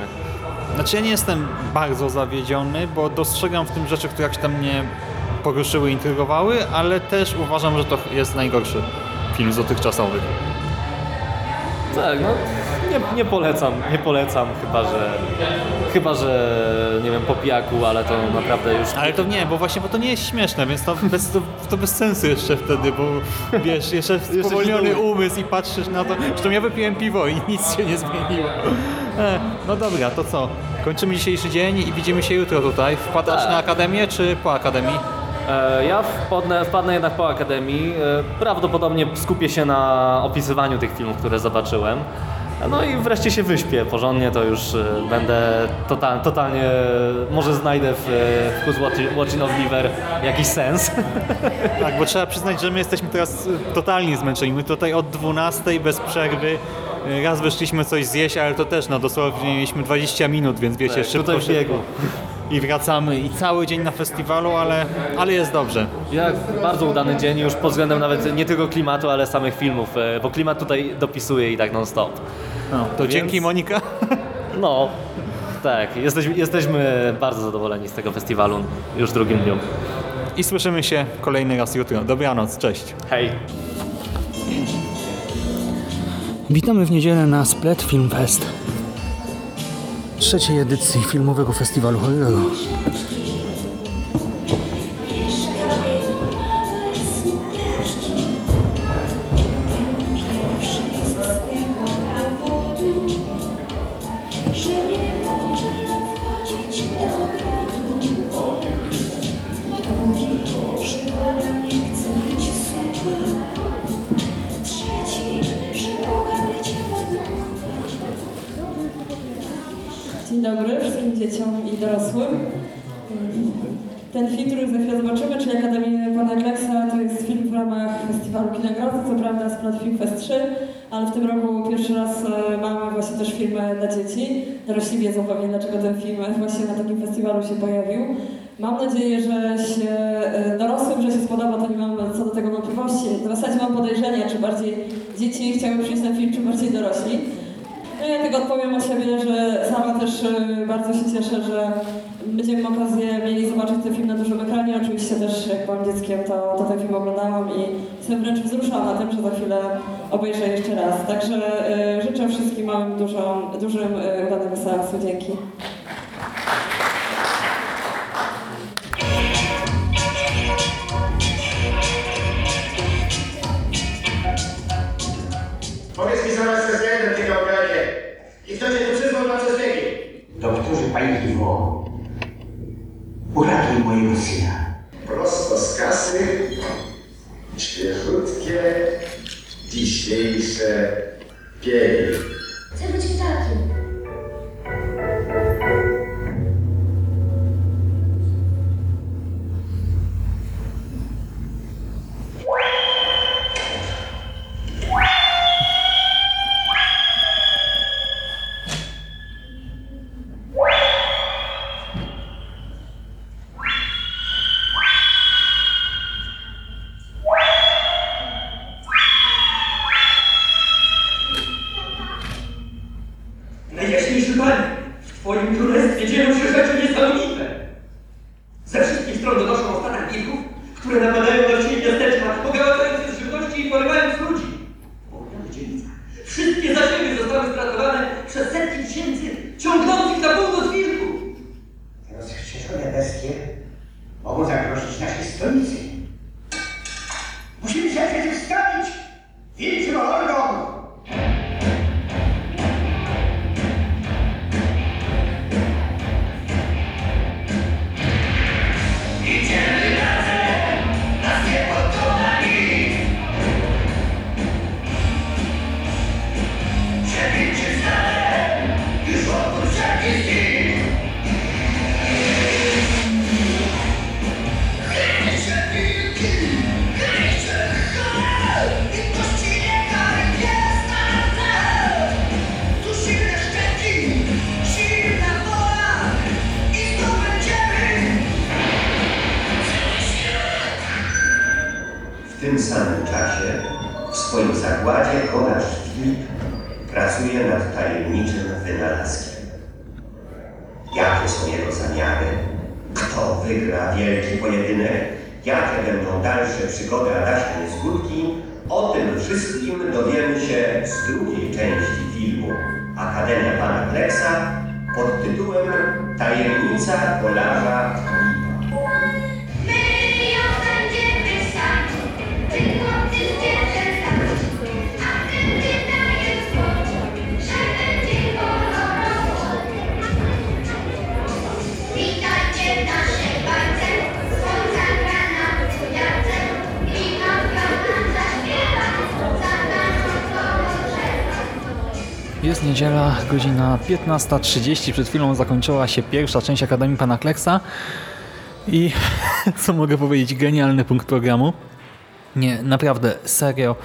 B: Znaczy ja nie jestem bardzo zawiedziony, bo dostrzegam w tym rzeczy, które jakś tam mnie poruszyły, intrygowały, ale też uważam, że to jest najgorszy film z dotychczasowych.
D: Tak, no nie, nie polecam, nie polecam, chyba że, chyba że nie wiem, po pijaku, ale to naprawdę już...
B: Ale to nie, bo właśnie, bo to nie jest śmieszne, więc to bez, to, to bez sensu jeszcze wtedy, bo wiesz, jeszcze spowolniony umysł i patrzysz na to. Zresztą ja wypiłem piwo i nic się nie zmieniło. E, no dobra, to co? Kończymy dzisiejszy dzień i widzimy się jutro tutaj. Wpadasz
D: Tak.
B: na akademię czy po akademii?
D: E, Ja wpadnę, wpadnę jednak po Akademii. E, Prawdopodobnie skupię się na opisywaniu tych filmów, które zobaczyłem. No i wreszcie się wyśpię porządnie, to już e, będę total, totalnie, może znajdę w, w Who's Watching- of Liver jakiś sens.
B: Tak, bo trzeba przyznać, że my jesteśmy teraz totalnie zmęczeni. My tutaj od 12 bez przerwy. Raz wyszliśmy coś zjeść, ale to też no dosłownie mieliśmy 20 minut, więc wiecie,
D: Tak,
B: szybko,
D: tutaj w biegu.
B: szybko. I wracamy i cały dzień na festiwalu, ale, ale jest dobrze.
D: Jak bardzo udany dzień już pod względem nawet nie tylko klimatu, ale samych filmów, e, bo klimat tutaj dopisuje i tak non stop.
B: No, to
D: Więc-
B: dzięki Monika.
D: No, tak, jesteśmy, jesteśmy bardzo zadowoleni z tego festiwalu już w drugim dniu.
B: I słyszymy się kolejny raz jutro. Dobranoc, cześć.
D: Hej!
A: Witamy w niedzielę na Split Film Fest. Trzeciej edycji filmowego festiwalu horroru.
C: 3, ale w tym roku pierwszy raz e, mamy właśnie też filmy dla dzieci. Dorośli wiedzą pewnie, dlaczego ten film właśnie na takim festiwalu się pojawił. Mam nadzieję, że się e, dorosłym, że się spodoba, to nie mam co do tego wątpliwości. W zasadzie mam podejrzenie, czy bardziej dzieci chciały przyjść na film, czy bardziej dorośli. No ja tylko odpowiem o siebie, że sama też y, bardzo się cieszę, że będziemy okazję mieli zobaczyć ten film na dużym ekranie. Oczywiście też jak byłam dzieckiem, to, to ten film oglądałam i jestem wręcz wzruszona tym, że za chwilę obejrzę jeszcze raz. Także y, życzę wszystkim małym, dużą, dużym, y, udanego seansu. Dzięki.
K: I kto cię tu przyzwał na przestrzegi?
L: Doktorze paliwo, uratuj mojego syna.
K: Prosto z kasy, świeżutkie, dzisiejsze biegi.
M: Chcę być ptakiem.
L: Będą dalsze przygody Adasia Niezgódki? O tym wszystkim dowiemy się z drugiej części filmu Akademia Pana Kleksa pod tytułem Tajemnica kolarza
N: My
B: Jest niedziela, godzina 15.30. Przed chwilą zakończyła się pierwsza część Akademii Pana Kleksa. I co mogę powiedzieć, genialny punkt programu. Nie, naprawdę, serio.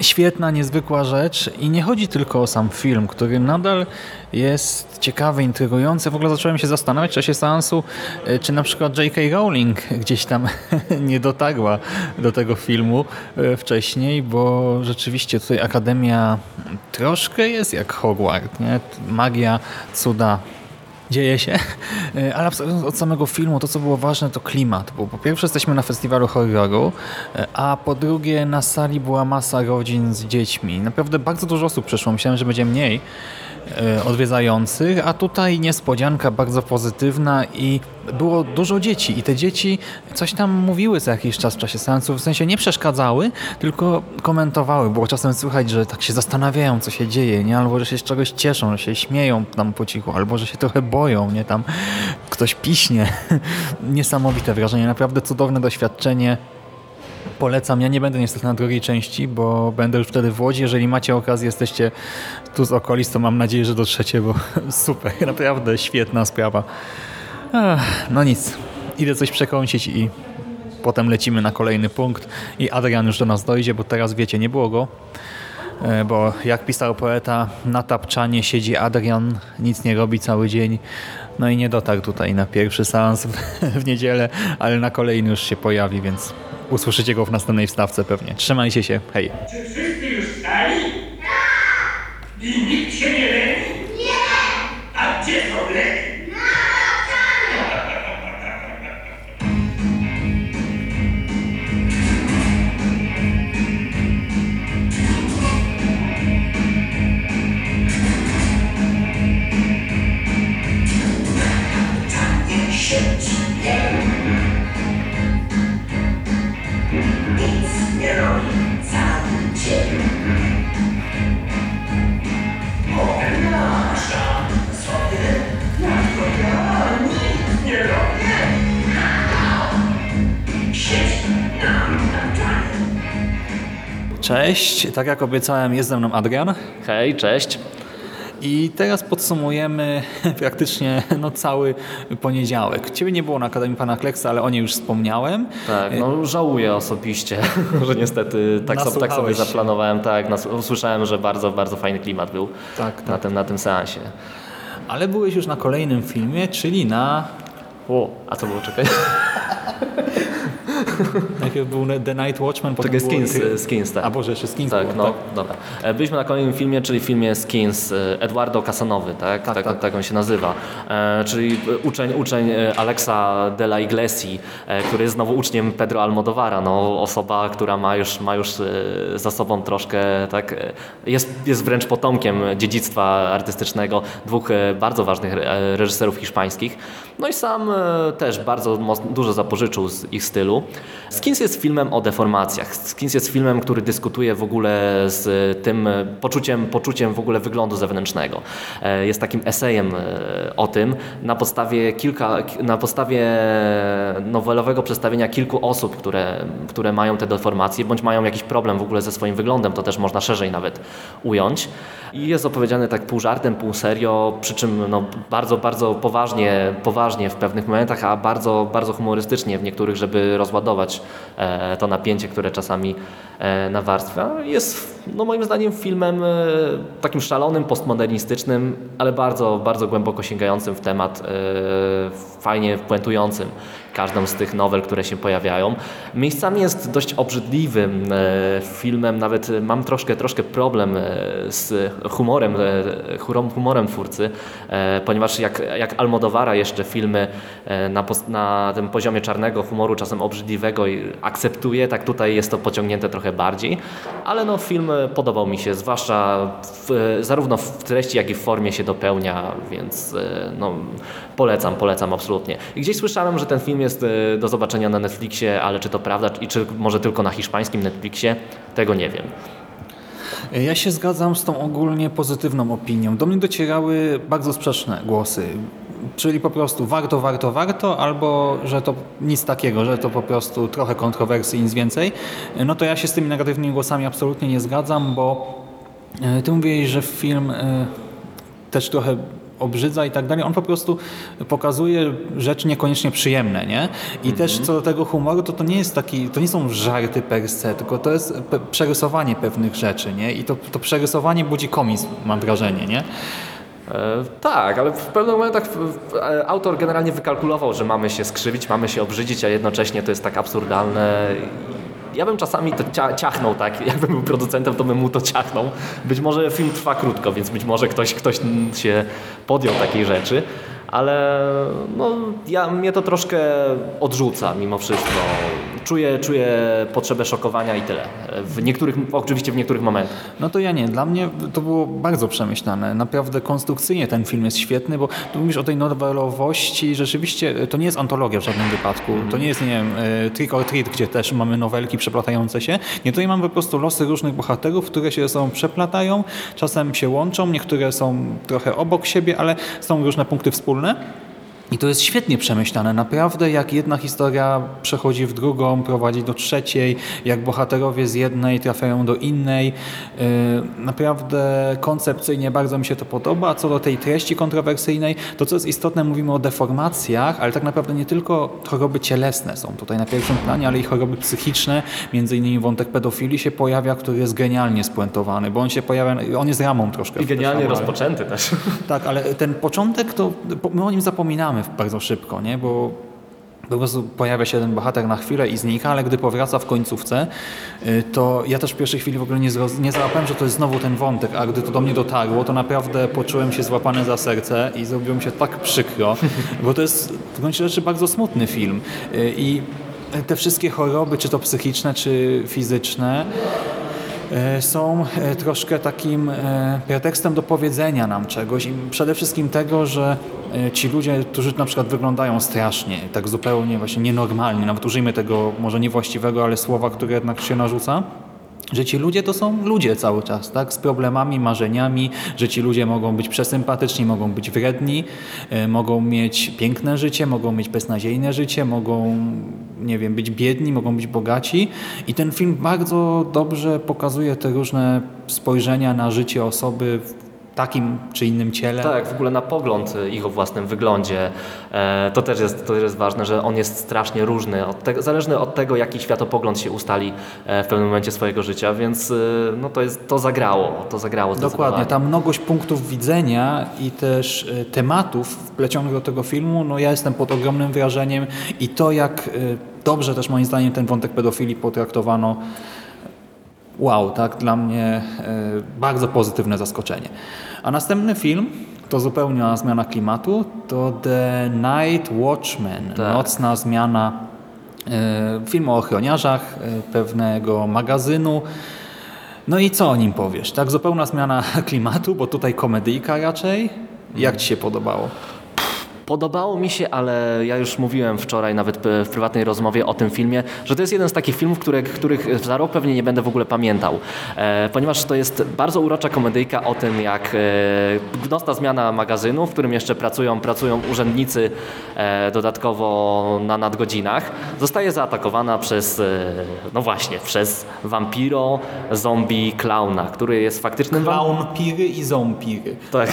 B: Świetna, niezwykła rzecz i nie chodzi tylko o sam film, który nadal jest ciekawy, intrygujący. W ogóle zacząłem się zastanawiać w czasie seansu, e, czy na przykład J.K. Rowling gdzieś tam nie dotarła do tego filmu e, wcześniej, bo rzeczywiście tutaj Akademia troszkę jest jak Hogwarts, nie? Magia, cuda, dzieje się, E, ale od samego filmu, to co było ważne to klimat, bo po pierwsze jesteśmy na festiwalu horroru, e, a po drugie na sali była masa rodzin z dziećmi. Naprawdę bardzo dużo osób przyszło, myślałem, że będzie mniej odwiedzających, a tutaj niespodzianka bardzo pozytywna i było dużo dzieci i te dzieci coś tam mówiły za jakiś czas w czasie seansu, w sensie nie przeszkadzały, tylko komentowały. Było czasem słychać, że tak się zastanawiają, co się dzieje, nie? albo że się z czegoś cieszą, że się śmieją tam po cichu, albo że się trochę boją, nie? Tam ktoś piśnie. Niesamowite wrażenie, naprawdę cudowne doświadczenie. Polecam. Ja nie będę niestety na drugiej części, bo będę już wtedy w Łodzi. Jeżeli macie okazję, jesteście tu z okolic, to mam nadzieję, że dotrzecie, bo super, naprawdę świetna sprawa. No nic, idę coś przekąsić i potem lecimy na kolejny punkt i Adrian już do nas dojdzie, bo teraz wiecie, nie było go, E, bo jak pisał poeta, na tapczanie siedzi Adrian, nic nie robi cały dzień, no i nie dotarł tutaj na pierwszy seans w, w niedzielę, ale na kolejny już się pojawi, więc usłyszycie go w następnej wstawce pewnie. Trzymajcie się, hej!
K: Czy wszyscy już stali? Tak! I
B: Cześć, tak jak obiecałem jest ze mną Adrian.
D: Hej, cześć.
B: I teraz podsumujemy praktycznie no, cały poniedziałek. Ciebie nie było na Akademii Pana Kleksa, ale o niej już wspomniałem.
D: Tak, no żałuję osobiście, że niestety tak, so, tak sobie zaplanowałem. Tak, nas, usłyszałem, że bardzo, bardzo fajny klimat był
B: Tak,
D: na, tym, na tym seansie.
B: Ale byłeś już na kolejnym filmie, czyli na...
D: O, a co było, czekaj?
B: Był The Night Watchman, potem
D: Czekaj,
B: było-
D: Skins, Skins, tak.
B: A Boże, jeszcze Skins
D: Tak,
B: było,
D: no,
B: tak?
D: dobra. E, Byliśmy na kolejnym filmie, czyli filmie Skins e, Eduardo Casanowy, tak? Tak, tak, tak on się nazywa. E, czyli uczeń, uczeń Alexa de la Iglesi, e, który jest znowu uczniem Pedro Almodovara, no, osoba, która ma już, ma już za sobą troszkę, tak, jest, jest wręcz potomkiem dziedzictwa artystycznego dwóch bardzo ważnych reżyserów hiszpańskich. No i sam e, też bardzo dużo zapożyczył z ich stylu. Skins jest filmem o deformacjach. Skins jest filmem, który dyskutuje w ogóle z tym e, poczuciem, poczuciem w ogóle wyglądu zewnętrznego. E, Jest takim esejem e, o tym na podstawie kilka, na podstawie nowelowego przedstawienia kilku osób, które, które mają te deformacje, bądź mają jakiś problem w ogóle ze swoim wyglądem, to też można szerzej nawet ująć. I jest opowiedziane tak pół żartem, pół serio, przy czym no, bardzo, bardzo poważnie, poważnie w pewnych momentach, a bardzo, bardzo humorystycznie w niektórych, żeby rozładować e, to napięcie, które czasami e, nawarstwia. Jest no, moim zdaniem filmem e, takim szalonym, postmodernistycznym, ale bardzo, bardzo głęboko sięgającym w temat, fajnie puentującym każdą z tych nowel, które się pojawiają. Miejscami jest dość obrzydliwym e, filmem, nawet mam troszkę, troszkę problem e, z humorem, e, humorem twórcy, e, ponieważ jak, jak Almodovara jeszcze filmy e, na, na tym poziomie czarnego humoru, czasem obrzydliwego akceptuje, tak tutaj jest to pociągnięte trochę bardziej, ale no film e, podobał mi się, zwłaszcza w, e, zarówno w treści, jak i w formie się dopełnia, więc e, no, polecam, polecam absolutnie. I gdzieś słyszałem, że ten film jest e, do zobaczenia na Netflixie, ale czy to prawda i czy może tylko na hiszpańskim Netflixie, tego nie wiem.
B: Ja się zgadzam z tą ogólnie pozytywną opinią. Do mnie docierały bardzo sprzeczne głosy. Czyli po prostu warto, warto, warto, albo że to nic takiego, że to po prostu trochę kontrowersji, nic więcej. No to ja się z tymi negatywnymi głosami absolutnie nie zgadzam, bo e, ty mówiłeś, że film e, też trochę obrzydza i tak dalej. On po prostu pokazuje rzeczy niekoniecznie przyjemne, nie? I też co do tego humoru, to to nie jest taki, to nie są żarty per se, tylko to jest pe przerysowanie pewnych rzeczy, nie? I to, to przerysowanie budzi komizm, mam wrażenie, nie?
D: E, tak, ale w pewnych momentach e, autor generalnie wykalkulował, że mamy się skrzywić, mamy się obrzydzić, a jednocześnie to jest tak absurdalne. Ja bym czasami to cia ciachnął, tak? Jakbym był producentem, to bym mu to ciachnął. Być może film trwa krótko, więc być może ktoś, ktoś się podjął takiej rzeczy, ale no, ja, mnie to troszkę odrzuca mimo wszystko. Czuję, czuję potrzebę szokowania i tyle. W niektórych, oczywiście w niektórych momentach.
B: No to ja nie. Dla mnie to było bardzo przemyślane. Naprawdę konstrukcyjnie ten film jest świetny, bo tu mówisz o tej nowelowości. Rzeczywiście to nie jest antologia w żadnym wypadku. To nie jest, nie wiem, e, Trick or Treat, gdzie też mamy nowelki przeplatające się. Nie, tutaj mamy po prostu losy różnych bohaterów, które się ze sobą przeplatają, czasem się łączą, niektóre są trochę obok siebie, ale są różne punkty wspólne. I to jest świetnie przemyślane. Naprawdę jak jedna historia przechodzi w drugą, prowadzi do trzeciej, jak bohaterowie z jednej trafiają do innej. Yy, Naprawdę koncepcyjnie bardzo mi się to podoba. A co do tej treści kontrowersyjnej, to co jest istotne, mówimy o deformacjach, ale tak naprawdę nie tylko choroby cielesne są tutaj na pierwszym planie, ale i choroby psychiczne. Między innymi wątek pedofilii się pojawia, który jest genialnie spuentowany, bo on się pojawia, on jest ramą troszkę.
D: I genialnie
B: fabularną.
D: rozpoczęty też.
B: Tak, ale ten początek to my o nim zapominamy bardzo szybko, nie? Bo po prostu pojawia się ten bohater na chwilę i znika, ale gdy powraca w końcówce, y, to ja też w pierwszej chwili w ogóle nie, nie załapałem, że to jest znowu ten wątek, a gdy to do mnie dotarło, to naprawdę poczułem się złapany za serce i zrobiło mi się tak przykro, bo to jest w gruncie rzeczy bardzo smutny film. Y, I te wszystkie choroby, czy to psychiczne, czy fizyczne, e, są troszkę takim pretekstem do powiedzenia nam czegoś i przede wszystkim tego, że ci ludzie, którzy na przykład wyglądają strasznie, tak zupełnie właśnie nienormalnie, nawet użyjmy tego może niewłaściwego, ale słowa, które jednak się narzuca, że ci ludzie to są ludzie cały czas, tak? Z problemami, marzeniami, że ci ludzie mogą być przesympatyczni, mogą być wredni, e, mogą mieć piękne życie, mogą mieć beznadziejne życie, mogą, nie wiem, być biedni, mogą być bogaci. I ten film bardzo dobrze pokazuje te różne spojrzenia na życie osoby takim czy innym ciele.
D: Tak, w ogóle na pogląd ich o własnym wyglądzie. E, to, też jest, to też jest ważne, że on jest strasznie różny, od tego, zależny od tego, jaki światopogląd się ustali e, w pewnym momencie swojego życia, więc e, no to, jest, to zagrało, to zagrało
B: Dokładnie, ta mnogość punktów widzenia i też tematów wplecionych do tego filmu, no ja jestem pod ogromnym wrażeniem i to jak dobrze też moim zdaniem ten wątek pedofilii potraktowano, wow, tak, dla mnie e, bardzo pozytywne zaskoczenie. A następny film, to zupełna zmiana klimatu, to The Night Watchman, nocna zmiana, e, film o ochroniarzach e, pewnego magazynu, no i co o nim powiesz? Tak, zupełna zmiana klimatu, bo tutaj komedyjka raczej. Jak Ci się podobało?
D: Podobało mi się, ale ja już mówiłem wczoraj nawet p- w prywatnej rozmowie o tym filmie, że to jest jeden z takich filmów, które, których za rok pewnie nie będę w ogóle pamiętał. E, ponieważ to jest bardzo urocza komedyjka o tym, jak e, nocna zmiana magazynu, w którym jeszcze pracują, pracują urzędnicy e, dodatkowo na nadgodzinach, zostaje zaatakowana przez, e, no właśnie, przez wampiro, zombie, klauna, który jest faktycznym
B: Clown piry i zompiry.
D: Tak.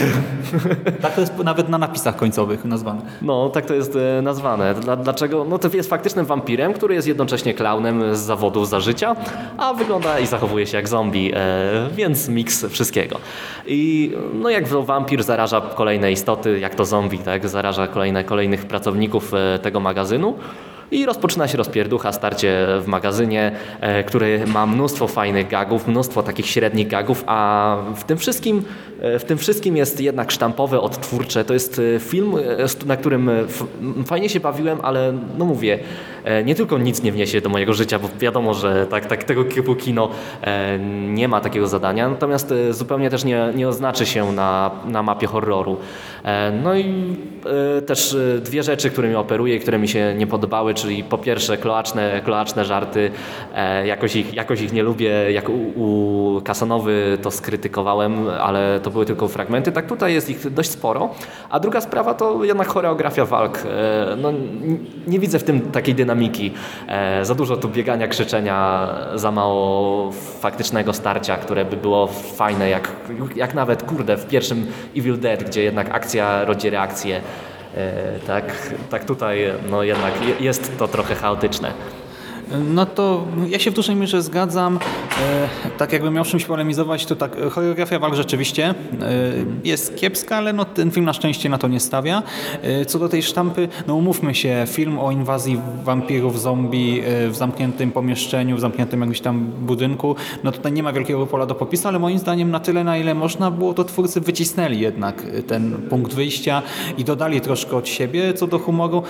B: tak to jest nawet na napisach końcowych nazwane.
D: No, tak to jest e, nazwane. Dla, dlaczego? No to jest faktycznym wampirem, który jest jednocześnie klaunem z zawodów za życia, a wygląda i zachowuje się jak zombie, e, więc miks wszystkiego. I no jak wampir zaraża kolejne istoty, jak to zombie, tak? Zaraża kolejne, kolejnych pracowników e, tego magazynu. I rozpoczyna się rozpierducha, starcie w magazynie, e, który ma mnóstwo fajnych gagów, mnóstwo takich średnich gagów, a w tym wszystkim, e, w tym wszystkim jest jednak sztampowe, odtwórcze. To jest e, film, na którym fajnie się bawiłem, ale no mówię, nie tylko nic nie wniesie do mojego życia, bo wiadomo, że tak, tak tego typu kino nie ma takiego zadania, natomiast zupełnie też nie, nie oznaczy się na, na mapie horroru. No i też dwie rzeczy, którymi operuję, które mi się nie podobały, czyli po pierwsze kloaczne, kloaczne żarty, e, jakoś ich, jakoś ich nie lubię, jak u, u Kasanowy to skrytykowałem, ale to były tylko fragmenty, tak tutaj jest ich dość sporo. A druga sprawa to jednak choreografia walk. E, No, nie widzę w tym takiej dynamiki. E, Za dużo tu biegania, krzyczenia, za mało faktycznego starcia, które by było fajne, jak, jak nawet, kurde, w pierwszym Evil Dead, gdzie jednak akcja rodzi reakcję. E, Tak, tak tutaj no jednak je- jest to trochę chaotyczne.
B: No to ja się w dużej mierze zgadzam. E, tak jakbym miał czymś polemizować, to tak, e, choreografia walk rzeczywiście e, jest kiepska, ale no, ten film na szczęście na to nie stawia. Co do tej sztampy, no umówmy się, film o inwazji wampirów, zombie w zamkniętym pomieszczeniu, w zamkniętym jakimś tam budynku, no tutaj nie ma wielkiego pola do popisu, ale moim zdaniem na tyle, na ile można było, to twórcy wycisnęli jednak ten punkt wyjścia i dodali troszkę od siebie. Co do humoru,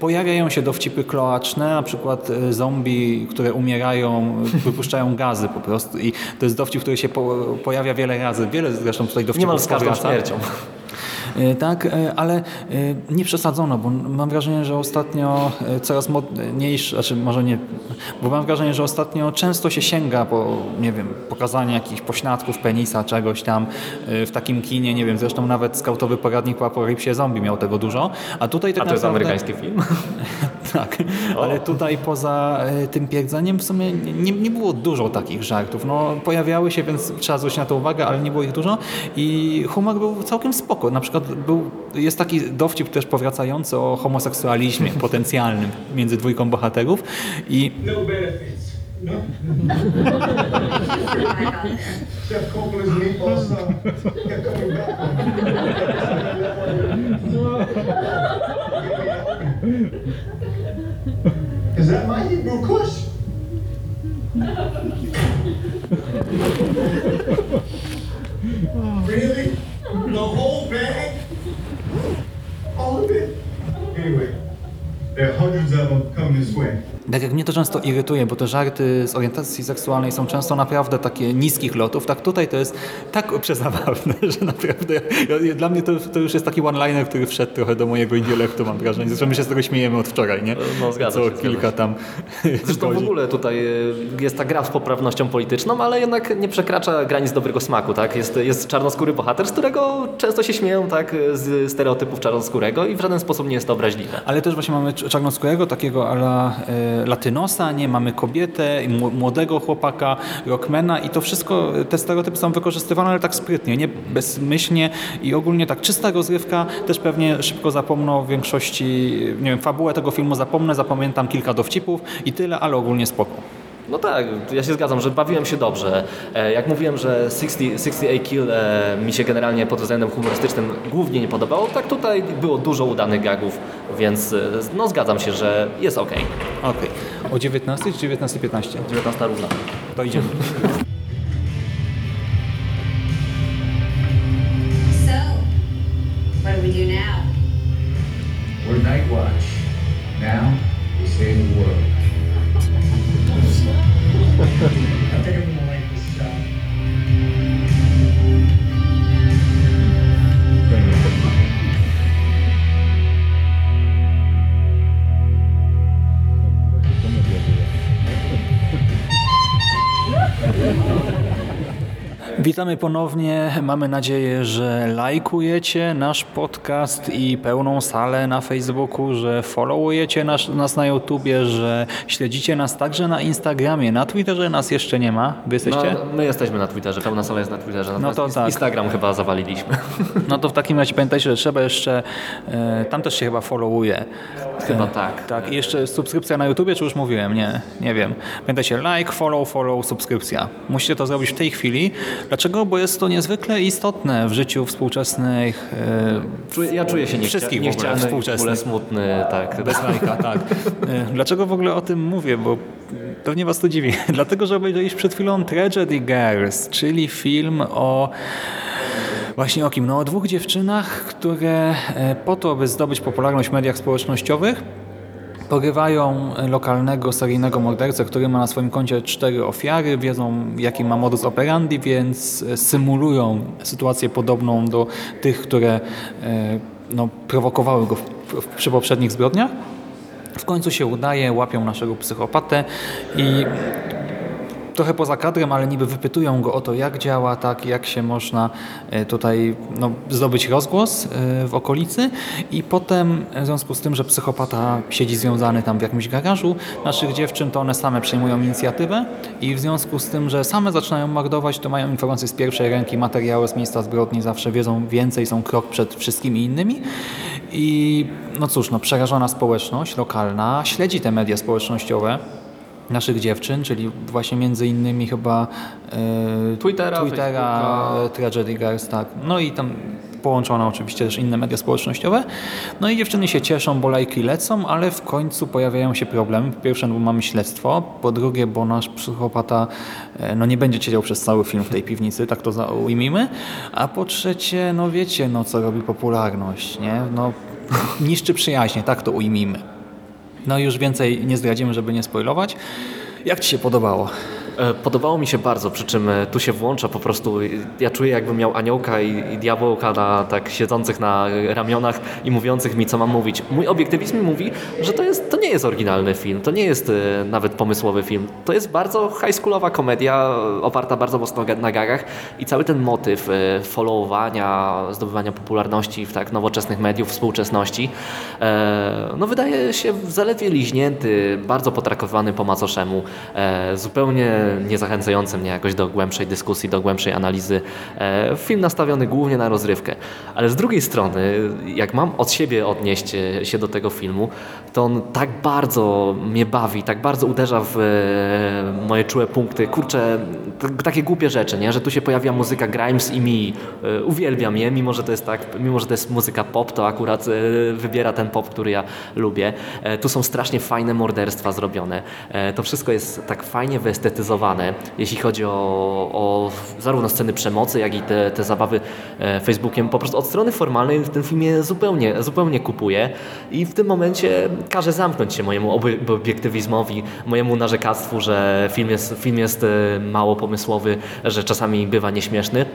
B: pojawiają się dowcipy kloaczne, na przykład e, zombie, które umierają, wypuszczają gazy po prostu i to jest dowcip, który się po, pojawia wiele razy. Wiele zresztą tutaj dowcipów
D: Niemal z każdą
B: powraca.
D: śmiercią.
B: E, Tak, e, ale e, nie przesadzono, bo mam wrażenie, że ostatnio coraz modniejsze, znaczy może nie, bo mam wrażenie, że ostatnio często się sięga po, nie wiem, pokazanie jakichś pośladków penisa, czegoś tam w takim kinie, nie wiem, zresztą nawet skautowy poradnik po apokalipsie zombie miał tego dużo, a tutaj tak
D: A to jest
B: naprawdę...
D: amerykański film?
B: Tak, ale tutaj poza tym pierdzeniem w sumie nie, nie było dużo takich żartów. No, pojawiały się, więc trzeba zwrócić na to uwagę, ale nie było ich dużo i humor był całkiem spoko. Na przykład był, jest taki dowcip też powracający o homoseksualizmie potencjalnym między dwójką bohaterów i
K: No benefits. No. Chef Coppola's meatball son kept coming back. Is that my Hebrew kush? really? The whole bag? All of it? Anyway, there are hundreds of them coming this way.
B: Tak jak mnie to często irytuje, bo te żarty z orientacji seksualnej są często naprawdę takie niskich lotów, tak tutaj to jest tak przezabawne, że naprawdę ja, dla mnie to, to już jest taki one-liner, który wszedł trochę do mojego intelektu, mam wrażenie. Zresztą my się z tego śmiejemy od wczoraj, nie?
D: No, zgadza
B: Co
D: się, zgadza
B: kilka
D: się.
B: tam
D: Zresztą w ogóle tutaj e, jest ta gra z poprawnością polityczną, ale jednak nie przekracza granic dobrego smaku, tak? Jest, jest czarnoskóry bohater, z którego często się śmieją, tak? Z stereotypów czarnoskórego i w żaden sposób nie jest to obraźliwe.
B: Ale też właśnie mamy cz- czarnoskórego, takiego ala e, latynosa, nie? Mamy kobietę, młodego chłopaka, rockmana i to wszystko, te stereotypy są wykorzystywane, ale tak sprytnie, nie bezmyślnie i ogólnie tak czysta rozrywka, też pewnie szybko zapomnę o większości, nie wiem, fabułę tego filmu zapomnę, zapamiętam kilka dowcipów i tyle, ale ogólnie spoko.
D: No tak, ja się zgadzam, że bawiłem się dobrze. E, Jak mówiłem, że 60, 68 Kill e, mi się generalnie pod względem humorystycznym głównie nie podobało, tak tutaj było dużo udanych gagów, więc e, no zgadzam się, że jest ok.
B: Okej. O 19 czy 19.15?
D: 19 równa.
B: To idziemy.
O: So, what do we do now?
P: We're Night Watch. Now, we save the world.
K: I think I'm gonna like this job.
B: Witamy ponownie. Mamy nadzieję, że lajkujecie nasz podcast i pełną salę na Facebooku, że followujecie nas, nas na YouTubie, że śledzicie nas także na Instagramie. Na Twitterze nas jeszcze nie ma. Wy jesteście?
D: No, my jesteśmy na Twitterze, pełna sala jest na Twitterze.
B: No to tak.
D: Instagram chyba zawaliliśmy.
B: No to w takim razie pamiętajcie, że trzeba jeszcze, e, tam też się chyba followuje.
D: Chyba
B: E,
D: tak.
B: Tak, i jeszcze subskrypcja na YouTubie, czy już mówiłem? Nie, nie wiem. Pamiętajcie, like, follow, follow, subskrypcja. Musicie to zrobić w tej chwili. Dlaczego? Bo jest to niezwykle istotne w życiu współczesnych e,
D: Czuję, ja czuję się niechcia-
B: wszystkich w ogóle
D: niechciany, w ogóle smutny, tak.
B: Bez lajka, tak. E, Dlaczego w ogóle o tym mówię? Bo pewnie was to dziwi. Dlatego, że obejrzeliśmy przed chwilą Tragedy Girls, czyli film o Właśnie o kim? No o dwóch dziewczynach, które e, po to, by zdobyć popularność w mediach społecznościowych, porywają lokalnego seryjnego mordercę, który ma na swoim koncie cztery ofiary, wiedzą jaki ma modus operandi, więc e, symulują sytuację podobną do tych, które e, no, prowokowały go w, przy poprzednich zbrodniach. W końcu się udaje, łapią naszego psychopatę i trochę poza kadrem, ale niby wypytują go o to, jak działa, tak, jak się można e, tutaj no, zdobyć rozgłos e, w okolicy. I potem w związku z tym, że psychopata siedzi związany tam w jakimś garażu naszych dziewczyn, to one same przejmują inicjatywę i w związku z tym, że same zaczynają mordować, to mają informacje z pierwszej ręki, materiały z miejsca zbrodni, zawsze wiedzą więcej, są krok przed wszystkimi innymi. I no cóż, no, przerażona społeczność lokalna śledzi te media społecznościowe, naszych dziewczyn, czyli właśnie między innymi chyba e,
D: Twittera,
B: Twittera e, Tragedy Girls, tak. No i tam połączone oczywiście też inne media społecznościowe. No i dziewczyny się cieszą, bo lajki lecą, ale w końcu pojawiają się problemy. Po pierwsze, no bo mamy śledztwo, po drugie, bo nasz psychopata e, no nie będzie siedział przez cały film w tej piwnicy, tak to ujmijmy, a po trzecie, no wiecie, no co robi popularność, nie? No niszczy przyjaźnie, tak to ujmijmy. No już więcej nie zdradzimy, żeby nie spoilować. Jak Ci się podobało?
D: E, Podobało mi się bardzo, przy czym e, tu się włącza po prostu, ja czuję jakbym miał aniołka i, i diabełka na, tak siedzących na ramionach i mówiących mi, co mam mówić. Mój obiektywizm mówi, że to, jest, to nie jest oryginalny film, to nie jest e, nawet pomysłowy film. To jest bardzo high schoolowa komedia, oparta bardzo mocno na gagach i cały ten motyw followowania, zdobywania popularności w tak nowoczesnych mediów współczesności, no wydaje się zaledwie liźnięty, bardzo potraktowany po macoszemu, zupełnie nie zachęcający mnie jakoś do głębszej dyskusji, do głębszej analizy. E, film nastawiony głównie na rozrywkę. Ale z drugiej strony, jak mam od siebie odnieść e, się do tego filmu, to on tak bardzo mnie bawi, tak bardzo uderza w e, moje czułe punkty. Kurczę, takie głupie rzeczy, nie? że tu się pojawia muzyka Grimes i mi. E, uwielbiam je, mimo że to jest tak, mimo że to jest muzyka pop, to akurat e, wybiera ten pop, który ja lubię. Tu są strasznie fajne morderstwa zrobione. To wszystko jest tak fajnie wyestetyzowane, jeśli chodzi o, o zarówno sceny przemocy, jak i te, te zabawy Facebookiem. Po prostu od strony formalnej w tym filmie zupełnie, zupełnie kupuję i w tym momencie każę zamknąć się mojemu obiektywizmowi, mojemu narzekactwu, że film jest, film jest e, mało pomysłowy, że czasami bywa nieśmieszny.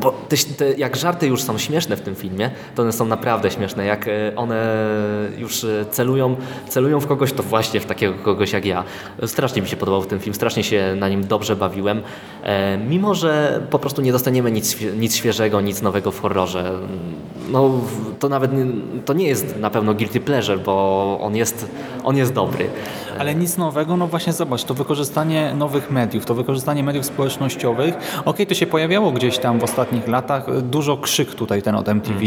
D: Bo te, te, jak żarty już są śmieszne w tym filmie, to one są naprawdę śmieszne. Jak e, one już e, celują, celują w kogoś, to właśnie w takiego kogoś jak ja. Strasznie mi się podobał ten film, strasznie się na nim dobrze bawiłem. E, mimo, że po prostu nie dostaniemy nic, nic świeżego, nic nowego w horrorze. No, to nawet to nie jest na pewno guilty pleasure, bo on jest, on jest dobry.
B: Ale nic nowego, no właśnie zobacz, to wykorzystanie nowych mediów, to wykorzystanie mediów społecznościowych. Okej, to się pojawiało gdzieś tam w ostatnich latach, dużo krzyk tutaj ten od MTV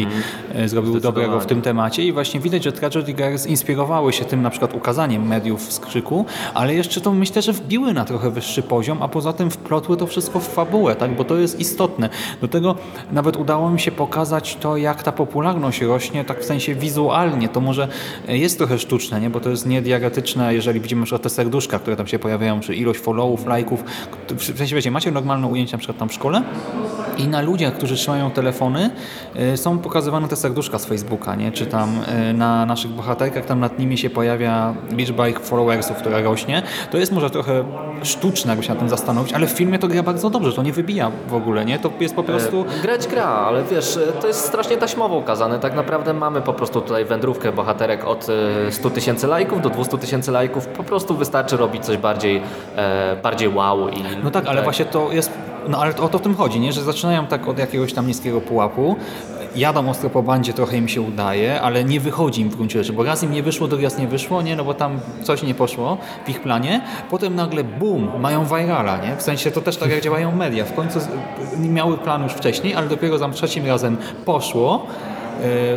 B: e, zrobił dobrego w tym temacie i właśnie widać, że Tragedy Girls inspirowały się tym na przykład ukazaniem mediów z krzyku, ale jeszcze to myślę, że wbiły na trochę wyższy poziom, a poza tym wplotły to wszystko w fabułę, tak, bo to jest istotne. Do tego nawet udało mi się pokazać to, jak ta popularność rośnie, tak w sensie wizualnie, to może jest trochę sztuczne, nie? bo to jest niediagetyczne, jeżeli widzimy na te serduszka, które tam się pojawiają, czy ilość followów, lajków. W sensie, wiecie, macie normalne ujęcia na przykład tam w szkole i na ludziach, którzy trzymają telefony y, są pokazywane te serduszka z Facebooka, nie? czy tam y, na naszych bohaterkach, tam nad nimi się pojawia liczba ich followersów, która rośnie. To jest może trochę sztuczne, jakby się na tym zastanowić, ale w filmie to gra bardzo dobrze, to nie wybija w ogóle, nie? To jest po prostu...
D: E, Grać gra, ale wiesz, e, to jest strasznie taśmowo ukazane. Tak naprawdę mamy po prostu tutaj wędrówkę bohaterek od e, 100 tysięcy lajków do 200 tysięcy lajków. Po prostu wystarczy robić coś bardziej, e, bardziej wow. I,
B: No tak, ale właśnie to jest, no ale o to w tym chodzi, nie? że zaczynają tak od jakiegoś tam niskiego pułapu, jadą ostro po bandzie, trochę im się udaje, ale nie wychodzi im w gruncie rzeczy, bo raz im nie wyszło, drugi raz nie wyszło, nie? no bo tam coś nie poszło w ich planie, potem nagle bum, mają virala, nie? w sensie to też tak jak działają media, w końcu miały plan już wcześniej, ale dopiero za trzecim razem poszło,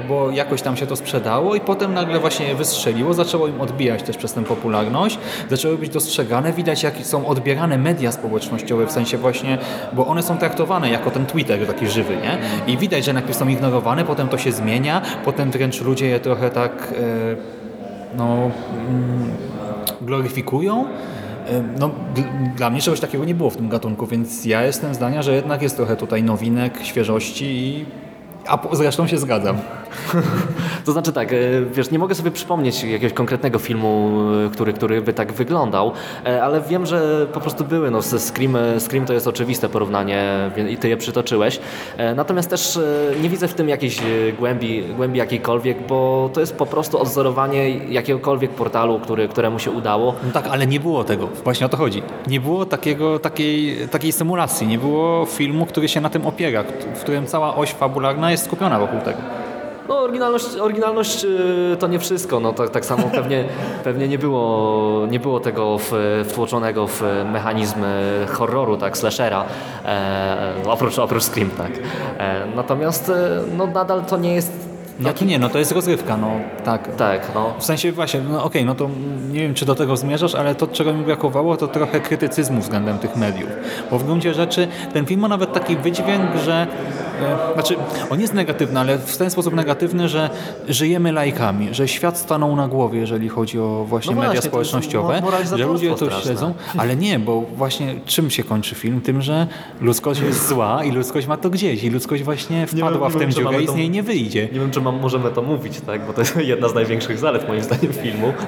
B: bo jakoś tam się to sprzedało i potem nagle właśnie wystrzeliło, zaczęło im odbijać też przez tę popularność, zaczęły być dostrzegane, widać jak są odbierane media społecznościowe, w sensie właśnie, bo one są traktowane jako ten Twitter taki żywy, nie? I widać, że najpierw są ignorowane, potem to się zmienia, potem wręcz ludzie je trochę tak, e, no, mm, gloryfikują. E, No, dla mnie czegoś takiego nie było w tym gatunku, więc ja jestem zdania, że jednak jest trochę tutaj nowinek, świeżości i a zresztą się zgadzam.
D: To znaczy tak, e, wiesz, nie mogę sobie przypomnieć jakiegoś konkretnego filmu, e, który, który by tak wyglądał, e, ale wiem, że po prostu były. No, Scream, Scream to jest oczywiste porównanie i ty je przytoczyłeś. Natomiast też nie widzę w tym jakiejś głębi, głębi jakiejkolwiek, bo to jest po prostu odzorowanie jakiegokolwiek portalu, który, któremu się udało.
B: No tak, ale nie było tego. Właśnie o to chodzi. Nie było takiego, takiej, takiej symulacji, nie było filmu, który się na tym opiera, w którym cała oś fabularna jest skupiona wokół tego.
D: No, oryginalność, oryginalność e, to nie wszystko. No, tak, tak samo pewnie, pewnie nie, było, nie było tego w, wtłoczonego w mechanizm e, horroru, tak, slashera, e, oprócz, oprócz Scream, tak. E, natomiast e, no, nadal to nie jest
B: No to nie, no to jest rozrywka, no tak.
D: Tak, no.
B: W sensie właśnie, no okej, no to nie wiem, czy do tego zmierzasz, ale to, czego mi brakowało, to trochę krytycyzmu względem tych mediów. Bo w gruncie rzeczy ten film ma nawet taki wydźwięk, że e, znaczy, on jest negatywny, ale w ten sposób negatywny, że żyjemy lajkami, że świat stanął na głowie, jeżeli chodzi o właśnie
D: No
B: media
D: właśnie,
B: społecznościowe, że ludzie to śledzą, ale nie, bo właśnie czym się kończy film? Tym, że ludzkość jest zła i ludzkość ma to gdzieś i ludzkość właśnie wpadła w tę dziurę i z niej nie wyjdzie.
D: Nie wiem, czy mam, możemy to mówić, tak? bo to jest jedna z największych zalet moim zdaniem filmu.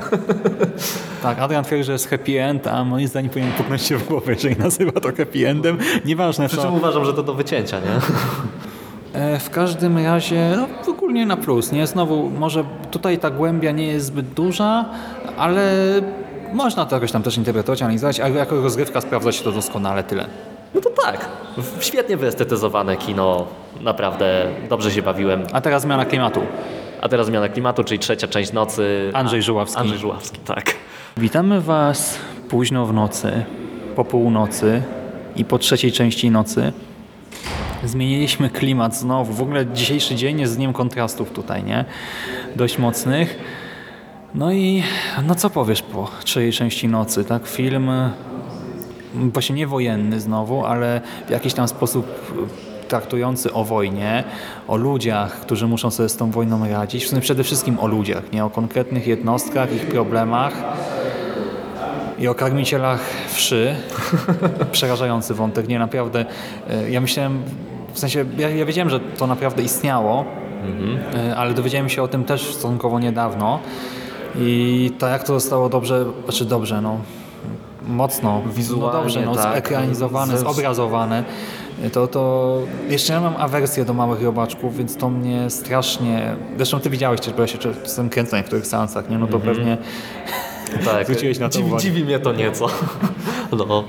B: Tak, Adrian twierdzi, że jest happy end, a moim zdaniem powinien puknąć się w głowę, jeżeli nazywa to happy endem. Nieważne
D: Przy
B: co.
D: czym uważam, że to do wycięcia, nie?
B: E, W każdym razie, no ogólnie na plus, nie? Znowu, może tutaj ta głębia nie jest zbyt duża, ale można to jakoś tam też interpretować, analizować, a jako rozgrywka sprawdza się to doskonale, tyle.
D: No to tak. Świetnie wyestetyzowane kino. Naprawdę dobrze się bawiłem.
B: A teraz zmiana klimatu.
D: A teraz zmiana klimatu, czyli trzecia część nocy.
B: Andrzej Żuławski.
D: Andrzej Żuławski, tak.
B: Witamy Was późno w nocy, po północy i po trzeciej części nocy. Zmieniliśmy klimat znowu. W ogóle dzisiejszy dzień jest dniem kontrastów tutaj, nie? Dość mocnych. No i no co powiesz po trzeciej części nocy, tak? Film właśnie nie wojenny znowu, ale w jakiś tam sposób traktujący o wojnie, o ludziach, którzy muszą sobie z tą wojną radzić. W sumie przede wszystkim o ludziach, nie o konkretnych jednostkach, ich problemach i o karmicielach wszy. Przerażający wątek, nie naprawdę. e, Ja myślałem, w sensie, ja, ja wiedziałem, że to naprawdę istniało, e, ale dowiedziałem się o tym też stosunkowo niedawno. I tak jak to zostało dobrze, znaczy dobrze, no mocno,
D: Wizualnie,
B: no dobrze, no,
D: tak.
B: zekranizowane,
D: Ze-
B: zobrazowane, to, to jeszcze ja mam awersję do małych robaczków, więc to mnie strasznie, zresztą ty widziałeś też, bo ja się czasem kręcę na niektórych seansach, nie? no to
D: Mhm.
B: pewnie
D: Tak,
B: zwróciłeś na to
D: dziwi,
B: uwagę.
D: dziwi mnie to nieco. No,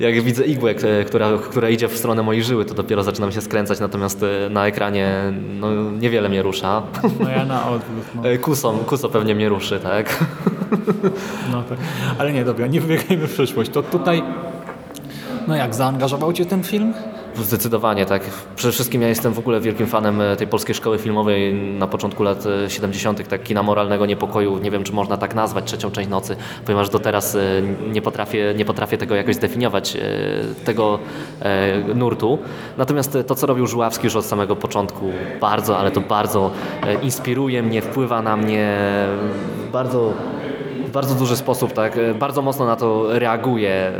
D: jak widzę igłę, która, która idzie w stronę mojej żyły, to dopiero zaczynam się skręcać, natomiast e, na ekranie no, niewiele mnie rusza.
B: No ja na odwrót. No.
D: E, Kuso, kuso pewnie mnie ruszy, tak?
B: No tak. Ale nie, dobra, nie wybiegajmy w przyszłość. To tutaj, no jak zaangażował Cię ten film?
D: Zdecydowanie, tak. Przede wszystkim ja jestem w ogóle wielkim fanem e, tej polskiej szkoły filmowej na początku lat e, 70., tak kina moralnego niepokoju. Nie wiem, czy można tak nazwać trzecią część nocy, ponieważ do teraz e, nie potrafię, nie potrafię tego jakoś zdefiniować, e, tego e, nurtu. Natomiast e, to, co robił Żuławski już od samego początku, bardzo, ale to bardzo e, inspiruje mnie, wpływa na mnie bardzo w bardzo duży sposób, tak, e, bardzo mocno na to reaguję.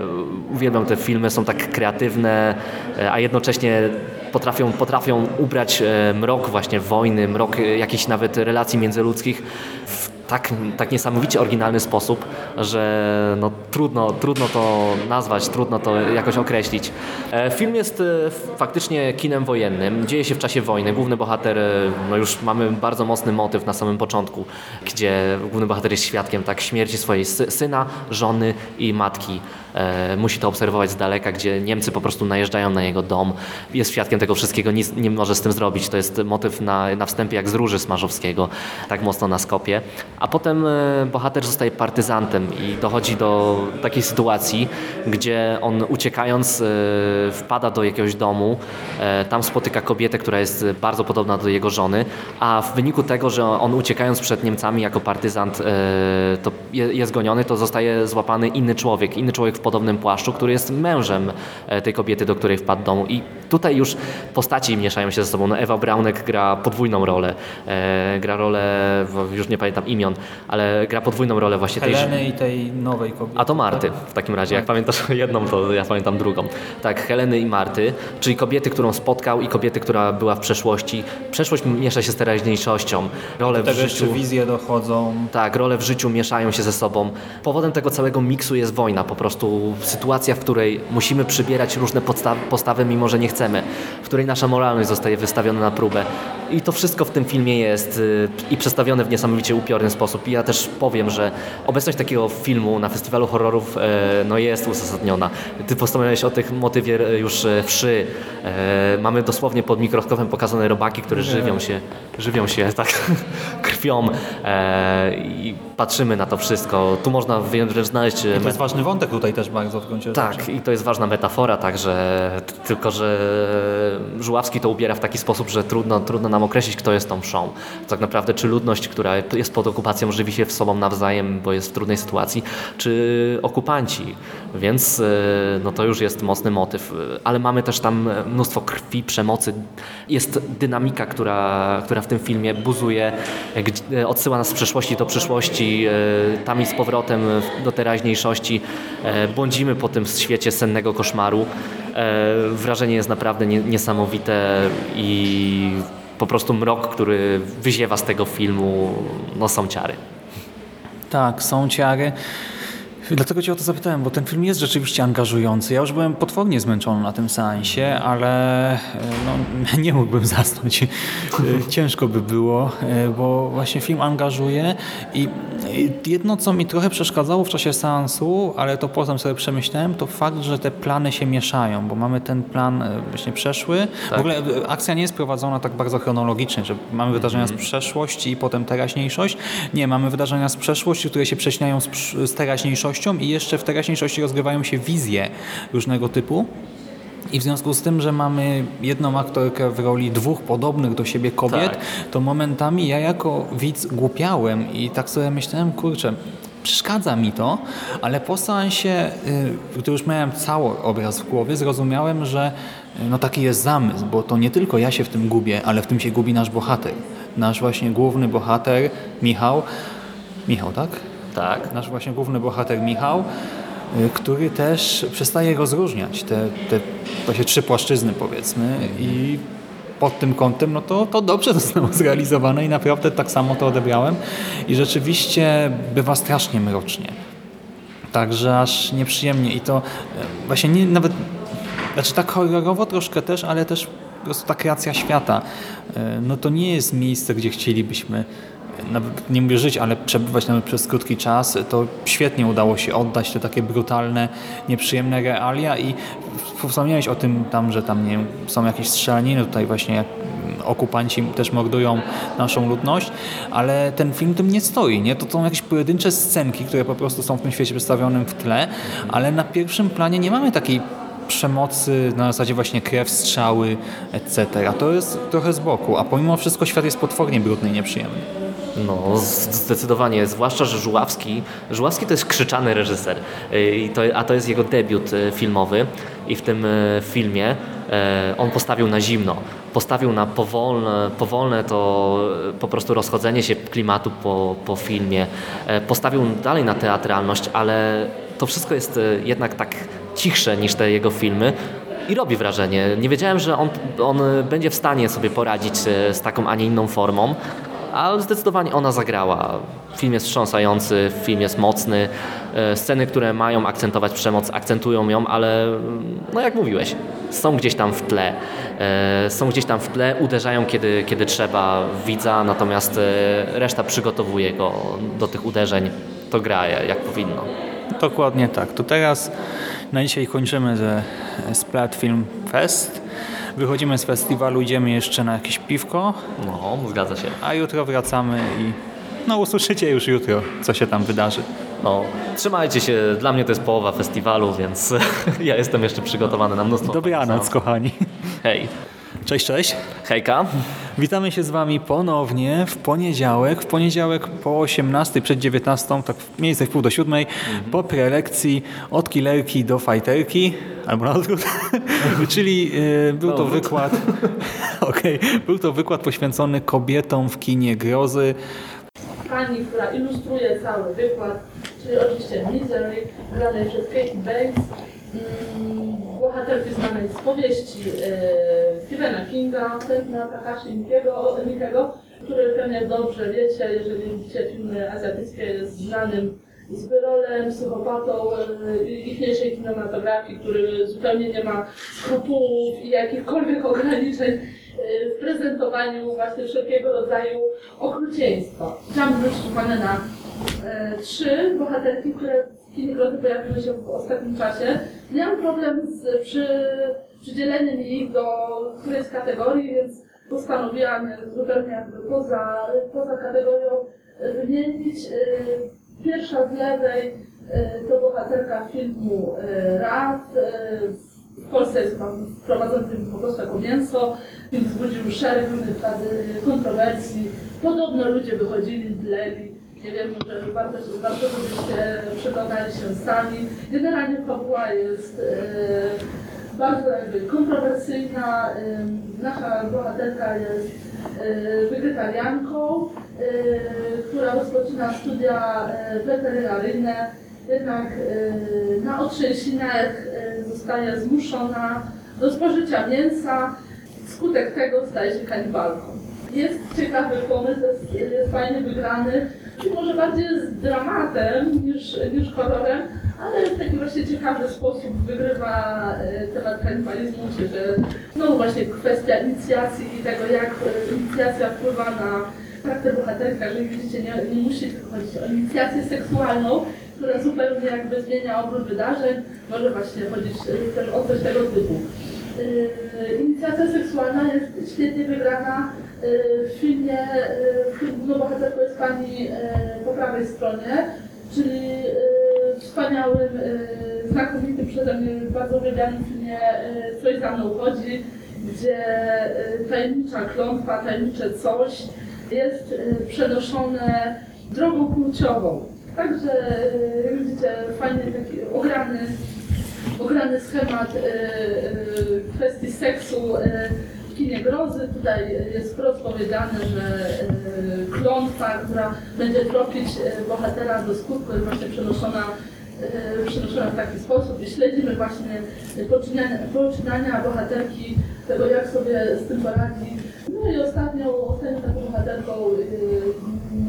D: Uwielbiam te filmy, są tak kreatywne, e, a jednocześnie potrafią, potrafią ubrać e, mrok właśnie wojny, mrok e, jakichś nawet relacji międzyludzkich tak, tak niesamowicie oryginalny sposób, że no, trudno, trudno to nazwać, trudno to jakoś określić. E, Film jest e, faktycznie kinem wojennym, dzieje się w czasie wojny. Główny bohater, e, no już mamy bardzo mocny motyw na samym początku, gdzie główny bohater jest świadkiem tak śmierci swojej sy- syna, żony i matki. Musi to obserwować z daleka, gdzie Niemcy po prostu najeżdżają na jego dom. Jest świadkiem tego wszystkiego, nic nie może z tym zrobić. To jest motyw na, na wstępie jak z Róży Smarzowskiego, tak mocno na skopie. A potem e, bohater zostaje partyzantem i dochodzi do takiej sytuacji, gdzie on uciekając e, wpada do jakiegoś domu, e, tam spotyka kobietę, która jest bardzo podobna do jego żony, a w wyniku tego, że on uciekając przed Niemcami jako partyzant to je- jest goniony, to zostaje złapany inny człowiek, inny człowiek w podobnym płaszczu, który jest mężem tej kobiety, do której wpadł do domu i tutaj już postaci mieszają się ze sobą. No Ewa Braunek gra podwójną rolę, gra rolę, już nie pamiętam imion, ale gra podwójną rolę właśnie tej
B: Heleny i tej nowej kobiety.
D: a to Marty w takim razie. Jak pamiętasz jedną, to ja pamiętam drugą. Tak, Heleny i Marty, czyli kobiety, którą spotkał i kobiety, która była w przeszłości. Przeszłość miesza się z teraźniejszością. Role w życiu.
B: wizje dochodzą.
D: Tak, role w życiu mieszają się ze sobą. Powodem tego całego miksu jest wojna, po prostu sytuacja, w której musimy przybierać różne postawy, mimo że nie chcemy, w której nasza moralność zostaje wystawiona na próbę. I to wszystko w tym filmie jest y, i przedstawione w niesamowicie upiorny sposób. I ja też powiem, że obecność takiego filmu na festiwalu horrorów e, no jest uzasadniona. Ty wspomniałeś o tych motywie e, już e, wszy. Mamy dosłownie pod mikroskopem pokazane robaki, które żywią się, żywią się tak krwią i patrzymy na to wszystko. Tu można wręcz znaleźć...
B: I to jest ważny wątek tutaj też bardzo w gruncie rzeczy.
D: Tak, i to jest ważna metafora także, tylko że Żuławski to ubiera w taki sposób, że trudno, trudno nam określić, kto jest tą mszą. Tak naprawdę, czy ludność, która jest pod okupacją, żywi się w sobą nawzajem, bo jest w trudnej sytuacji, czy okupanci. Więc e, no to już jest mocny motyw. Ale mamy też tam mnóstwo krwi, przemocy. Jest dynamika, która, która w tym filmie buzuje, gdzie- odsyła nas z przeszłości do przyszłości, e, tam i z powrotem do teraźniejszości. E, Błądzimy po tym świecie sennego koszmaru. E, Wrażenie jest naprawdę nie- niesamowite i po prostu mrok, który wyziewa z tego filmu, no są ciary.
B: Tak, są ciary. Dlatego Cię o to zapytałem, bo ten film jest rzeczywiście angażujący. Ja już byłem potwornie zmęczony na tym seansie, ale e, no, nie mógłbym zasnąć. E, Ciężko by było, e, bo właśnie film angażuje i jedno, co mi trochę przeszkadzało w czasie seansu, ale to potem sobie przemyślałem, to fakt, że te plany się mieszają, bo mamy ten plan właśnie przeszły. W
D: Tak.
B: ogóle e, akcja nie jest prowadzona tak bardzo chronologicznie, że mamy wydarzenia z przeszłości i potem teraźniejszość. Nie, mamy wydarzenia z przeszłości, które się prześniają z, z teraźniejszością i jeszcze w teraźniejszości rozgrywają się wizje różnego typu. I w związku z tym, że mamy jedną aktorkę w roli dwóch podobnych do siebie kobiet,
D: Tak.
B: to momentami ja jako widz głupiałem i tak sobie myślałem, kurczę, przeszkadza mi to, ale po seansie, y, gdy już miałem cały obraz w głowie, zrozumiałem, że y, no taki jest zamysł, bo to nie tylko ja się w tym gubię, ale w tym się gubi nasz bohater. Nasz właśnie główny bohater, Michał. Michał, tak?
D: Tak.
B: Nasz właśnie główny bohater Michał, y, który też przestaje rozróżniać te, te właśnie trzy płaszczyzny powiedzmy i pod tym kątem, no to, to dobrze zostało zrealizowane i naprawdę tak samo to odebrałem i rzeczywiście bywa strasznie mrocznie. Także aż nieprzyjemnie i to e, właśnie nie, nawet, znaczy tak horrorowo troszkę też, ale też po prostu ta kreacja świata. E, No to nie jest miejsce, gdzie chcielibyśmy nawet nie mówię żyć, ale przebywać nawet przez krótki czas, to świetnie udało się oddać te takie brutalne, nieprzyjemne realia i wspomniałeś o tym tam, że tam nie wiem, są jakieś strzelaniny, tutaj właśnie okupanci też mordują naszą ludność, ale ten film tym nie stoi, nie? To są jakieś pojedyncze scenki, które po prostu są w tym świecie przedstawionym w tle, ale na pierwszym planie nie mamy takiej przemocy, na zasadzie właśnie krew, strzały, etc. To jest trochę z boku, a pomimo wszystko świat jest potwornie brudny i nieprzyjemny.
D: No, zdecydowanie, zwłaszcza, że Żuławski, Żuławski to jest krzyczany reżyser, y, a to jest jego debiut y, filmowy. I w tym y, filmie on postawił na zimno, postawił na powolne, powolne to po prostu rozchodzenie się klimatu po, po filmie, E, postawił dalej na teatralność, ale to wszystko jest jednak tak cichsze niż te jego filmy, i robi wrażenie. Nie wiedziałem, że on, on będzie w stanie sobie poradzić z taką, a nie inną formą, ale zdecydowanie ona zagrała. Film jest wstrząsający, film jest mocny. E, Sceny, które mają akcentować przemoc, akcentują ją, ale mm, no jak mówiłeś, są gdzieś tam w tle. E, Są gdzieś tam w tle, uderzają kiedy, kiedy trzeba widza, natomiast e, reszta przygotowuje go do tych uderzeń. To gra jak powinno.
B: Dokładnie tak. To teraz na dzisiaj kończymy ze Splat Film Fest. Wychodzimy z festiwalu, idziemy jeszcze na jakieś piwko.
D: No, zgadza się.
B: A jutro wracamy i no usłyszycie już jutro, co się tam wydarzy.
D: No, trzymajcie się, dla mnie to jest połowa festiwalu, więc ja jestem jeszcze przygotowany na mnóstwo.
B: Dobranoc, kochani.
D: Hej.
B: Cześć, cześć.
D: Hejka.
B: Witamy się z Wami ponownie w poniedziałek. W poniedziałek po 18, przed 19, tak mniej więcej w pół do siódmej, po prelekcji od killerki do fajterki, albo na odwrót. Czyli e, był to
D: Odwrót.
B: wykład, okej, był to wykład poświęcony kobietom w kinie grozy.
Q: pani, która ilustruje cały wykład, czyli oczywiście Misery, granej przez Kate Bates, mm, bohaterki znanej z powieści e, Stephena Kinga, Tętna Takashi Mikiego, który pewnie dobrze wiecie, jeżeli widzicie filmy azjatyckie, jest znanym zbyrolem, psychopatą e, ichniejszej kinematografii, który zupełnie nie ma skrupułów i jakichkolwiek ograniczeń e, w prezentowaniu właśnie wszelkiego rodzaju okrucieństwa. Chciałam zwrócić uwagę na e, trzy bohaterki, które grozy pojawiły się w ostatnim czasie. Miałam problem z przy, przydzieleniem ich do którejś z kategorii, więc postanowiłam zupełnie jakby poza, poza kategorią wymienić. E, Pierwsza z lewej e, to bohaterka filmu Raz. e, W Polsce jest tam wprowadzony film po prostu jako mięso. Film wzbudził szereg różnych kontrowersji. Podobno ludzie wychodzili, dleli. Nie wiem, może warto, warto żebyście przekonali się sami. Generalnie fabuła jest e, bardzo jakby kontrowersyjna. Ym, Nasza bohaterka jest y, wegetarianką, y, która rozpoczyna studia y, weterynaryjne, jednak y, na otrzęsinach y, zostaje zmuszona do spożycia mięsa. Skutek tego staje się kanibalką. Jest ciekawy pomysł, jest, jest fajnie wygrany, może bardziej z dramatem niż, niż horrorem, ale w taki właśnie ciekawy sposób wygrywa e, temat kanibalizmu, czy że znowu właśnie kwestia inicjacji i tego, jak e, inicjacja wpływa na charakter bohaterka, że widzicie, nie, nie musi tylko chodzić o inicjację seksualną, która zupełnie jakby zmienia obrót wydarzeń, może właśnie chodzić e, też o coś tego typu. Inicjacja seksualna jest świetnie wygrana w filmie, e, w którym główną bohaterką jest pani e, po prawej stronie, czyli wspaniałym, znakomitym przeze mnie bardzo uwielbianym filmie Coś za mną chodzi, gdzie tajemnicza klątwa, tajemnicze coś jest przenoszone drogą płciową. Także, jak widzicie, fajny taki ograny ograny schemat kwestii seksu e, w kinie grozy. Tutaj jest wprost powiedziane, że e, klątwa, która będzie tropić e, bohatera do skutku jest właśnie przenoszona e, przenoszona w taki sposób i śledzimy właśnie poczynania, poczynania bohaterki, tego jak sobie z tym poradzi. No i ostatnią, ostatnią taką bohaterką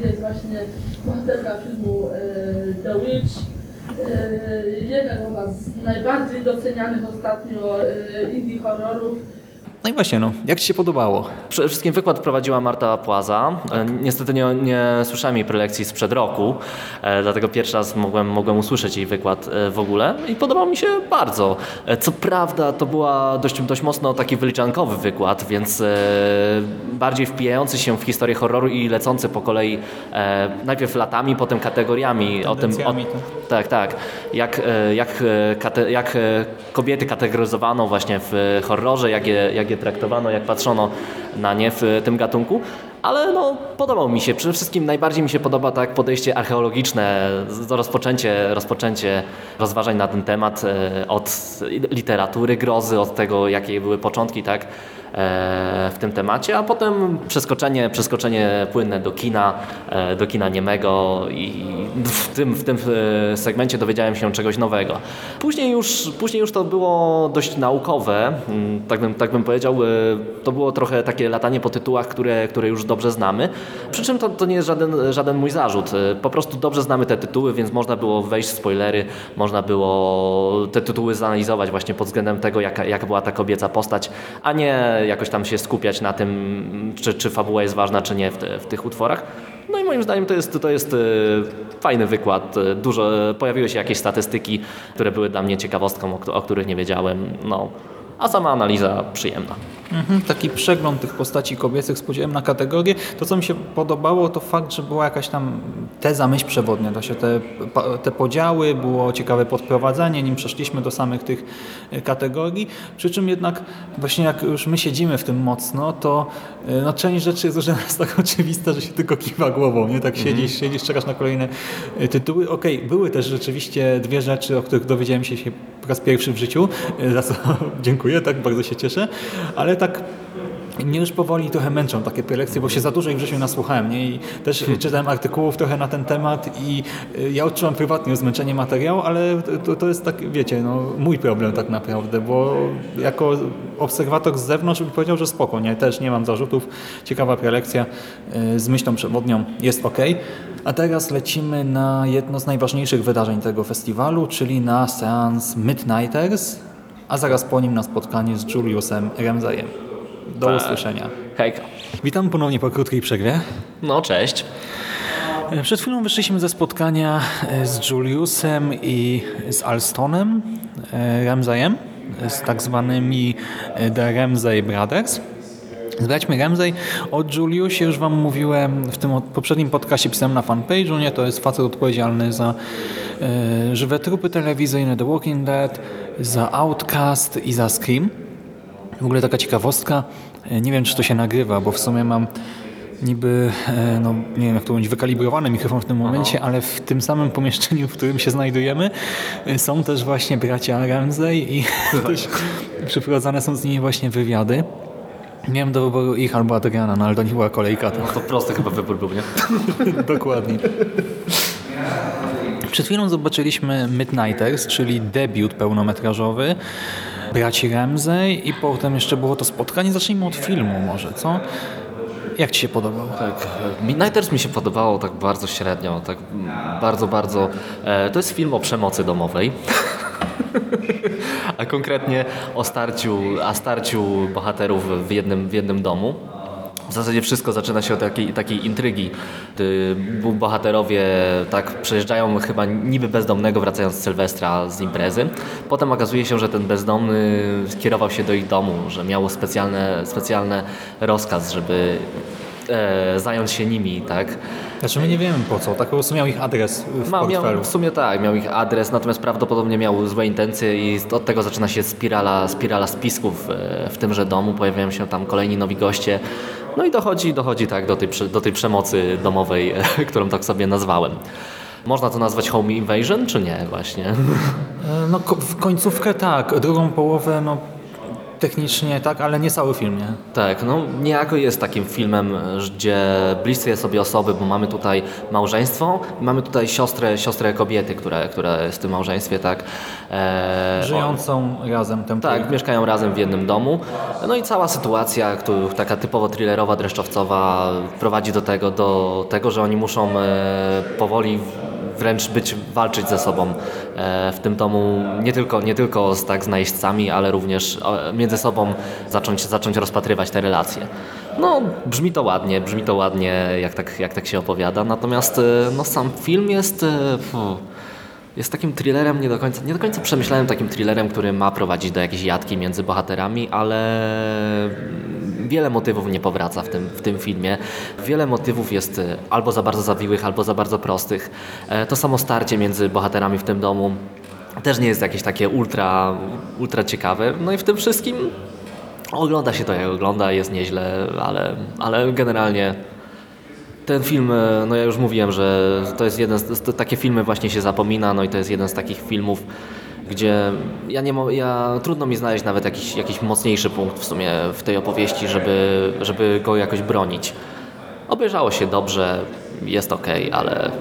Q: jest właśnie bohaterka filmu The Witch, jeden z najbardziej docenianych ostatnio indie horrorów.
B: No i właśnie, no, jak Ci się podobało?
D: Przede wszystkim wykład prowadziła Marta Płaza. E, Niestety nie, nie słyszałem jej prelekcji sprzed roku, e, dlatego pierwszy raz mogłem, mogłem usłyszeć jej wykład e, w ogóle i podobał mi się bardzo. Co prawda to była dość, dość mocno taki wyliczankowy wykład, więc bardziej wpijający się w historię horroru i lecący po kolei najpierw latami, potem kategoriami o tym, o,
B: Tendencjami,
D: tak, tak. Jak, jak, jak kobiety kategoryzowano właśnie w horrorze, jak je, jak traktowano, jak patrzono na nie w tym gatunku. Ale no, podobał mi się. Przede wszystkim najbardziej mi się podoba tak podejście archeologiczne, rozpoczęcie, rozpoczęcie rozważań na ten temat e, od literatury grozy, od tego, jakie były początki, tak? E, w tym temacie, a potem przeskoczenie, przeskoczenie płynne do kina, e, do kina niemego i w tym, w tym e, segmencie dowiedziałem się czegoś nowego. Później już, później już to było dość naukowe, mm, tak bym, tak bym powiedział, to było trochę takie latanie po tytułach, które, które już dobrze znamy, przy czym to, to nie jest żaden, żaden mój zarzut, po prostu dobrze znamy te tytuły, więc można było wejść w spoilery, można było te tytuły zanalizować właśnie pod względem tego, jaka, jaka była ta kobieca postać, a nie jakoś tam się skupiać na tym, czy, czy fabuła jest ważna, czy nie w, te, w tych utworach. No i moim zdaniem to jest, to jest e, fajny wykład. E, Dużo, pojawiły się jakieś statystyki, które były dla mnie ciekawostką, o, o których nie wiedziałem. No, a sama analiza przyjemna.
B: Mhm, taki przegląd tych postaci kobiecych z podziałem na kategorie. To, co mi się podobało, to fakt, że była jakaś tam teza, myśl przewodnia. To się te, te podziały, było ciekawe podprowadzenie, nim przeszliśmy do samych tych e, kategorii. Przy czym jednak właśnie jak już my siedzimy w tym mocno, to e, no, część rzeczy jest już dla nas tak oczywista, że się tylko kiwa głową. Nie? Tak siedzisz, siedzisz, czekasz na kolejne e, tytuły. Okej, były też rzeczywiście dwie rzeczy, o których dowiedziałem się się raz pierwszy w życiu, za co dziękuję, tak bardzo się cieszę, ale tak mnie już powoli trochę męczą takie prelekcje, bo się za dużo ich w życiu nasłuchałem nie? i też czytałem artykułów trochę na ten temat i y, ja odczuwam prywatnie zmęczenie materiału, ale to, to jest tak, wiecie, no, mój problem tak naprawdę, bo jako obserwator z zewnątrz bym powiedział, że spoko, nie? też nie mam zarzutów, ciekawa prelekcja y, z myślą przewodnią jest ok. A teraz lecimy na jedno z najważniejszych wydarzeń tego festiwalu, czyli na seans Midnighters, a zaraz po nim na spotkanie z Juliusem Remzajem. Do
D: Tak.
B: usłyszenia.
D: Hejka.
B: Witam ponownie po krótkiej przerwie.
D: No, cześć.
B: Przed chwilą wyszliśmy ze spotkania e, z Juliusem i z Alstonem e, Remzajem, z tak zwanymi e, The Ramsay Brothers. Zbraćmy Ramsay. O Juliusie już Wam mówiłem w tym poprzednim podcastie pisałem na fanpage'u, nie? To jest facet odpowiedzialny za e, żywe trupy telewizyjne The Walking Dead, za Outcast i za Scream. W ogóle taka ciekawostka, e, nie wiem czy to się nagrywa, bo w sumie mam niby, e, no nie wiem jak to będzie, wykalibrowany mikrofon w tym momencie, ale w tym samym pomieszczeniu, w którym się znajdujemy e, są też właśnie bracia Ramsey i też przeprowadzane są z nimi właśnie wywiady. Miałem do wyboru ich albo Adriana, no ale to nie była kolejka. To,
D: To prosty chyba wybór był, nie?
B: Dokładnie. Przed chwilą zobaczyliśmy Midnighters, czyli debiut pełnometrażowy braci Ramsey i potem jeszcze było to spotkanie. Zacznijmy od filmu może, co? Jak Ci się podobał?
D: Tak, Midnighters mi się podobało tak bardzo średnio, tak bardzo, bardzo. E, to jest film o przemocy domowej. A konkretnie o starciu, a starciu bohaterów w jednym, w jednym domu. W zasadzie wszystko zaczyna się od takiej, takiej intrygi. gdy Bohaterowie tak przejeżdżają chyba niby bezdomnego, wracając z Sylwestra z imprezy. Potem okazuje się, że ten bezdomny skierował się do ich domu, że miał specjalne, specjalny rozkaz, żeby e, zająć się nimi, tak?
B: Znaczy my nie wiemy po co, tak po prostu miał ich adres w
D: Ma,
B: portfelu.
D: miał, w sumie tak, miał ich adres, natomiast prawdopodobnie miał złe intencje i od tego zaczyna się spirala, spirala spisków e, w tymże domu, pojawiają się tam kolejni nowi goście, no i dochodzi, dochodzi tak do tej, do tej przemocy domowej, e, którą tak sobie nazwałem. Można to nazwać home invasion, czy nie właśnie?
B: E, No końcówkę tak, drugą połowę no technicznie tak, ale nie cały film, nie?
D: Tak, no niejako jest takim filmem, gdzie bliskie sobie osoby, bo mamy tutaj małżeństwo, mamy tutaj siostrę, siostrę kobiety, która, która jest w tym małżeństwie, tak. E,
B: Żyjącą razem tę
D: Tak, mieszkają razem w jednym domu. No i cała sytuacja, która, taka typowo thrillerowa, dreszczowcowa prowadzi do tego, do tego, że oni muszą e, powoli wręcz być, walczyć ze sobą e, w tym domu, nie tylko, nie tylko z, tak, z najeźdźcami, ale również e, między sobą zacząć, zacząć rozpatrywać te relacje. No, brzmi to ładnie, brzmi to ładnie, jak tak, jak tak się opowiada, natomiast e, no, sam film jest... e, fu, jest takim thrillerem nie do końca, nie do końca przemyślałem takim thrillerem, który ma prowadzić do jakiejś jatki między bohaterami, ale wiele motywów nie powraca w tym, w tym filmie. Wiele motywów jest e, albo za bardzo zawiłych, albo za bardzo prostych. E, To samo starcie między bohaterami w tym domu też nie jest jakieś takie ultra, ultra ciekawe. No i w tym wszystkim ogląda się to jak ogląda, jest nieźle, ale, ale generalnie ten film, e, no ja już mówiłem, że to jest jeden z, to takie filmy właśnie się zapomina, no i to jest jeden z takich filmów, gdzie ja nie ja, trudno mi znaleźć nawet jakiś, jakiś mocniejszy punkt w sumie w tej opowieści, żeby, żeby go jakoś bronić. Obejrzało się dobrze, jest ok, ale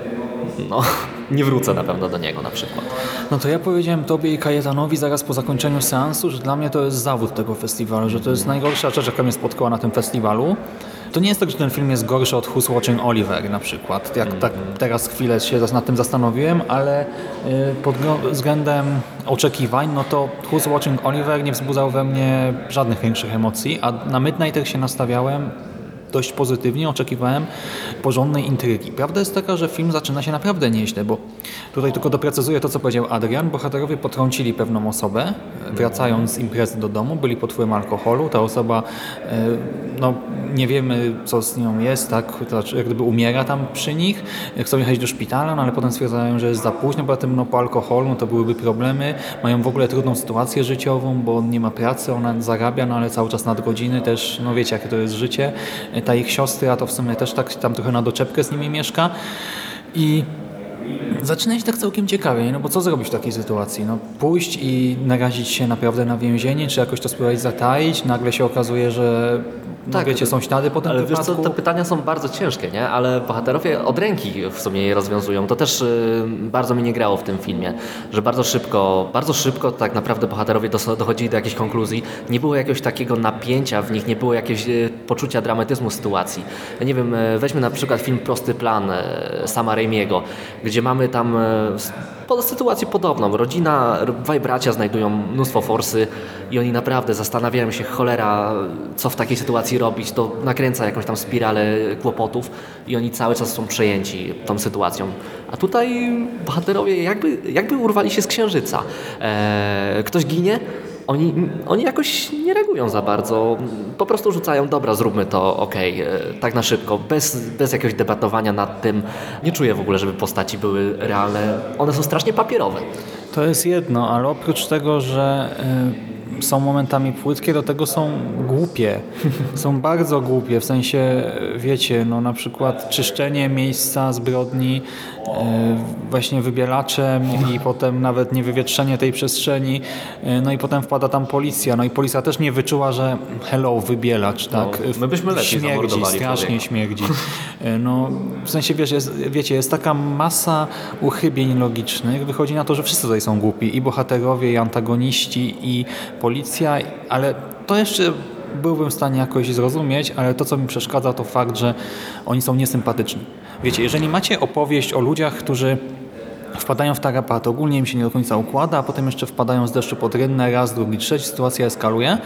D: no, nie wrócę na pewno do niego na przykład.
B: No to ja powiedziałem Tobie i Kajetanowi zaraz po zakończeniu seansu, że dla mnie to jest zawód tego festiwalu, że to jest najgorsza rzecz, jaka mnie spotkała na tym festiwalu. To nie jest tak, że ten film jest gorszy od Who's Watching Oliver na przykład. Jak tak teraz chwilę się nad tym zastanowiłem, ale y, pod względem oczekiwań, no to Who's Watching Oliver nie wzbudzał we mnie żadnych większych emocji, a na Midnighter się nastawiałem dość pozytywnie, oczekiwałem porządnej intrygi. Prawda jest taka, że film zaczyna się naprawdę nieźle, bo tutaj tylko doprecyzuję to, co powiedział Adrian. Bohaterowie potrącili pewną osobę, wracając z imprezy do domu, byli pod wpływem alkoholu. Ta osoba, e, no nie wiemy, co z nią jest, tak, znaczy, jak gdyby umiera tam przy nich. Chcą jechać do szpitala, no ale potem stwierdzają, że jest za późno, poza tym no, po alkoholu no, to byłyby problemy. Mają w ogóle trudną sytuację życiową, bo nie ma pracy, ona zarabia, no ale cały czas nadgodziny też, no wiecie, jakie to jest życie. Ta ich siostra to w sumie też tak tam trochę na doczepkę z nimi mieszka. I Zaczyna się tak całkiem ciekawie, no bo co zrobić w takiej sytuacji? No, pójść i narazić się naprawdę na więzienie, czy jakoś to spróbować zataić? Nagle się okazuje, że no, wiecie, są ślady po tym
D: Tak, Ale wiesz co, te pytania są bardzo ciężkie, nie? Ale bohaterowie od ręki w sumie je rozwiązują. To też y, bardzo mi nie grało w tym filmie, że bardzo szybko, bardzo szybko tak naprawdę bohaterowie dochodzili do jakiejś konkluzji. Nie było jakiegoś takiego napięcia w nich, nie było jakiegoś y, poczucia dramatyzmu sytuacji. Ja nie wiem, y, weźmy na przykład film Prosty Plan y, Sama Raimiego, gdzie mamy tam y, po- sytuację podobną. Rodzina, dwaj bracia znajdują mnóstwo forsy i oni naprawdę zastanawiają się, cholera, co w takiej sytuacji robić. To nakręca jakąś tam spiralę kłopotów i oni cały czas są przejęci tą sytuacją. A tutaj bohaterowie jakby, jakby urwali się z księżyca. Eee, ktoś ginie, oni, oni jakoś nie reagują za bardzo. Po prostu rzucają, dobra, zróbmy to, okej, e, tak na szybko, bez, bez jakiegoś debatowania nad tym. Nie czuję w ogóle, żeby postaci były realne. One są strasznie papierowe.
B: To jest jedno, ale oprócz tego, że y, są momentami płytkie, do tego są głupie. Są bardzo głupie, w sensie, wiecie, no na przykład czyszczenie miejsca zbrodni właśnie wybielaczem i potem nawet niewywietrzenie tej przestrzeni, y, no i potem wpada tam policja, no i policja też nie wyczuła, że hello, wybielacz, tak,
D: No, my byśmy lepiej
B: śmierdzi, strasznie śmierdzi. Y, No, w sensie, wiesz, jest, wiecie, jest taka masa uchybień logicznych, wychodzi na to, że wszyscy tutaj są głupi, i bohaterowie, i antagoniści, i policja, ale to jeszcze byłbym w stanie jakoś zrozumieć, ale to, co mi przeszkadza, to fakt, że oni są niesympatyczni. Wiecie, jeżeli macie opowieść o ludziach, którzy wpadają w tarapat, ogólnie im się nie do końca układa, a potem jeszcze wpadają z deszczu pod rynnę, raz, drugi, trzeci, sytuacja eskaluje,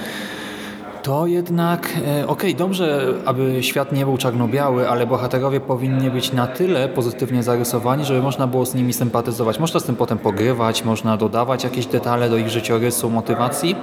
B: to jednak, e, okej, dobrze, aby świat nie był czarno-biały, ale bohaterowie powinni być na tyle pozytywnie zarysowani, żeby można było z nimi sympatyzować. Można z tym potem pogrywać, można dodawać jakieś detale do ich życiorysu, motywacji.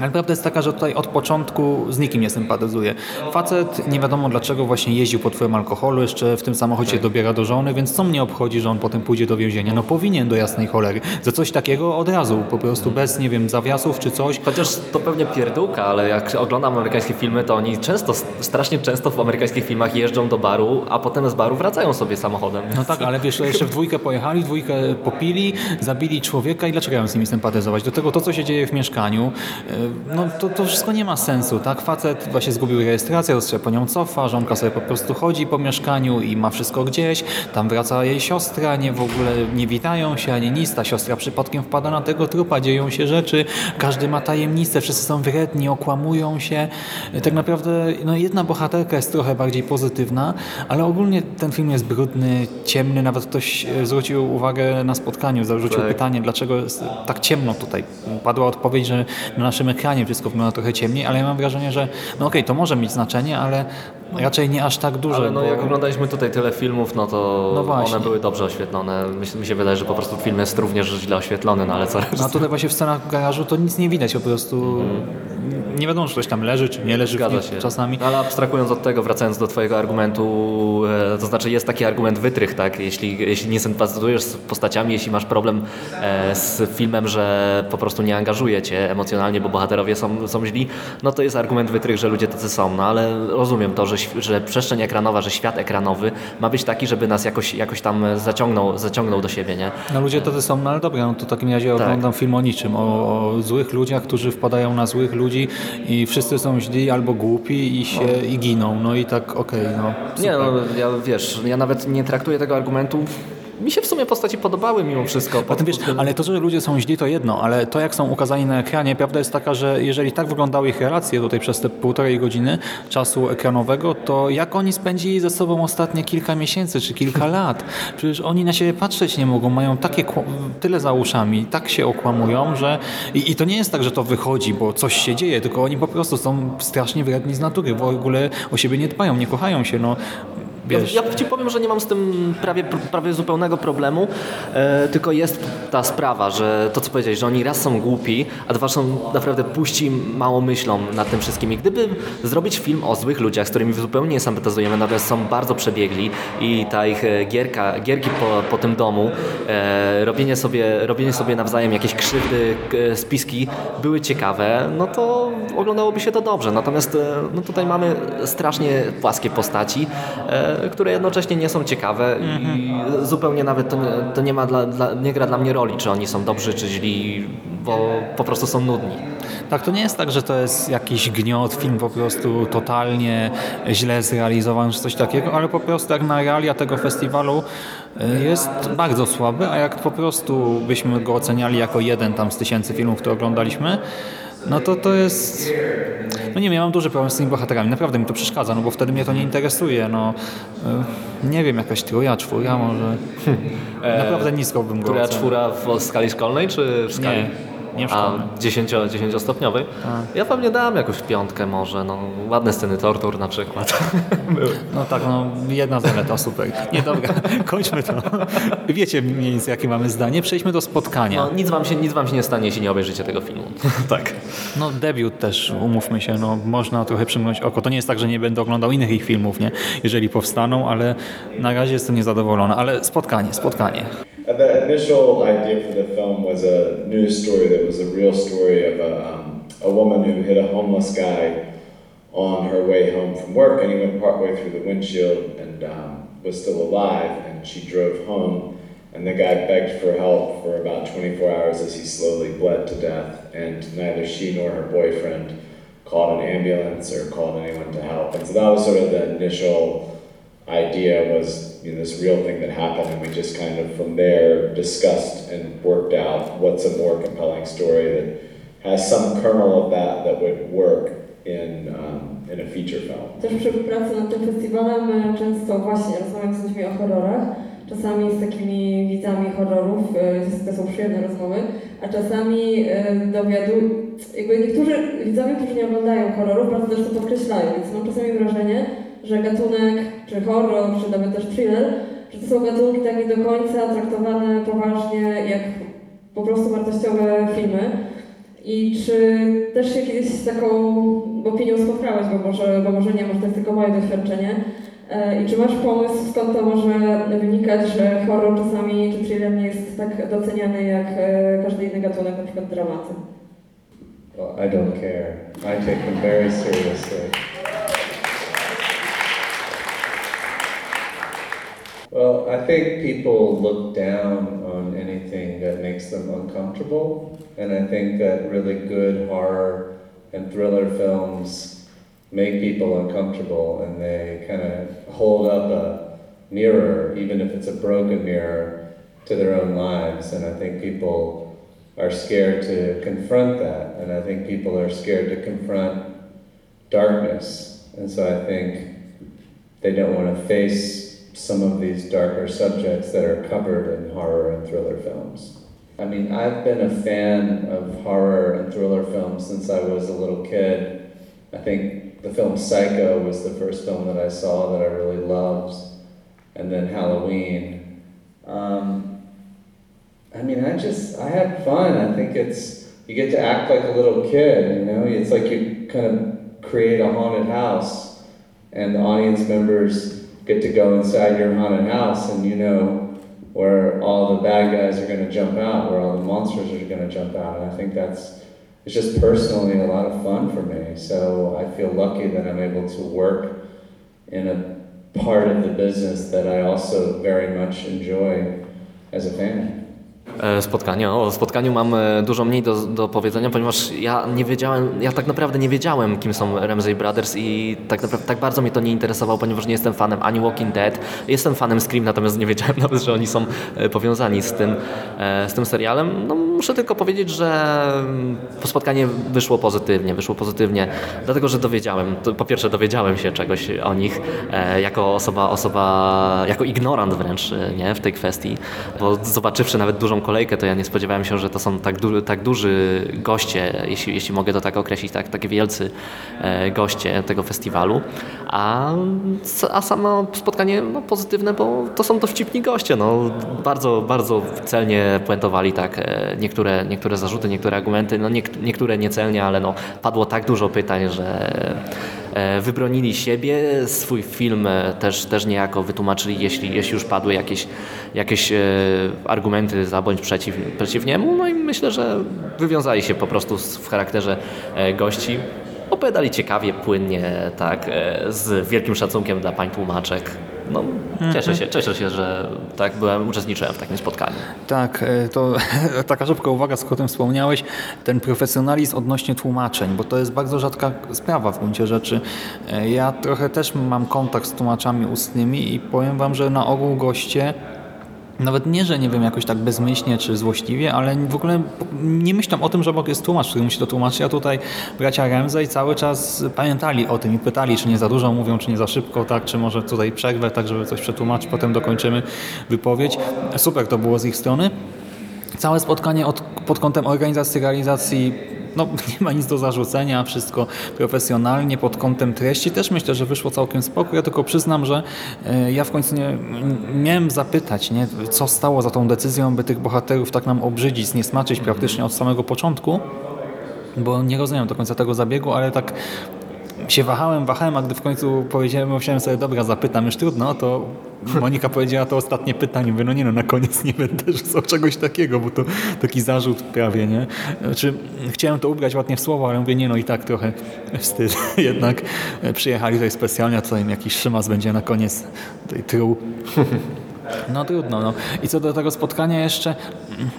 B: Ale prawda jest taka, że tutaj od początku z nikim nie sympatyzuje. Facet nie wiadomo dlaczego właśnie jeździł pod wpływem alkoholu, jeszcze w tym samochodzie dobiera do żony, więc co mnie obchodzi, że on potem pójdzie do więzienia? No powinien do jasnej cholery. Za coś takiego od razu, po prostu bez, nie wiem, zawiasów czy coś.
D: Chociaż to pewnie pierdółka, ale jak oglądam amerykańskie filmy, to oni często, strasznie często w amerykańskich filmach jeżdżą do baru, a potem z baru wracają sobie samochodem.
B: No tak, ale wiesz, jeszcze w dwójkę pojechali, w dwójkę popili, zabili człowieka i dlaczego ja mam z nimi sympatyzować? Do tego to, co się dzieje w mieszkaniu, yy, no to, to wszystko nie ma sensu, tak? Facet właśnie zgubił rejestrację, się po nią cofa, żonka sobie po prostu chodzi po mieszkaniu i ma wszystko gdzieś, tam wraca jej siostra, nie w ogóle nie witają się ani nic, ta siostra przypadkiem wpada na tego trupa, dzieją się rzeczy, każdy ma tajemnicę, wszyscy są wredni, okłamują się. Tak naprawdę no jedna bohaterka jest trochę bardziej pozytywna, ale ogólnie ten film jest brudny, ciemny, nawet ktoś e, zwrócił uwagę na spotkaniu, zarzucił
D: Tak.
B: pytanie, dlaczego tak ciemno tutaj. Padła odpowiedź, że na naszym ekranie wszystko wygląda trochę ciemniej, ale ja mam wrażenie, że no okej, to może mieć znaczenie, ale raczej nie aż tak duże.
D: Ale no
B: bo-
D: jak oglądaliśmy tutaj tyle filmów, no to
B: No
D: one były dobrze oświetlone. Mi, mi się wydaje, że po prostu film jest również źle oświetlony, no ale co
B: No tutaj właśnie w scenach garażu to nic nie widać, po prostu nie wiadomo, czy ktoś tam leży, czy nie leży
D: Zgadza się.
B: czasami.
D: Ale abstrahując od tego, wracając do Twojego argumentu, e, to znaczy jest taki argument wytrych, tak? Jeśli, jeśli nie sympatyzujesz z postaciami, jeśli masz problem e, z filmem, że po prostu nie angażuje Cię emocjonalnie, bo bohaterowie są, są źli, no to jest argument wytrych, że ludzie tacy są. No ale rozumiem to, że że przestrzeń ekranowa, że świat ekranowy ma być taki, żeby nas jakoś, jakoś tam zaciągnął, zaciągnął do siebie, nie?
B: No ludzie tacy są, no ale dobra, no to w takim razie
D: Tak.
B: oglądam film o niczym, o, o złych ludziach, którzy wpadają na złych ludzi i wszyscy są źli albo głupi i się i giną, no i tak okej, no
D: Nie,
B: super.
D: no ja wiesz, ja nawet nie traktuję tego argumentu. Mi się w sumie postaci podobały mimo wszystko.
B: Wiesz, ale to, że ludzie są źli to jedno, ale to jak są ukazani na ekranie, prawda jest taka, że jeżeli tak wyglądały ich relacje tutaj przez te półtorej godziny czasu ekranowego, to jak oni spędzili ze sobą ostatnie kilka miesięcy czy kilka lat? Przecież oni na siebie patrzeć nie mogą, mają takie tyle za uszami, tak się okłamują, że i, i to nie jest tak, że to wychodzi, bo coś się dzieje, tylko oni po prostu są strasznie wredni z natury, w ogóle o siebie nie dbają, nie kochają się, no wiesz.
D: Ja, ja ci powiem, że nie mam z tym prawie, prawie zupełnego problemu, e, tylko jest ta sprawa, że to co powiedziałeś, że oni raz są głupi, a dwa są naprawdę puści mało myślą nad tym wszystkim. I gdyby zrobić film o złych ludziach, z którymi zupełnie nie sympatyzujemy, natomiast są bardzo przebiegli i ta ich e, gierka, gierki po, po tym domu, e, robienie, sobie, robienie sobie nawzajem jakieś krzywdy, spiski były ciekawe, no to oglądałoby się to dobrze. Natomiast e, no tutaj mamy strasznie płaskie postaci, e, które jednocześnie nie są ciekawe i zupełnie nawet to nie, to nie ma dla, dla, nie gra dla mnie roli, czy oni są dobrzy, czy źli, bo po prostu są nudni.
B: Tak, to nie jest tak, że to jest jakiś gniot, film po prostu totalnie źle zrealizowany czy coś takiego, ale po prostu jak na realia tego festiwalu y, jest bardzo słaby, a jak po prostu byśmy go oceniali jako jeden tam z tysięcy filmów, które oglądaliśmy, no to to jest... No nie wiem, ja mam duży problem z tymi bohaterami, naprawdę mi to przeszkadza, no bo wtedy mnie to nie interesuje, no y, nie wiem, jakaś trójka, czwórka może. Naprawdę nisko bym go
D: Która
B: ocenił.
D: czwóra w skali szkolnej, czy w skali?
B: Nie, nie w
D: A
B: szkolnej.
D: 10, 10-stopniowej? Ja pewnie dam jakąś piątkę może, no ładne sceny tortur na przykład.
B: No tak, no jedna zaleta, super. Nie, dobra, kończmy to. Wiecie mniej więcej jakie mamy zdanie. Przejdźmy do spotkania.
D: No, nic, wam się, nic wam się nie stanie, jeśli nie obejrzycie tego filmu. tak.
B: No debiut też, umówmy się, no można trochę przymknąć oko. To nie jest tak, że nie będę oglądał innych ich filmów, nie? Jeżeli powstaną, ale na razie jestem niezadowolony. Ale spotkanie, spotkanie.
R: The initial idea for the film was a news story that was a real story of a, um, a woman who hit a homeless guy on her way home from work, and he went partway through the windshield and um, was still alive, and she drove home, and the guy begged for help for about 24 hours as he slowly bled to death, and neither she nor her boyfriend called an ambulance or called anyone to help, and so that was sort of the initial idea was you know, this real thing that happened, and we just kind of from there discussed and worked out what's a more compelling story that has some kernel of that that would work in um, in a feature film.
C: Też przy pracy nad tym festiwalem e, często właśnie rozmawiam z ludźmi o horrorach. Czasami z takimi widzami horrorów, e, to są przyjemne rozmowy, a czasami e, dowiadu... Jakby niektórzy widzowie, którzy nie oglądają horrorów, bardzo też to podkreślają, więc mam czasami wrażenie, że gatunek, czy horror, czy nawet też thriller, że to są gatunki tak nie do końca traktowane poważnie jak po prostu wartościowe filmy. I czy też się kiedyś z taką opinią bo może, bo może nie, może to jest tylko moje doświadczenie. E, I czy masz pomysł, skąd to może wynikać, że horror czasami czy thriller nie jest tak doceniany jak e, każdy inny gatunek, na przykład dramaty?
R: Well, I don't care. I take them very seriously. I think people look down on anything that makes them uncomfortable, and I think that really good horror and thriller films make people uncomfortable, and they kind of hold up a mirror, even if it's a broken mirror, to their own lives. And I think people are scared to confront that, and I think people are scared to confront darkness, and so I think they don't want to face some of these darker subjects that are covered in horror and thriller films. I mean, I've been a fan of horror and thriller films since I was a little kid. I think the film Psycho was the first film that I saw that I really loved, and then Halloween. Um, I mean, I just, I had fun. I think it's, you get to act like a little kid, you know? It's like you kind of create a haunted house, and the audience members get to go inside your haunted house, and you know where all the bad guys are going to jump out, where all the monsters are going to jump out. And I think that's, it's just personally a lot of fun for me. So I feel lucky that I'm able to work in a part of the business that I also very much enjoy as a fan.
D: E, Spotkanie. O spotkaniu mam e, dużo mniej do, do powiedzenia, ponieważ ja nie wiedziałem, ja tak naprawdę nie wiedziałem, kim są Ramsey Brothers i tak naprawdę tak bardzo mnie to nie interesowało, ponieważ nie jestem fanem ani Walking Dead, jestem fanem Scream, natomiast nie wiedziałem nawet, że oni są e, powiązani z tym, z tym serialem. No, muszę tylko powiedzieć, że mm, spotkanie wyszło pozytywnie, wyszło pozytywnie, dlatego, że dowiedziałem, to po pierwsze dowiedziałem się czegoś o nich, e, jako osoba, osoba, jako ignorant wręcz, e, nie, w tej kwestii, bo zobaczywszy nawet dużą kolejkę, to ja nie spodziewałem się, że to są tak, du tak duży goście, jeśli, jeśli mogę to tak określić, tak, tak wielcy e, goście tego festiwalu, a, a samo spotkanie no, pozytywne, bo to są dowcipni goście, no, bardzo, bardzo celnie puentowali tak e, niektóre, niektóre zarzuty, niektóre argumenty, no niek niektóre niecelnie, ale no, padło tak dużo pytań, że e, wybronili siebie, swój film e, też, też niejako wytłumaczyli, jeśli, jeśli już padły jakieś, jakieś e, argumenty za bądź przeciw, przeciw niemu, no i myślę, że wywiązali się po prostu w charakterze gości. Opowiadali ciekawie, płynnie, tak, z wielkim szacunkiem dla pań tłumaczek. No, cieszę się, cieszę się, że tak byłem, uczestniczyłem w takim spotkaniu.
B: Tak, e, to taka szybka uwaga, skoro o tym wspomniałeś, ten profesjonalizm odnośnie tłumaczeń, bo to jest bardzo rzadka sprawa w gruncie rzeczy. E, Ja trochę też mam kontakt z tłumaczami ustnymi i powiem Wam, że na ogół goście nawet nie, że nie wiem, jakoś tak bezmyślnie czy złośliwie, ale w ogóle nie myślą o tym, że obok jest tłumacz, który musi to tłumaczyć, a tutaj bracia Ramsey cały czas pamiętali o tym i pytali, czy nie za dużo mówią, czy nie za szybko, tak, czy może tutaj przerwę, tak, żeby coś przetłumaczyć, potem dokończymy wypowiedź. Super to było z ich strony. Całe spotkanie od, pod kątem organizacji, realizacji no, nie ma nic do zarzucenia, wszystko profesjonalnie, pod kątem treści też myślę, że wyszło całkiem spoko. Ja tylko przyznam, że e, ja w końcu nie, miałem zapytać, nie, co stało za tą decyzją, by tych bohaterów tak nam obrzydzić, zniesmaczyć praktycznie od samego początku, bo nie rozumiem do końca tego zabiegu, ale tak się wahałem, wahałem, a gdy w końcu powiedziałem, myślałem sobie, dobra, zapytam, już trudno, to Monika powiedziała to ostatnie pytanie. Mówię, no nie no, na koniec nie będę rzucał czegoś takiego, bo to taki zarzut prawie, nie? Znaczy, chciałem to ubrać ładnie w słowo, ale mówię, nie no i tak trochę wstyd. Jednak przyjechali tutaj specjalnie, a co im jakiś szymas będzie na koniec tej truł. No trudno, no. I co do tego spotkania jeszcze,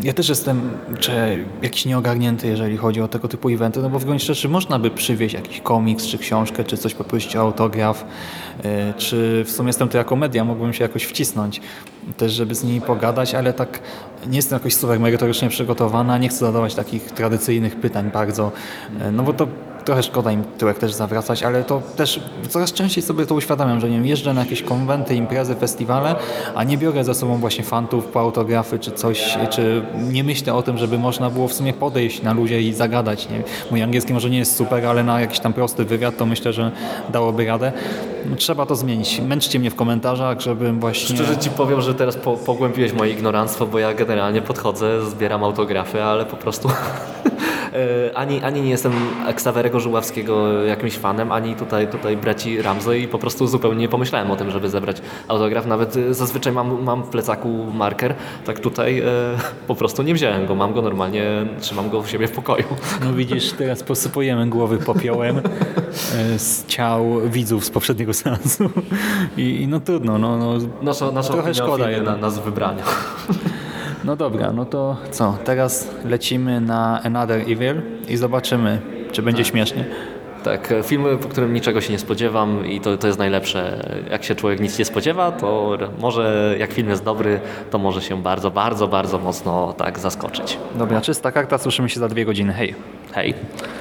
B: ja też jestem czy jakiś nieogarnięty, jeżeli chodzi o tego typu eventy, no bo w gruncie rzeczy można by przywieźć jakiś komiks, czy książkę, czy coś poprosić o autograf, yy, czy w sumie jestem to jako media, mógłbym się jakoś wcisnąć też, żeby z nimi pogadać, ale tak nie jestem jakoś super merytorycznie przygotowana, nie chcę zadawać takich tradycyjnych pytań bardzo, yy, no bo to trochę szkoda im tyłek też zawracać, ale to też coraz częściej sobie to uświadamiam, że nie wiem, jeżdżę na jakieś konwenty, imprezy, festiwale, a nie biorę ze sobą właśnie fantów po autografy czy coś, czy nie myślę o tym, żeby można było w sumie podejść na ludzie i zagadać. Nie? Mój angielski może nie jest super, ale na jakiś tam prosty wywiad to myślę, że dałoby radę. No, trzeba to zmienić. Męczcie mnie w komentarzach, żebym właśnie...
D: Szczerze Ci powiem, że teraz po, pogłębiłeś moje ignoranstwo, bo ja generalnie podchodzę, zbieram autografy, ale po prostu ani, ani nie jestem Ksawerego Żuławskiego jakimś fanem, ani tutaj, tutaj braci Ramsey i po prostu zupełnie nie pomyślałem o tym, żeby zebrać autograf. Nawet e, zazwyczaj mam, mam w plecaku marker, tak tutaj e, po prostu nie wziąłem go, mam go normalnie, trzymam go u siebie w pokoju.
B: No widzisz, teraz posypujemy głowy popiołem e, z ciał widzów z poprzedniego seansu i, i no trudno, no, no
D: Nasza, nasza
B: trochę szkoda
D: na, nas wybrania.
B: No dobra, no to co? Teraz lecimy na Another Evil i zobaczymy, czy będzie śmiesznie.
D: Tak, e, filmy, po którym niczego się nie spodziewam i to, to jest najlepsze. Jak się człowiek nic nie spodziewa, to może, jak film jest dobry, to może się bardzo, bardzo, bardzo mocno tak zaskoczyć.
B: Dobra, czysta karta, słyszymy się za dwie godziny. Hej.
D: Hej.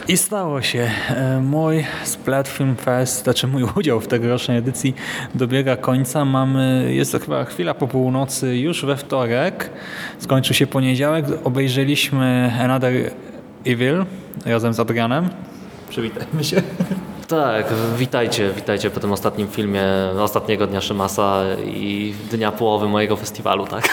B: I stało się. E, Mój Splat Film Fest, znaczy mój udział w tegorocznej edycji dobiega końca. Mamy, jest to chyba chwila po północy, już we wtorek. Skończył się poniedziałek. Obejrzeliśmy Another Evil razem z Adrianem. Przywitajmy się.
D: Tak, witajcie, witajcie po tym ostatnim filmie ostatniego dnia Szymasa i dnia połowy mojego festiwalu, tak?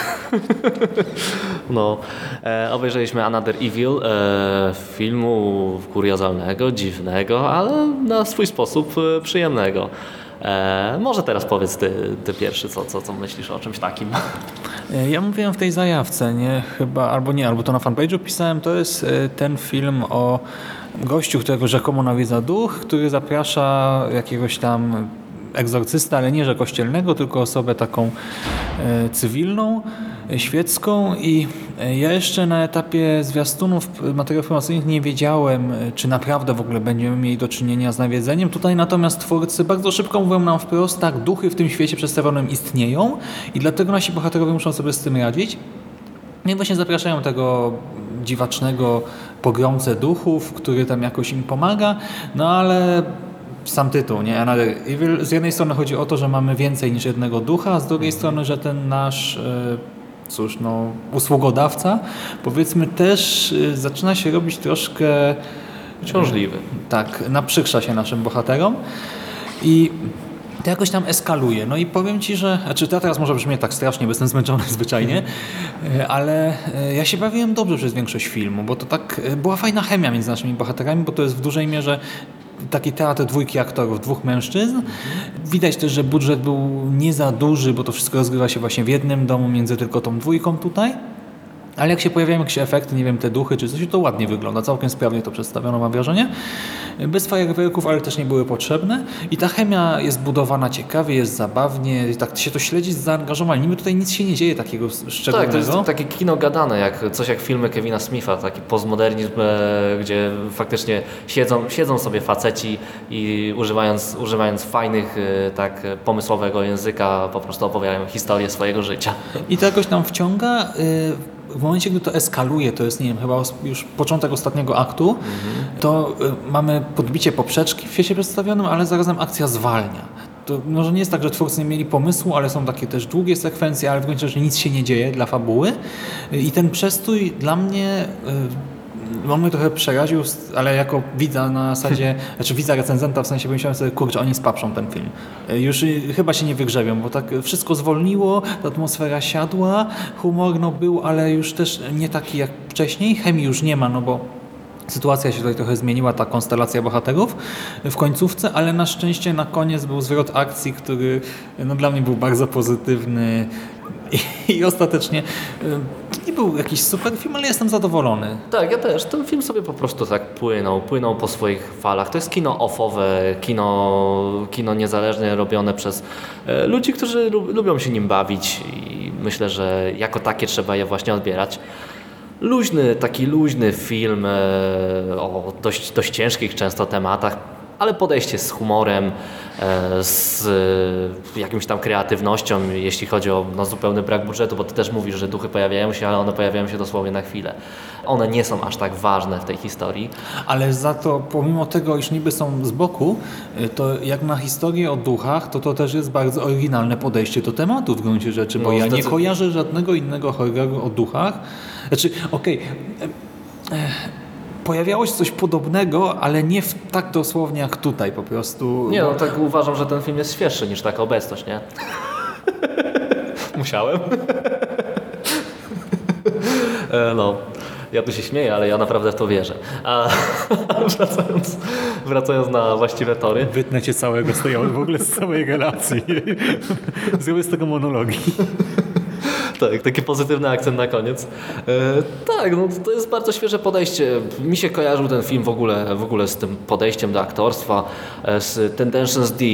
D: No, e, obejrzeliśmy Another Evil, e, filmu kuriozalnego, dziwnego, ale na swój sposób e, przyjemnego. E, może teraz powiedz ty, ty pierwszy, co, co, co myślisz o czymś takim?
B: E, Ja mówiłem w tej zajawce, nie? Chyba, albo nie, albo to na fanpage'u pisałem, to jest e, ten film o gościu, którego rzekomo nawiedza duch, który zaprasza jakiegoś tam egzorcystę, ale nie, że kościelnego, tylko osobę taką e, cywilną, e, świecką i e, ja jeszcze na etapie zwiastunów materiałów promocyjnych nie wiedziałem, czy naprawdę w ogóle będziemy mieli do czynienia z nawiedzeniem. Tutaj natomiast twórcy bardzo szybko mówią nam wprost, tak, duchy w tym świecie przedstawionym istnieją i dlatego nasi bohaterowie muszą sobie z tym radzić. I właśnie zapraszają tego dziwacznego pogromcę duchów, który tam jakoś im pomaga, no ale sam tytuł, nie? Another Evil. Z jednej strony chodzi o to, że mamy więcej niż jednego ducha, a z drugiej strony, że ten nasz e, cóż, no, usługodawca, powiedzmy też e, zaczyna się robić troszkę
D: Ciążliwy.
B: Tak, naprzykrza się naszym bohaterom i to jakoś tam eskaluje. No i powiem Ci, że... Znaczy to teraz może brzmi tak strasznie, bo jestem zmęczony zwyczajnie, e, ale e, ja się bawiłem dobrze przez większość filmu, bo to tak... e, Była fajna chemia między naszymi bohaterami, bo to jest w dużej mierze taki teatr dwójki aktorów, dwóch mężczyzn. Widać też, że budżet był nie za duży, bo to wszystko rozgrywa się właśnie w jednym domu między tylko tą dwójką tutaj. Ale jak się pojawiają jakieś efekty, nie wiem, te duchy czy coś, to ładnie wygląda. Całkiem sprawnie to przedstawiono, mam wrażenie. Bez fajerwerków, ale też nie były potrzebne. I ta chemia jest budowana ciekawie, jest zabawnie. Tak się to śledzi z zaangażowaniem. Niby tutaj nic się nie dzieje takiego szczególnego.
D: Tak, to jest takie kino gadane, jak, coś jak filmy Kevina Smitha, taki postmodernizm, e, gdzie faktycznie siedzą, siedzą sobie faceci i używając, używając fajnych, e, tak pomysłowego języka po prostu opowiadają historię swojego życia.
B: I to jakoś nam wciąga. y, W momencie, gdy to eskaluje, to jest, nie wiem, chyba już początek ostatniego aktu, to y, mamy podbicie poprzeczki w świecie przedstawionym, ale zarazem akcja zwalnia. To może nie jest tak, że twórcy nie mieli pomysłu, ale są takie też długie sekwencje, ale w gruncie rzeczy nic się nie dzieje dla fabuły. Y, I ten przestój dla mnie y, on mnie trochę przeraził, ale jako widza na zasadzie, znaczy widza recenzenta w sensie pomyślałem sobie, kurczę, oni spaprzą ten film. Y, Już y, chyba się nie wygrzebią, bo tak wszystko zwolniło, ta atmosfera siadła, humor no był, ale już też nie taki jak wcześniej, chemii już nie ma, no bo Sytuacja się tutaj trochę zmieniła, ta konstelacja bohaterów w końcówce, ale na szczęście na koniec był zwrot akcji, który no, dla mnie był bardzo pozytywny i, i ostatecznie y, nie był jakiś super film, ale jestem zadowolony.
D: Tak, ja też. Ten film sobie po prostu tak płynął, płynął po swoich falach. To jest kino offowe, kino, kino niezależnie robione przez e, ludzi, którzy lu- lubią się nim bawić i myślę, że jako takie trzeba je właśnie odbierać. Luźny, taki luźny film e, o dość, dość ciężkich często tematach, ale podejście z humorem, e, z e, jakimś tam kreatywnością, jeśli chodzi o no, zupełny brak budżetu, bo ty też mówisz, że duchy pojawiają się, ale one pojawiają się dosłownie na chwilę. One nie są aż tak ważne w tej historii.
B: Ale za to, pomimo tego, iż niby są z boku, y, to jak na historię o duchach, to to też jest bardzo oryginalne podejście do tematu w gruncie rzeczy, bo
D: No,
B: ja nie kojarzę żadnego innego horroru o duchach. Znaczy, okej, e, e, pojawiało się coś podobnego, ale nie w, tak dosłownie jak tutaj po prostu.
D: Nie no, tak uważam, że ten film jest świeższy niż taka obecność, nie? Musiałem. E, no, ja tu się śmieję, ale ja naprawdę w to wierzę. A wracając, wracając na właściwe tory.
B: Wytnę cię całego tej, w ogóle z całej relacji. Zrobię z tego monologii.
D: Tak, taki pozytywny akcent na koniec. E, tak, no to jest bardzo świeże podejście. Mi się kojarzył ten film w ogóle, w ogóle z tym podejściem do aktorstwa, e, z Tendencies D,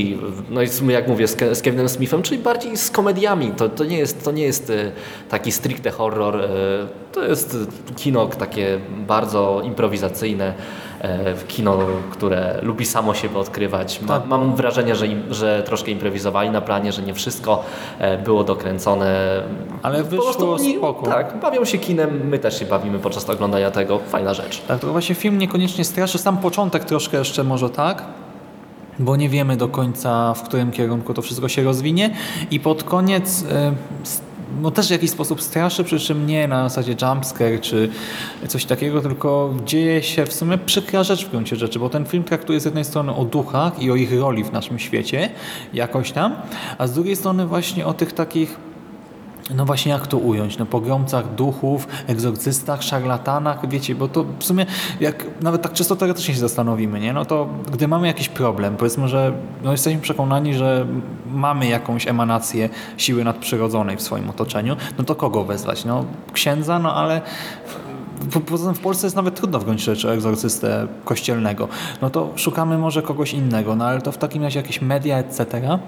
D: no i jak mówię, z, Ke- z Kevinem Smithem, czyli bardziej z komediami. To, to, nie, jest, to nie jest e, taki stricte horror, to jest kino takie bardzo improwizacyjne, kino, które lubi samo siebie odkrywać. Ma,
B: Tak.
D: Mam wrażenie, że, im, że troszkę improwizowali na planie, że nie wszystko e, było dokręcone.
B: Ale
D: Po prostu
B: wyszło
D: oni-
B: spoko.
D: Tak, bawią się kinem, my też się bawimy podczas oglądania tego. Fajna rzecz.
B: Tak, to właśnie film niekoniecznie straszy. Sam początek troszkę jeszcze może tak, bo nie wiemy do końca, w którym kierunku to wszystko się rozwinie. I pod koniec s- no też w jakiś sposób straszy, przy czym nie na zasadzie jumpscare czy coś takiego, tylko dzieje się w sumie przykra rzecz w gruncie rzeczy, bo ten film traktuje z jednej strony o duchach i o ich roli w naszym świecie, jakoś tam, a z drugiej strony właśnie o tych takich no właśnie jak to ująć? No pogromcach duchów, egzorcystach, szarlatanach, wiecie, bo to w sumie jak nawet tak czysto teoretycznie się zastanowimy, nie? No to gdy mamy jakiś problem, powiedzmy, że no jesteśmy przekonani, że mamy jakąś emanację siły nadprzyrodzonej w swoim otoczeniu, no to kogo wezwać? No księdza, no ale w Polsce jest nawet trudno w gruncie rzeczy egzorcystę kościelnego. No to szukamy może kogoś innego, no ale to w takim razie jakieś media, etc.,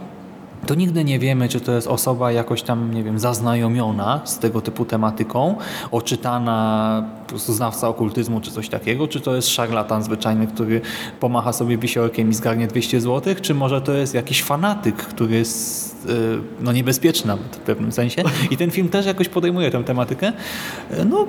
B: to nigdy nie wiemy, czy to jest osoba jakoś tam, nie wiem, zaznajomiona z tego typu tematyką, oczytana, po prostu znawca okultyzmu czy coś takiego, czy to jest szarlatan zwyczajny, który pomacha sobie wisiorkiem i zgarnie 200 zł, czy może to jest jakiś fanatyk, który jest y, no, niebezpieczny nawet w pewnym sensie. I ten film też jakoś podejmuje tę tematykę. Y, No,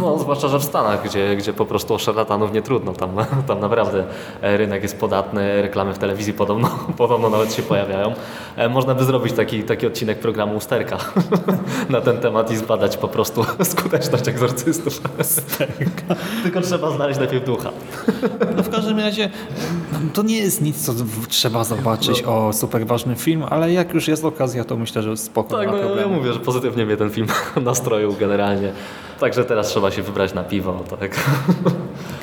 D: No, zwłaszcza, że w Stanach, gdzie, gdzie po prostu o szarlatanów nie trudno. Tam, tam naprawdę e, rynek jest podatny, reklamy w telewizji podobno, podobno nawet się pojawiają. E, Można by zrobić taki, taki odcinek programu Usterka na ten temat i zbadać po prostu skuteczność egzorcystów. Tylko trzeba znaleźć najpierw ducha.
B: No w każdym razie to nie jest nic, co trzeba zobaczyć o super ważny film, ale jak już jest okazja, to myślę, że spoko,
D: Tak, no, ja mówię, że pozytywnie mnie ten film nastroił generalnie. Także teraz trzeba się wybrać na piwo. Tak.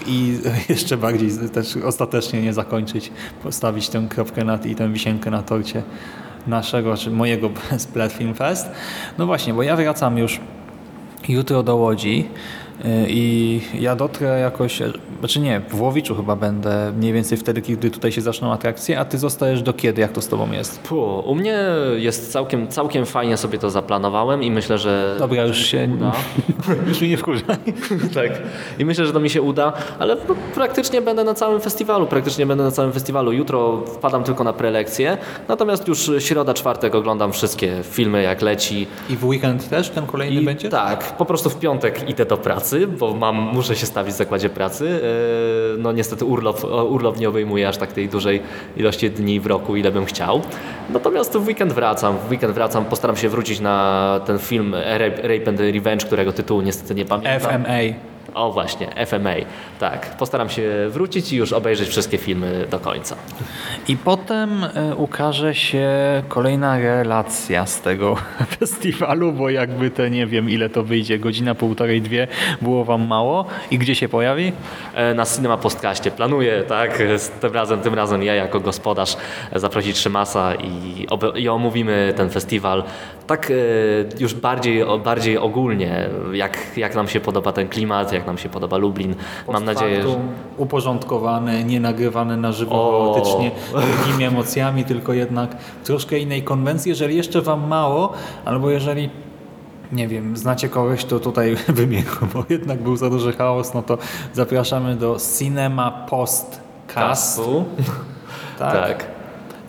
B: I jeszcze bardziej też ostatecznie nie zakończyć, postawić tę kropkę nad i tę wisienkę na torcie naszego, czy mojego Splat Film Fest. No właśnie, bo ja wracam już jutro do Łodzi i ja dotrę jakoś, znaczy nie, w Łowiczu chyba będę mniej więcej wtedy, kiedy tutaj się zaczną atrakcje, a ty zostajesz do kiedy, jak to z tobą jest?
D: Pu, u mnie jest całkiem, całkiem fajnie sobie to zaplanowałem i myślę, że...
B: Dobra, już się
D: uda.
B: już mi nie wkurzaj.
D: tak. I myślę, że to mi się uda, ale praktycznie będę na całym festiwalu, praktycznie będę na całym festiwalu. Jutro wpadam tylko na prelekcję, natomiast już środa, czwartek oglądam wszystkie filmy jak leci.
B: I w weekend też ten kolejny
D: I,
B: będzie?
D: Tak, po prostu w piątek idę do pracy, bo mam, muszę się stawić w zakładzie pracy. Yy, No niestety urlop, urlop nie obejmuje aż tak tej dużej ilości dni w roku, ile bym chciał. Natomiast w weekend wracam, w weekend wracam, postaram się wrócić na ten film Rape and Revenge, którego tytułu niestety nie pamiętam.
B: FMA.
D: O właśnie, FMA. Tak, postaram się wrócić i już obejrzeć wszystkie filmy do końca.
B: I potem e, ukaże się kolejna relacja z tego festiwalu, bo jakby te nie wiem ile to wyjdzie, godzina, półtorej, dwie, było wam mało. I gdzie się pojawi?
D: E, Na Cinema Postcaście planuję, tak, tym razem, tym razem ja jako gospodarz zaprosić Szymasa i, i omówimy ten festiwal tak e, już bardziej, bardziej ogólnie, jak, jak nam się podoba ten klimat, jak nam się podoba Lublin. Mam nadzieję, że...
B: Faktum uporządkowane, nie nagrywane na żywo,
D: O.
B: chaotycznie, drugimi emocjami, tylko jednak troszkę innej konwencji. Jeżeli jeszcze wam mało, albo jeżeli nie wiem, znacie kogoś, to tutaj wymienię, bo jednak był za duży chaos, no to zapraszamy do Cinema Postcast.
D: Castu.
B: Tak.
D: Tak.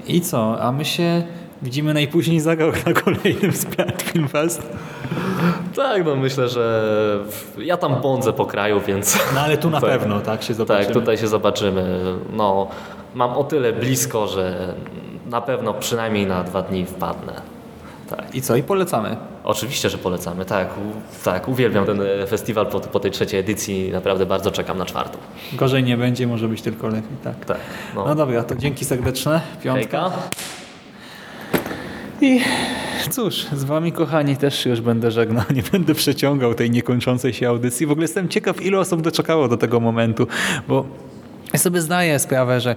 B: I co? A my się widzimy najpóźniej za rok na kolejnym Splat Film Fest.
D: Tak, no myślę, że ja tam błądzę po kraju, więc...
B: No ale tu na
D: Tak.
B: pewno, tak się zobaczymy.
D: Tak, tutaj się zobaczymy. No, mam o tyle blisko, że na pewno przynajmniej na dwa dni wpadnę. Tak.
B: I co? I polecamy.
D: Oczywiście, że polecamy. Tak, u, tak uwielbiam ten e, festiwal po, po tej trzeciej edycji. Naprawdę bardzo czekam na czwartą.
B: Gorzej nie będzie, może być tylko lepiej, tak.
D: Tak.
B: No,
D: No.
B: dobra, to dzięki serdeczne. Piątka.
D: Hejka.
B: I cóż, z wami kochani też już będę żegnał, nie będę przeciągał tej niekończącej się audycji. W ogóle jestem ciekaw, ile osób doczekało do tego momentu, bo ja sobie zdaję sprawę, że...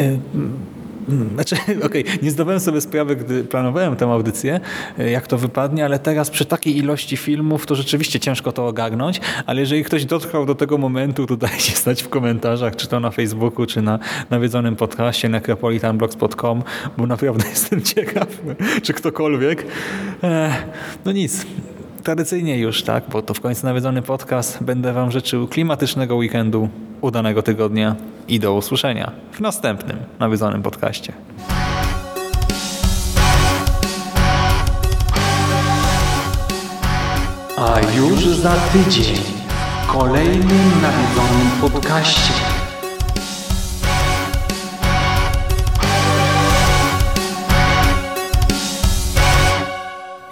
B: y, Mm, Znaczy, okej, nie zdawałem sobie sprawy, gdy planowałem tę audycję, y, jak to wypadnie, ale teraz przy takiej ilości filmów to rzeczywiście ciężko to ogarnąć, ale jeżeli ktoś dotrwał do tego momentu, to dajcie znać w komentarzach, czy to na Facebooku, czy na nawiedzonym podcaście necropolitanblogspot.com, bo naprawdę jestem ciekaw, czy ktokolwiek. E, No nic, tradycyjnie już, tak, bo to w końcu nawiedzony podcast. Będę Wam życzył klimatycznego weekendu, udanego tygodnia i do usłyszenia w następnym nawiedzonym podcaście.
S: A już za tydzień w kolejnym nawiedzonym podcaście.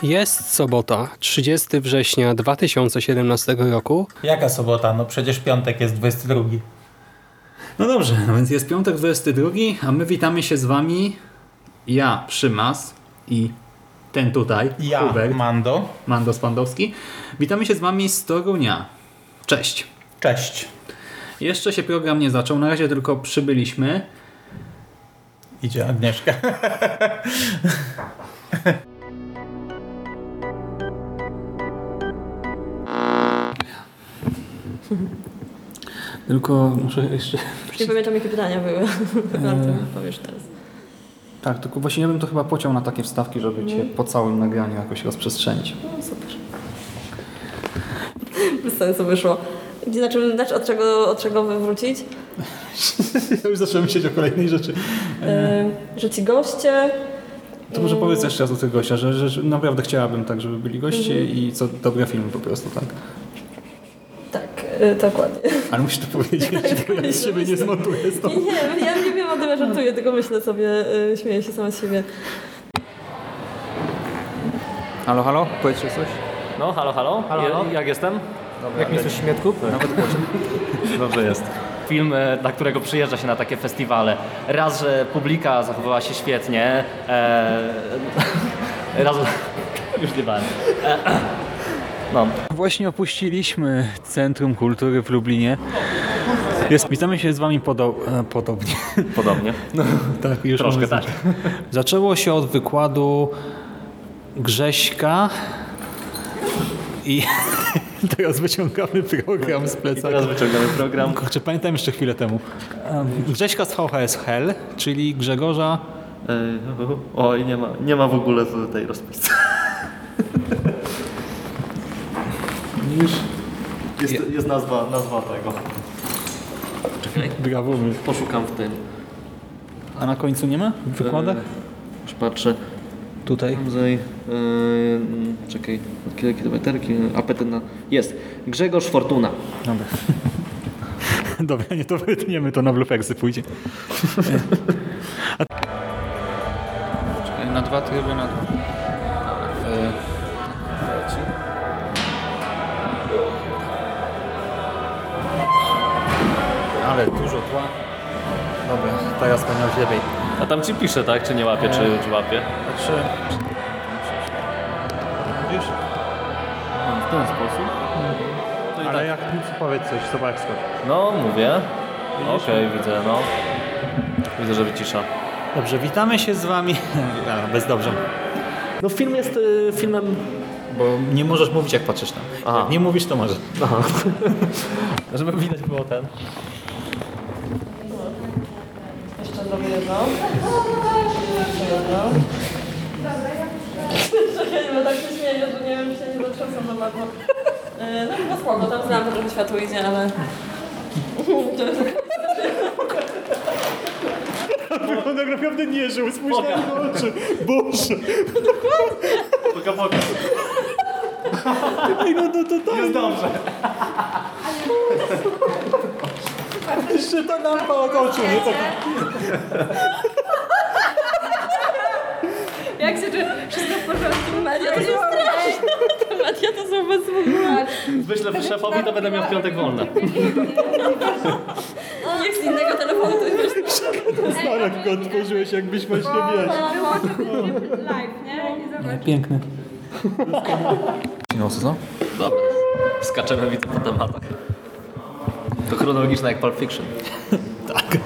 T: Jest sobota, 30 września 2017 roku.
U: Jaka sobota? No przecież piątek jest 22.
B: No dobrze, no więc jest piątek 22, a my witamy się z Wami. Ja, Przymas i ten tutaj,
U: Ja,
B: Hubert,
U: Mando.
B: Mando Spandowski. Witamy się z Wami z Torunia. Cześć.
U: Cześć.
B: Jeszcze się program nie zaczął, na razie tylko przybyliśmy.
U: Idzie Agnieszka.
B: Tylko muszę jeszcze...
C: Nie pamiętam jakie pytania były. Tym powiesz teraz.
B: Tak, tylko właśnie ja bym to chyba pociął na takie wstawki, żeby cię po całym nagraniu jakoś rozprzestrzenić.
C: No, super. Bez sensu wyszło. Gdzie, znaczy, znaczy od, czego, od czego wywrócić?
B: ja już zacząłem myśleć o kolejnej rzeczy.
C: Yy, że ci goście...
B: To może
C: yy,
B: powiedz jeszcze raz o tych gościach, że, że, że naprawdę chciałabym tak, żeby byli goście
C: Mhm.
B: i co dobre filmy po prostu, tak?
C: Yy, dokładnie.
B: Ale musisz to powiedzieć, bo ja z siebie nie zmontuję.
C: Nie, nie, ja nie wiem o tym, ja żartuję, tylko myślę sobie, yy, śmieję się sama z siebie.
B: Halo, halo? Powiedzcie coś?
D: No, halo, halo.
E: Halo, halo.
D: Jak jestem?
E: Jak nie słyszy śmietków?
D: Nawet Dobrze jest. Film, e, dla którego przyjeżdża się na takie festiwale. Raz, że publika zachowała się świetnie. E, raz, już nie bałem. E, no.
B: Właśnie opuściliśmy Centrum Kultury w Lublinie. Jest, witamy się z Wami podo e, podobnie.
D: Podobnie.
B: No, tak, już
D: Troszkę tak.
B: zacząć. Zaczęło się od wykładu Grześka i teraz wyciągamy program z plecaka.
D: teraz wyciągamy program.
B: Kurczę, pamiętam jeszcze chwilę temu. Em, Grześka z VHS Hell, czyli Grzegorza
D: oj, nie ma, nie ma w ogóle tej rozpisy.
B: Już.
D: Jest, jest nazwa, nazwa tego. Czekaj.
B: Brawo, my.
D: Poszukam w tym.
B: A na końcu nie ma w wykładach?
D: E, już patrzę.
B: Tutaj.
D: Tutaj. Yy, czekaj. Kiedy kilometerki. Apetyt na. Jest. Grzegorz Fortuna.
B: Dobra. Dobra, nie to wytniemy, to na bloopersy pójdzie. A... Czekaj, na dwa tryby, na dwa. Powinno być lepiej.
D: A tam ci pisze, tak? Czy nie łapie, czy, czy łapie?
B: Znaczy... Wiesz?
D: W ten sposób. No i
B: Ale
D: tak.
B: jak powiedz coś, zobacz skąd.
D: No, mówię.
B: Widzisz?
D: Okej, widzę, no. Widzę, że wycisza.
B: Dobrze, witamy się z Wami. A, bez dobrze.
D: No film jest y, filmem...
B: Bo nie możesz mówić jak patrzysz tam.
D: Aha.
B: Jak nie mówisz, to może.
D: Aha. Żeby widać było ten.
C: Zrobię jedno. Jeszcze jedno. Czekaj, bo tak się śmieję, że nie wiem, czy się nie zatrzęsam za bardzo. Yy, No chyba spoko, tam znam, że światło idzie, ale...
B: On tak naprawdę nie żył, spójrz na jego oczy. Boże.
D: Poka, poka.
B: Ej, no, no to tak.
D: Jest dobrze.
B: Jeszcze ta lampa od oczu, nie? Tak.
C: Jak się czuje? Wszystko w porządku? Maria, to są straszne. Maria, to są w ogóle.
D: Wyślę szefowi, to będę miał w piątek wolne.
C: Niech z innego telefonu to jest
B: Znarak go otworzyłeś, jakbyś właśnie wiesz.
V: Live, nie? I zobacz.
B: Piękny. No co?
D: Dobra. Skaczemy widzę po tematach. To chronologiczne jak Pulp Fiction.
B: Tak.